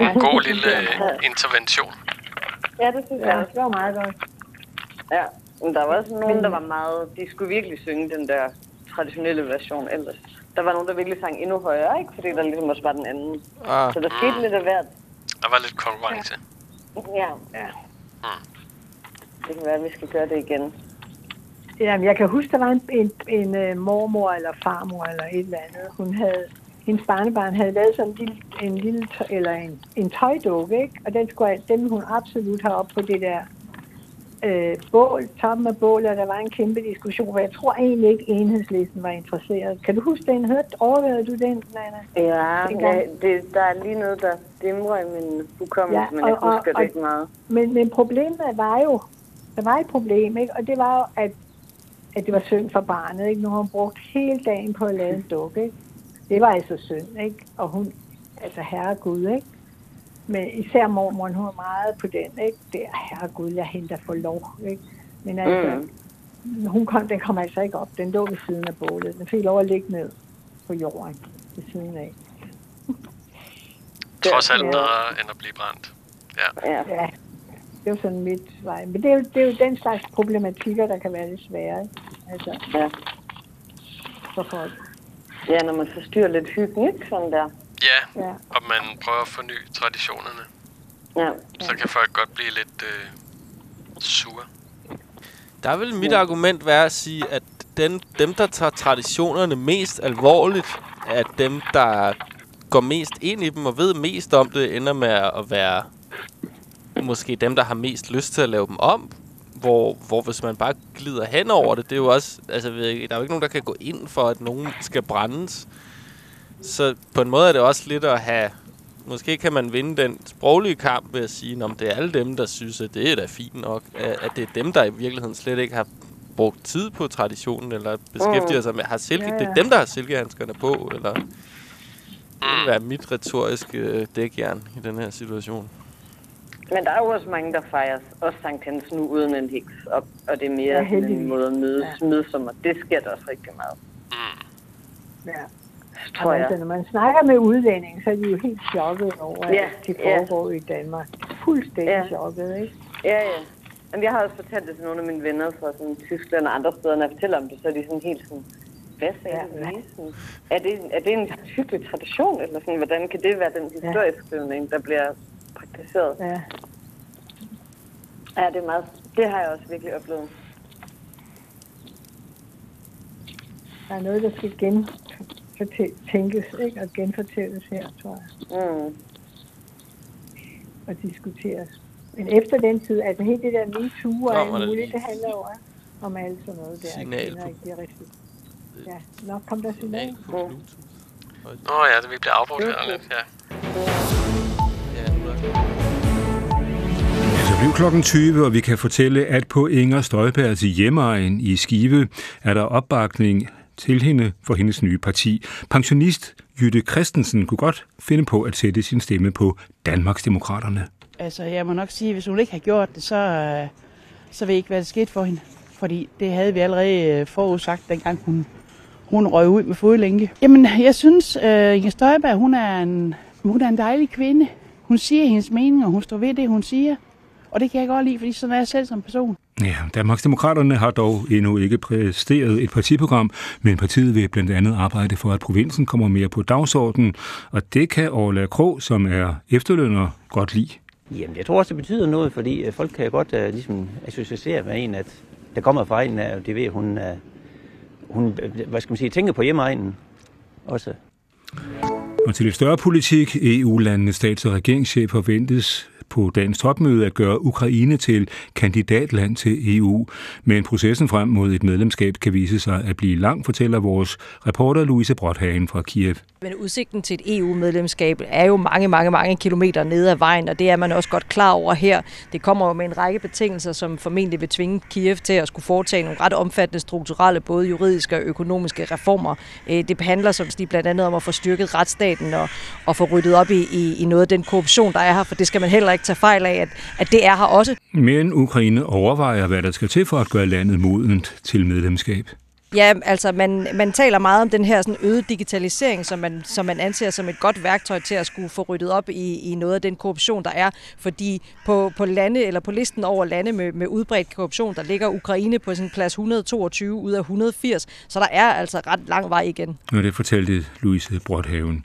En god lille øh, intervention.
Ja, det synes
Ja,
jeg.
det var meget godt.
Ja, men der var også nogen, der var meget... De skulle virkelig synge den der traditionelle version ellers. Der var nogen, der virkelig sang endnu højere, ikke? Fordi der ligesom også var den anden.
Ah.
Så der skete lidt af hvert.
Der var lidt konkurrence.
Ja. ja. Det kan være, at vi skal gøre det igen.
Jamen, jeg kan huske, der var en, en, en uh, mormor eller farmor eller et eller andet. Hun havde, hendes barnebarn havde lavet sådan en lille, en lille eller en, en tøjdukke, ikke? Og den, skulle, den hun absolut have op på det der øh, bål, toppen af bålet, og der var en kæmpe diskussion, for jeg tror egentlig ikke, enhedslisten var interesseret. Kan du huske den? Hørte, overvejede du den, Nana?
Ja, ja det, der er lige noget, der dimrer i min hukommelse, ja, men jeg
og- og-
husker
og-
det ikke meget.
Men, men problemet var jo, der var et problem, ikke? og det var jo, at, at det var synd for barnet. Ikke? Nu har hun brugt hele dagen på at lave en dukke. Ikke? Det var altså synd, ikke? Og hun, altså herregud, ikke? Men især mormoren, hun var meget på den, ikke? Det er herregud, jeg henter for lov, ikke? Men altså, mm. hun kom, den kom altså ikke op. Den lå ved siden af bålet. Den fik lov at ligge ned på jorden ved siden af.
Trods alt bedre end at blive brændt. Ja.
Ja.
Ja, det er jo sådan mit vej. Men det er, jo, det er jo den slags problematikker, der kan være lidt svære. Ikke? Altså,
Ja.
for folk.
ja, når man forstyrrer lidt hyggen, ikke? Sådan der.
Ja,
Ja.
og man prøver at forny traditionerne.
Ja.
Så kan folk godt blive lidt øh, sure.
Der vil mit argument være at sige, at den, dem, der tager traditionerne mest alvorligt, er dem, der går mest ind i dem og ved mest om det, ender med at være måske dem, der har mest lyst til at lave dem om. Hvor, hvor hvis man bare glider hen over det, det er jo også, altså der er jo ikke nogen, der kan gå ind for, at nogen skal brændes. Så på en måde er det også lidt at have, måske kan man vinde den sproglige kamp ved at sige, om det er alle dem, der synes, at det er da fint nok, at det er dem, der i virkeligheden slet ikke har brugt tid på traditionen, eller beskæftiger
Mm.
sig med, har silke, det er dem, der har silkehandskerne på, eller det vil være mit retoriske øh, dækjern i den her situation.
Men der er jo også mange, der fejrer også Sankt Hans nu uden en heks, og, og det er mere
Ja,
ja, sådan en måde at mødes ja. midsommer. Det sker der også rigtig meget,
Ja.
tror jeg.
Altså, når man snakker med udlændinge, så er de jo helt chokket over, at
Ja,
det
ja.
foregår i Danmark. Fuldstændig
Ja.
chokket, ikke?
Ja, ja. Jamen, jeg har også fortalt det til nogle af mine venner fra sådan, Tyskland og andre steder, når jeg fortæller om det, så er de sådan helt sådan, hvad sagde
Ja,
ja, du lige? Sådan, er, det, er det en hyggelig tradition, eller sådan, hvordan kan det være den historieskrivning, der bliver praktiseret?
Ja.
Ja, det er meget, det har jeg også virkelig oplevet.
Der er noget, der skal gentænkes, ikke? Og genfortælles her, tror jeg.
Mm.
Og diskuteres. Men efter den tid, altså helt det der MeToo og alt
der
muligt, det handler jo om alt sådan noget der.
Signal på-
ikke bliver rigtig. Ja, nok kom der signal.
på Bluetooth.
Nå ja, det vi bliver afbrudt her lidt. Ja.
Altså, blev klokken 20, og vi kan fortælle, at på Inger Støjbergs hjemmeegn i Skive er der opbakning til hende for hendes nye parti. Pensionist Jytte Christensen kunne godt finde på at sætte sin stemme på Danmarksdemokraterne.
Altså, jeg må nok sige, hvis hun ikke har gjort det, så, øh, så ved jeg ikke, hvad der skete for hende. Fordi det havde vi allerede øh, forudsagt, dengang hun, hun røg ud med fodlænke. Jamen, jeg synes, uh, Inger Støjberg, hun er, en, hun er en dejlig kvinde. Hun siger hendes mening, og hun står ved det, hun siger. Og det kan jeg godt lide, fordi sådan er jeg selv som person.
Ja, Danmarksdemokraterne har dog endnu ikke præsteret et partiprogram, men partiet vil blandt andet arbejde for, at provinsen kommer mere på dagsordenen, og det kan Orla Krog, som er efterlønner, godt lide.
Jamen, jeg tror også, det betyder noget, fordi øh, folk kan godt uh, ligesom associere med en, at der kommer fra en, og det ved hun, uh, hun hvad skal man sige, tænker på hjemmeegnen også.
Og til lidt større politik, EU-landenes stats- og regeringschefer forventes på dagens topmøde at gøre Ukraine til kandidatland til EU. Men processen frem mod et medlemskab kan vise sig at blive lang, fortæller vores reporter Louise Brothagen fra Kiev.
Men udsigten til et EU-medlemskab er jo mange, mange, mange kilometer nede ad vejen, og det er man også godt klar over her. Det kommer jo med en række betingelser, som formentlig vil tvinge Kiev til at skulle foretage nogle ret omfattende strukturelle, både juridiske og økonomiske reformer. Øh, det handler som de blandt andet om at få styrket retsstaten og, og få ryddet op i, i, i noget af den korruption, der er her, for det skal man heller ikke tage fejl af, at, at det er her også.
Men Ukraine overvejer, hvad der skal til for at gøre landet modent til medlemskab.
Ja, altså man, man taler meget om den her sådan øget digitalisering, som man, som man anser som et godt værktøj til at skulle få ryddet op i, i noget af den korruption, der er. Fordi på, på lande eller på listen over lande med, med udbredt korruption, der ligger Ukraine på sådan plads 122 ud af 180, så der er altså ret lang vej igen.
Og det fortalte Louise Brothaven.